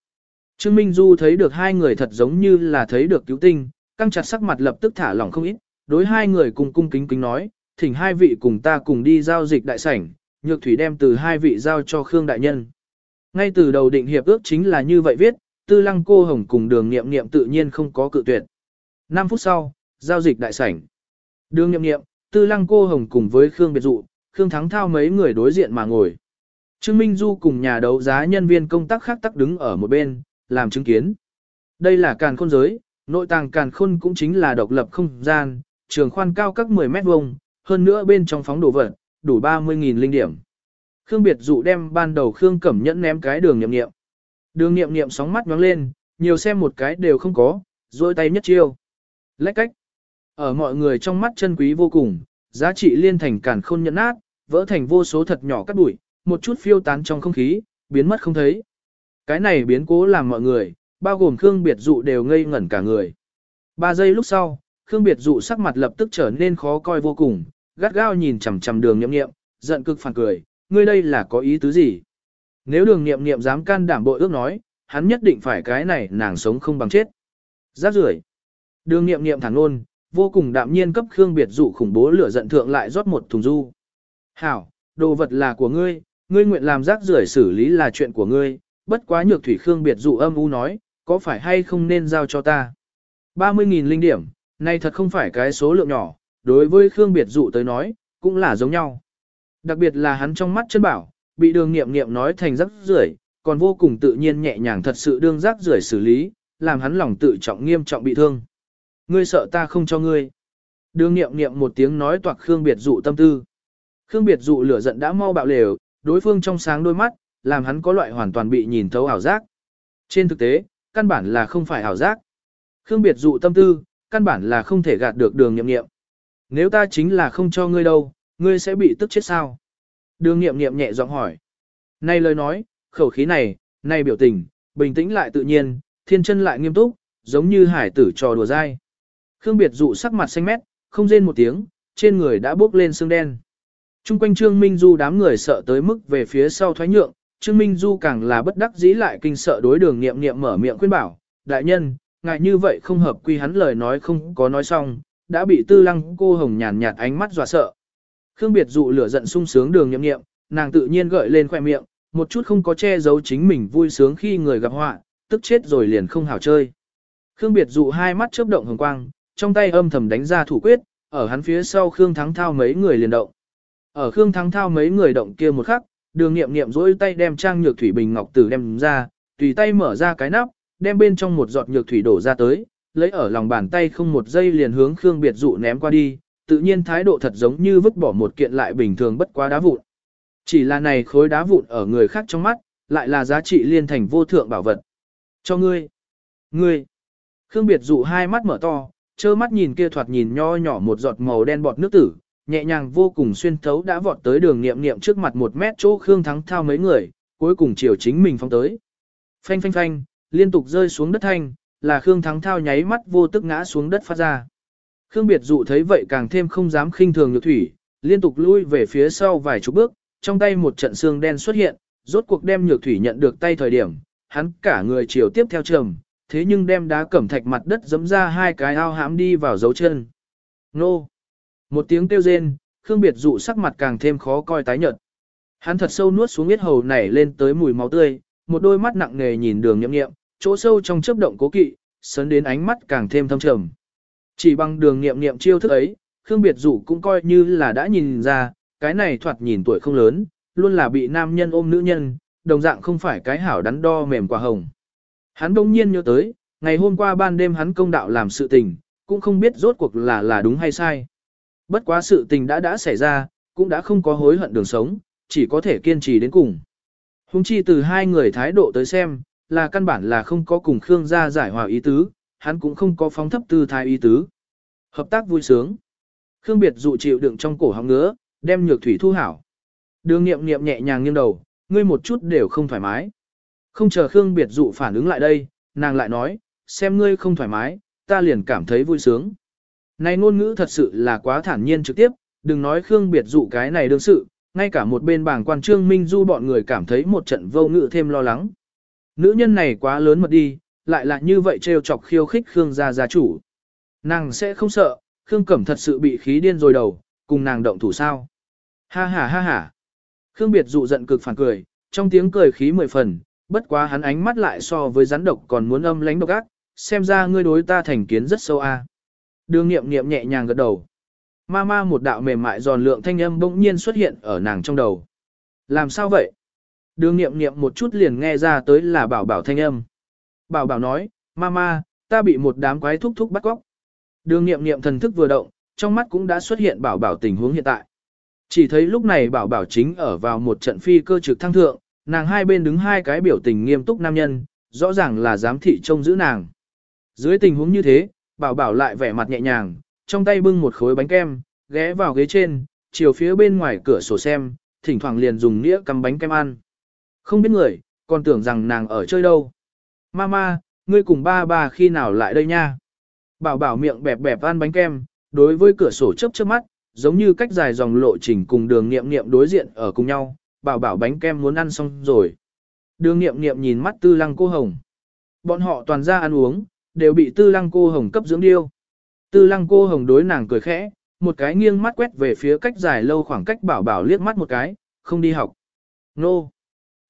Trương Minh Du thấy được hai người thật giống như là thấy được cứu tinh, căng chặt sắc mặt lập tức thả lỏng không ít, đối hai người cùng cung kính kính nói, thỉnh hai vị cùng ta cùng đi giao dịch đại sảnh, nhược thủy đem từ hai vị giao cho Khương đại nhân. Ngay từ đầu định hiệp ước chính là như vậy viết, tư lăng cô hồng cùng đường nghiệm nghiệm tự nhiên không có cự tuyệt. 5 phút sau, giao dịch đại sảnh. Đường nghiệm nghiệm, tư lăng cô hồng cùng với Khương biệt dụ, Khương thắng thao mấy người đối diện mà ngồi. Trương Minh Du cùng nhà đấu giá nhân viên công tác khác tắc đứng ở một bên, làm chứng kiến. Đây là càn khôn giới, nội tàng càn khôn cũng chính là độc lập không gian, trường khoan cao các 10 mét vuông, hơn nữa bên trong phóng đồ vật, đủ 30.000 linh điểm. Khương biệt dụ đem ban đầu Khương Cẩm Nhẫn ném cái đường nghiệm nghiệm. Đường nghiệm nghiệm sóng mắt nhóng lên, nhiều xem một cái đều không có, dôi tay nhất chiêu. Lách cách. Ở mọi người trong mắt chân quý vô cùng, giá trị liên thành càn khôn nhẫn nát, vỡ thành vô số thật nhỏ cắt bụi, một chút phiêu tán trong không khí, biến mất không thấy. Cái này biến cố làm mọi người, bao gồm Khương Biệt Dụ đều ngây ngẩn cả người. Ba giây lúc sau, Khương Biệt Dụ sắc mặt lập tức trở nên khó coi vô cùng, gắt gao nhìn chằm chằm đường nghiệm nghiệm, giận cực phản cười, ngươi đây là có ý tứ gì? Nếu đường nghiệm nghiệm dám can đảm bội ước nói, hắn nhất định phải cái này nàng sống không bằng chết. Giác rưởi Đường nghiệm nghiệm thẳng luôn, vô cùng đạm nhiên cấp Khương Biệt dụ khủng bố lửa giận thượng lại rót một thùng du. Hảo, đồ vật là của ngươi, ngươi nguyện làm rác rưởi xử lý là chuyện của ngươi, bất quá nhược thủy Khương Biệt dụ âm u nói, có phải hay không nên giao cho ta? 30.000 linh điểm, này thật không phải cái số lượng nhỏ, đối với Khương Biệt dụ tới nói, cũng là giống nhau. Đặc biệt là hắn trong mắt chân bảo, bị đường nghiệm nghiệm nói thành rắc rưởi, còn vô cùng tự nhiên nhẹ nhàng thật sự đương rác rưởi xử lý, làm hắn lòng tự trọng nghiêm trọng bị thương. Ngươi sợ ta không cho ngươi. Đường nghiệm nghiệm một tiếng nói toạc Khương Biệt dụ tâm tư. Khương Biệt dụ lửa giận đã mau bạo lều, đối phương trong sáng đôi mắt, làm hắn có loại hoàn toàn bị nhìn thấu ảo giác. Trên thực tế, căn bản là không phải ảo giác. Khương Biệt dụ tâm tư, căn bản là không thể gạt được đường nghiệm nghiệm. Nếu ta chính là không cho ngươi đâu, ngươi sẽ bị tức chết sao? Đường nghiệm nghiệm nhẹ giọng hỏi. Này lời nói, khẩu khí này, này biểu tình, bình tĩnh lại tự nhiên, thiên chân lại nghiêm túc, giống như hải tử trò đùa dai. Khương Biệt dụ sắc mặt xanh mét, không rên một tiếng, trên người đã bốc lên sương đen. Trung quanh Trương Minh Du đám người sợ tới mức về phía sau thoái nhượng, Trương Minh Du càng là bất đắc dĩ lại kinh sợ đối đường nghiệm nghiệm mở miệng khuyên bảo, đại nhân, ngại như vậy không hợp quy hắn lời nói không có nói xong, đã bị tư lăng cô hồng nhàn nhạt ánh mắt dọa sợ. Khương Biệt dụ lửa giận sung sướng đường nghiệm nghiệm, nàng tự nhiên gợi lên khoe miệng, một chút không có che giấu chính mình vui sướng khi người gặp họa, tức chết rồi liền không hảo chơi. Khương Biệt dụ hai mắt chớp động hồng quang, trong tay âm thầm đánh ra thủ quyết, ở hắn phía sau Khương Thắng Thao mấy người liền động. Ở Khương Thắng Thao mấy người động kia một khắc, đường nghiệm nghiệm dỗi tay đem trang nhược thủy bình ngọc tử đem ra, tùy tay mở ra cái nắp, đem bên trong một giọt nhược thủy đổ ra tới, lấy ở lòng bàn tay không một giây liền hướng Khương Biệt dụ ném qua đi, tự nhiên thái độ thật giống như vứt bỏ một kiện lại bình thường bất quá đá vụn. Chỉ là này khối đá vụn ở người khác trong mắt, lại là giá trị liên thành vô thượng bảo vật. Cho ngươi. Ngươi. Khương Biệt dụ hai mắt mở to, trơ mắt nhìn kia thoạt nhìn nho nhỏ một giọt màu đen bọt nước tử, nhẹ nhàng vô cùng xuyên thấu đã vọt tới đường nghiệm nghiệm trước mặt một mét chỗ Khương Thắng thao mấy người, cuối cùng chiều chính mình phong tới. Phanh phanh phanh, liên tục rơi xuống đất thanh, là Khương Thắng thao nháy mắt vô tức ngã xuống đất phát ra. Khương Biệt dụ thấy vậy càng thêm không dám khinh thường nhược thủy, liên tục lui về phía sau vài chục bước, trong tay một trận xương đen xuất hiện, rốt cuộc đem nhược thủy nhận được tay thời điểm, hắn cả người chiều tiếp theo trầm, thế nhưng đem đá cẩm thạch mặt đất giấm ra hai cái ao hãm đi vào dấu chân. Nô! Một tiếng kêu rên, Khương Biệt dụ sắc mặt càng thêm khó coi tái nhợt. Hắn thật sâu nuốt xuống huyết hầu nảy lên tới mùi máu tươi, một đôi mắt nặng nề nhìn đường nhậm nghiệm, chỗ sâu trong chớp động cố kỵ, sấn đến ánh mắt càng thêm thâm trầm. Chỉ bằng đường nghiệm nghiệm chiêu thức ấy, Khương Biệt dụ cũng coi như là đã nhìn ra, cái này thoạt nhìn tuổi không lớn, luôn là bị nam nhân ôm nữ nhân, đồng dạng không phải cái hảo đắn đo mềm quả hồng. Hắn đông nhiên nhớ tới, ngày hôm qua ban đêm hắn công đạo làm sự tình, cũng không biết rốt cuộc là là đúng hay sai. Bất quá sự tình đã đã xảy ra, cũng đã không có hối hận đường sống, chỉ có thể kiên trì đến cùng. Hùng chi từ hai người thái độ tới xem, là căn bản là không có cùng Khương gia giải hòa ý tứ, hắn cũng không có phóng thấp tư thái ý tứ. Hợp tác vui sướng. Khương biệt dụ chịu đựng trong cổ họng ngứa, đem nhược thủy thu hảo. Đường nghiệm nghiệm nhẹ nhàng nghiêng đầu, ngươi một chút đều không thoải mái. Không chờ Khương biệt dụ phản ứng lại đây, nàng lại nói, xem ngươi không thoải mái, ta liền cảm thấy vui sướng. Này ngôn ngữ thật sự là quá thản nhiên trực tiếp, đừng nói Khương biệt dụ cái này đương sự, ngay cả một bên bảng quan trương minh du bọn người cảm thấy một trận vô ngữ thêm lo lắng. Nữ nhân này quá lớn mật đi, lại là như vậy trêu chọc khiêu khích Khương gia gia chủ. Nàng sẽ không sợ, Khương Cẩm thật sự bị khí điên rồi đầu, cùng nàng động thủ sao. Ha ha ha ha. Khương biệt dụ giận cực phản cười, trong tiếng cười khí mười phần, bất quá hắn ánh mắt lại so với rắn độc còn muốn âm lánh độc ác, xem ra ngươi đối ta thành kiến rất sâu a. Đường nghiệm nghiệm nhẹ nhàng gật đầu. Ma ma một đạo mềm mại giòn lượng thanh âm bỗng nhiên xuất hiện ở nàng trong đầu. Làm sao vậy? Đường nghiệm nghiệm một chút liền nghe ra tới là bảo bảo thanh âm. Bảo bảo nói, ma ma, ta bị một đám quái thúc thúc bắt cóc. Đường nghiệm nghiệm thần thức vừa động, trong mắt cũng đã xuất hiện bảo bảo tình huống hiện tại. Chỉ thấy lúc này bảo bảo chính ở vào một trận phi cơ trực thăng thượng, nàng hai bên đứng hai cái biểu tình nghiêm túc nam nhân, rõ ràng là giám thị trông giữ nàng. Dưới tình huống như thế, bảo bảo lại vẻ mặt nhẹ nhàng, trong tay bưng một khối bánh kem, ghé vào ghế trên, chiều phía bên ngoài cửa sổ xem, thỉnh thoảng liền dùng nĩa cầm bánh kem ăn. Không biết người, còn tưởng rằng nàng ở chơi đâu. Mama, ngươi cùng ba bà khi nào lại đây nha? Bảo bảo miệng bẹp bẹp ăn bánh kem, đối với cửa sổ chớp chớp mắt, giống như cách dài dòng lộ trình cùng đường nghiệm nghiệm đối diện ở cùng nhau, bảo bảo bánh kem muốn ăn xong rồi. Đường nghiệm nghiệm nhìn mắt tư lăng cô hồng. Bọn họ toàn ra ăn uống, đều bị tư lăng cô hồng cấp dưỡng điêu. Tư lăng cô hồng đối nàng cười khẽ, một cái nghiêng mắt quét về phía cách dài lâu khoảng cách bảo bảo liếc mắt một cái, không đi học. Nô!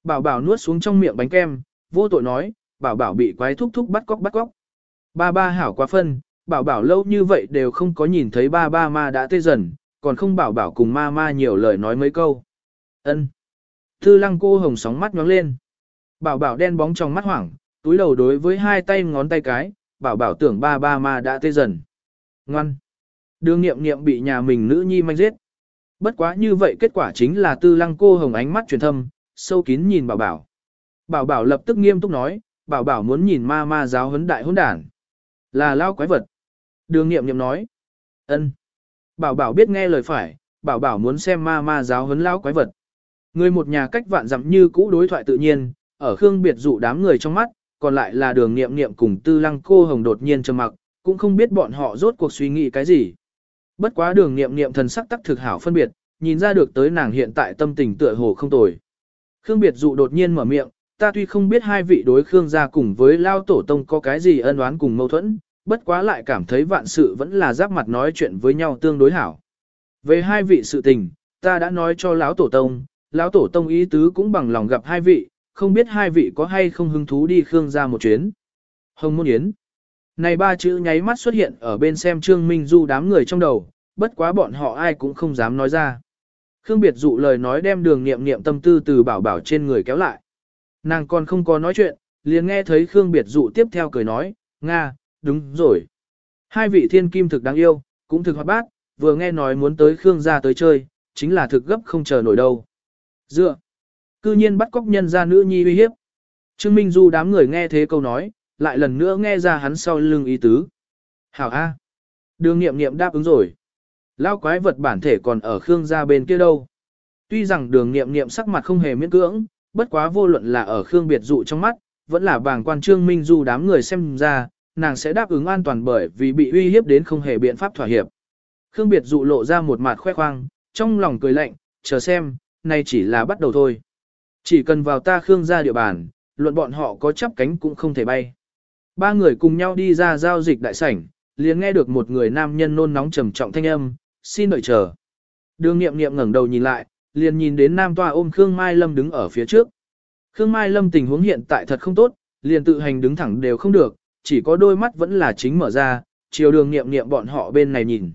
Bảo bảo nuốt xuống trong miệng bánh kem, vô tội nói, bảo bảo bị quái thúc thúc bắt cóc bắt cóc. Ba ba hảo quá phân, bảo bảo lâu như vậy đều không có nhìn thấy ba ba ma đã tê dần, còn không bảo bảo cùng ma ma nhiều lời nói mấy câu. ân Tư lăng cô hồng sóng mắt nhóng lên. Bảo bảo đen bóng trong mắt hoảng, túi đầu đối với hai tay ngón tay cái, bảo bảo tưởng ba ba ma đã tê dần. Ngoan. Đường nghiệm nghiệm bị nhà mình nữ nhi manh giết. Bất quá như vậy kết quả chính là tư lăng cô hồng ánh mắt truyền thâm, sâu kín nhìn bảo bảo. Bảo bảo lập tức nghiêm túc nói, bảo bảo muốn nhìn ma ma giáo huấn đại hôn đản. Là lao quái vật. Đường nghiệm nghiệm nói. ân. Bảo bảo biết nghe lời phải, bảo bảo muốn xem ma ma giáo huấn lao quái vật. Người một nhà cách vạn dặm như cũ đối thoại tự nhiên, ở Khương biệt dụ đám người trong mắt, còn lại là đường nghiệm nghiệm cùng tư lăng cô hồng đột nhiên trầm mặc, cũng không biết bọn họ rốt cuộc suy nghĩ cái gì. Bất quá đường nghiệm nghiệm thần sắc tắc thực hảo phân biệt, nhìn ra được tới nàng hiện tại tâm tình tựa hồ không tồi. Khương biệt dụ đột nhiên mở miệng, ta tuy không biết hai vị đối Khương gia cùng với Lao Tổ Tông có cái gì ân oán cùng mâu thuẫn, bất quá lại cảm thấy vạn sự vẫn là giáp mặt nói chuyện với nhau tương đối hảo. Về hai vị sự tình, ta đã nói cho lão Tổ Tông, lão Tổ Tông ý tứ cũng bằng lòng gặp hai vị, không biết hai vị có hay không hứng thú đi Khương gia một chuyến. Hồng Môn Yến Này ba chữ nháy mắt xuất hiện ở bên xem Trương Minh Du đám người trong đầu, bất quá bọn họ ai cũng không dám nói ra. Khương Biệt dụ lời nói đem đường nghiệm nghiệm tâm tư từ bảo bảo trên người kéo lại. Nàng còn không có nói chuyện, liền nghe thấy Khương Biệt dụ tiếp theo cười nói, Nga, đúng rồi. Hai vị thiên kim thực đáng yêu, cũng thực hoạt bát, vừa nghe nói muốn tới Khương gia tới chơi, chính là thực gấp không chờ nổi đâu. Dựa, cư nhiên bắt cóc nhân ra nữ nhi uy hiếp. Trương Minh Du đám người nghe thế câu nói, lại lần nữa nghe ra hắn sau lưng ý tứ. Hảo A. Đường nghiệm nghiệm đáp ứng rồi. Lao quái vật bản thể còn ở Khương gia bên kia đâu. Tuy rằng đường nghiệm nghiệm sắc mặt không hề miễn cưỡng, bất quá vô luận là ở Khương biệt dụ trong mắt, vẫn là bảng quan trương minh du đám người xem ra, nàng sẽ đáp ứng an toàn bởi vì bị uy hiếp đến không hề biện pháp thỏa hiệp. Khương biệt dụ lộ ra một mặt khoe khoang, trong lòng cười lạnh, chờ xem, này chỉ là bắt đầu thôi. Chỉ cần vào ta Khương gia địa bàn, luận bọn họ có chắp cánh cũng không thể bay. Ba người cùng nhau đi ra giao dịch đại sảnh, liền nghe được một người nam nhân nôn nóng trầm trọng thanh âm, xin đợi chờ. Đường nghiệm nghiệm ngẩng đầu nhìn lại, liền nhìn đến nam toa ôm Khương Mai Lâm đứng ở phía trước. Khương Mai Lâm tình huống hiện tại thật không tốt, liền tự hành đứng thẳng đều không được, chỉ có đôi mắt vẫn là chính mở ra, chiều đường nghiệm nghiệm bọn họ bên này nhìn.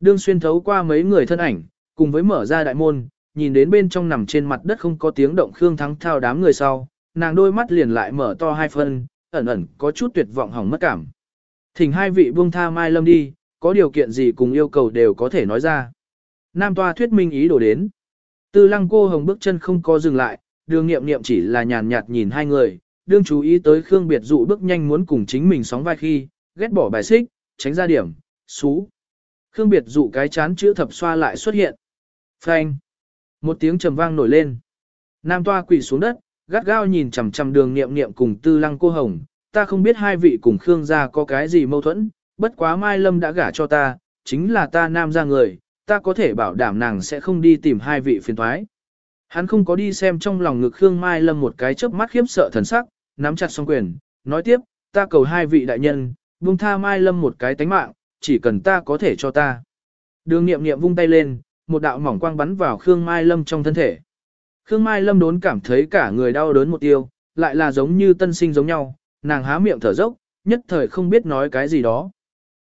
Đương xuyên thấu qua mấy người thân ảnh, cùng với mở ra đại môn, nhìn đến bên trong nằm trên mặt đất không có tiếng động Khương Thắng thao đám người sau, nàng đôi mắt liền lại mở to hai phân, ẩn ẩn có chút tuyệt vọng hỏng mất cảm. Thỉnh hai vị buông tha Mai Lâm đi, có điều kiện gì cùng yêu cầu đều có thể nói ra. Nam toa thuyết minh ý đồ đến. Tư lăng cô hồng bước chân không có dừng lại, đường nghiệm nghiệm chỉ là nhàn nhạt nhìn hai người, đương chú ý tới Khương Biệt dụ bước nhanh muốn cùng chính mình sóng vai khi, ghét bỏ bài xích, tránh ra điểm, xú. Khương Biệt dụ cái chán chữ thập xoa lại xuất hiện. Phanh. Một tiếng trầm vang nổi lên. Nam toa quỳ xuống đất, gắt gao nhìn chằm chằm đường nghiệm nghiệm cùng tư lăng cô hồng. Ta không biết hai vị cùng Khương gia có cái gì mâu thuẫn, bất quá Mai Lâm đã gả cho ta, chính là ta nam ra người, ta có thể bảo đảm nàng sẽ không đi tìm hai vị phiền thoái. Hắn không có đi xem trong lòng ngực Khương Mai Lâm một cái chớp mắt khiếp sợ thần sắc, nắm chặt song quyền, nói tiếp, ta cầu hai vị đại nhân, buông tha Mai Lâm một cái tánh mạng, chỉ cần ta có thể cho ta. Đường nghiệm nghiệm vung tay lên, một đạo mỏng quang bắn vào Khương Mai Lâm trong thân thể. Khương Mai Lâm đốn cảm thấy cả người đau đớn một tiêu, lại là giống như tân sinh giống nhau, nàng há miệng thở dốc, nhất thời không biết nói cái gì đó.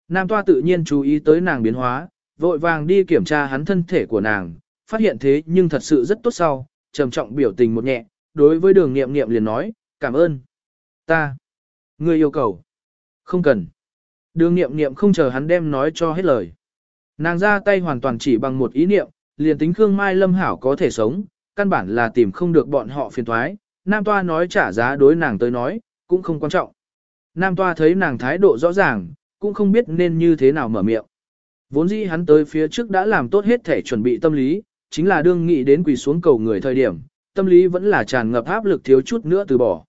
Nam toa tự nhiên chú ý tới nàng biến hóa, vội vàng đi kiểm tra hắn thân thể của nàng, phát hiện thế nhưng thật sự rất tốt sau, trầm trọng biểu tình một nhẹ, đối với đường nghiệm nghiệm liền nói, cảm ơn. Ta. Ngươi yêu cầu. Không cần. Đường nghiệm nghiệm không chờ hắn đem nói cho hết lời. Nàng ra tay hoàn toàn chỉ bằng một ý niệm, liền tính Khương Mai Lâm Hảo có thể sống, căn bản là tìm không được bọn họ phiền thoái. Nam Toa nói trả giá đối nàng tới nói, cũng không quan trọng. Nam Toa thấy nàng thái độ rõ ràng, cũng không biết nên như thế nào mở miệng. Vốn dĩ hắn tới phía trước đã làm tốt hết thể chuẩn bị tâm lý, chính là đương nghĩ đến quỳ xuống cầu người thời điểm, tâm lý vẫn là tràn ngập áp lực thiếu chút nữa từ bỏ.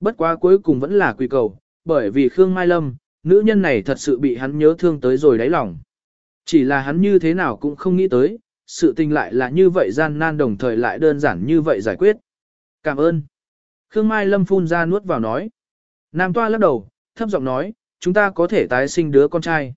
Bất quá cuối cùng vẫn là quỳ cầu, bởi vì Khương Mai Lâm, nữ nhân này thật sự bị hắn nhớ thương tới rồi đáy lòng. Chỉ là hắn như thế nào cũng không nghĩ tới, sự tình lại là như vậy gian nan đồng thời lại đơn giản như vậy giải quyết. Cảm ơn. Khương Mai Lâm phun ra nuốt vào nói. Nam toa lắc đầu, thấp giọng nói, chúng ta có thể tái sinh đứa con trai.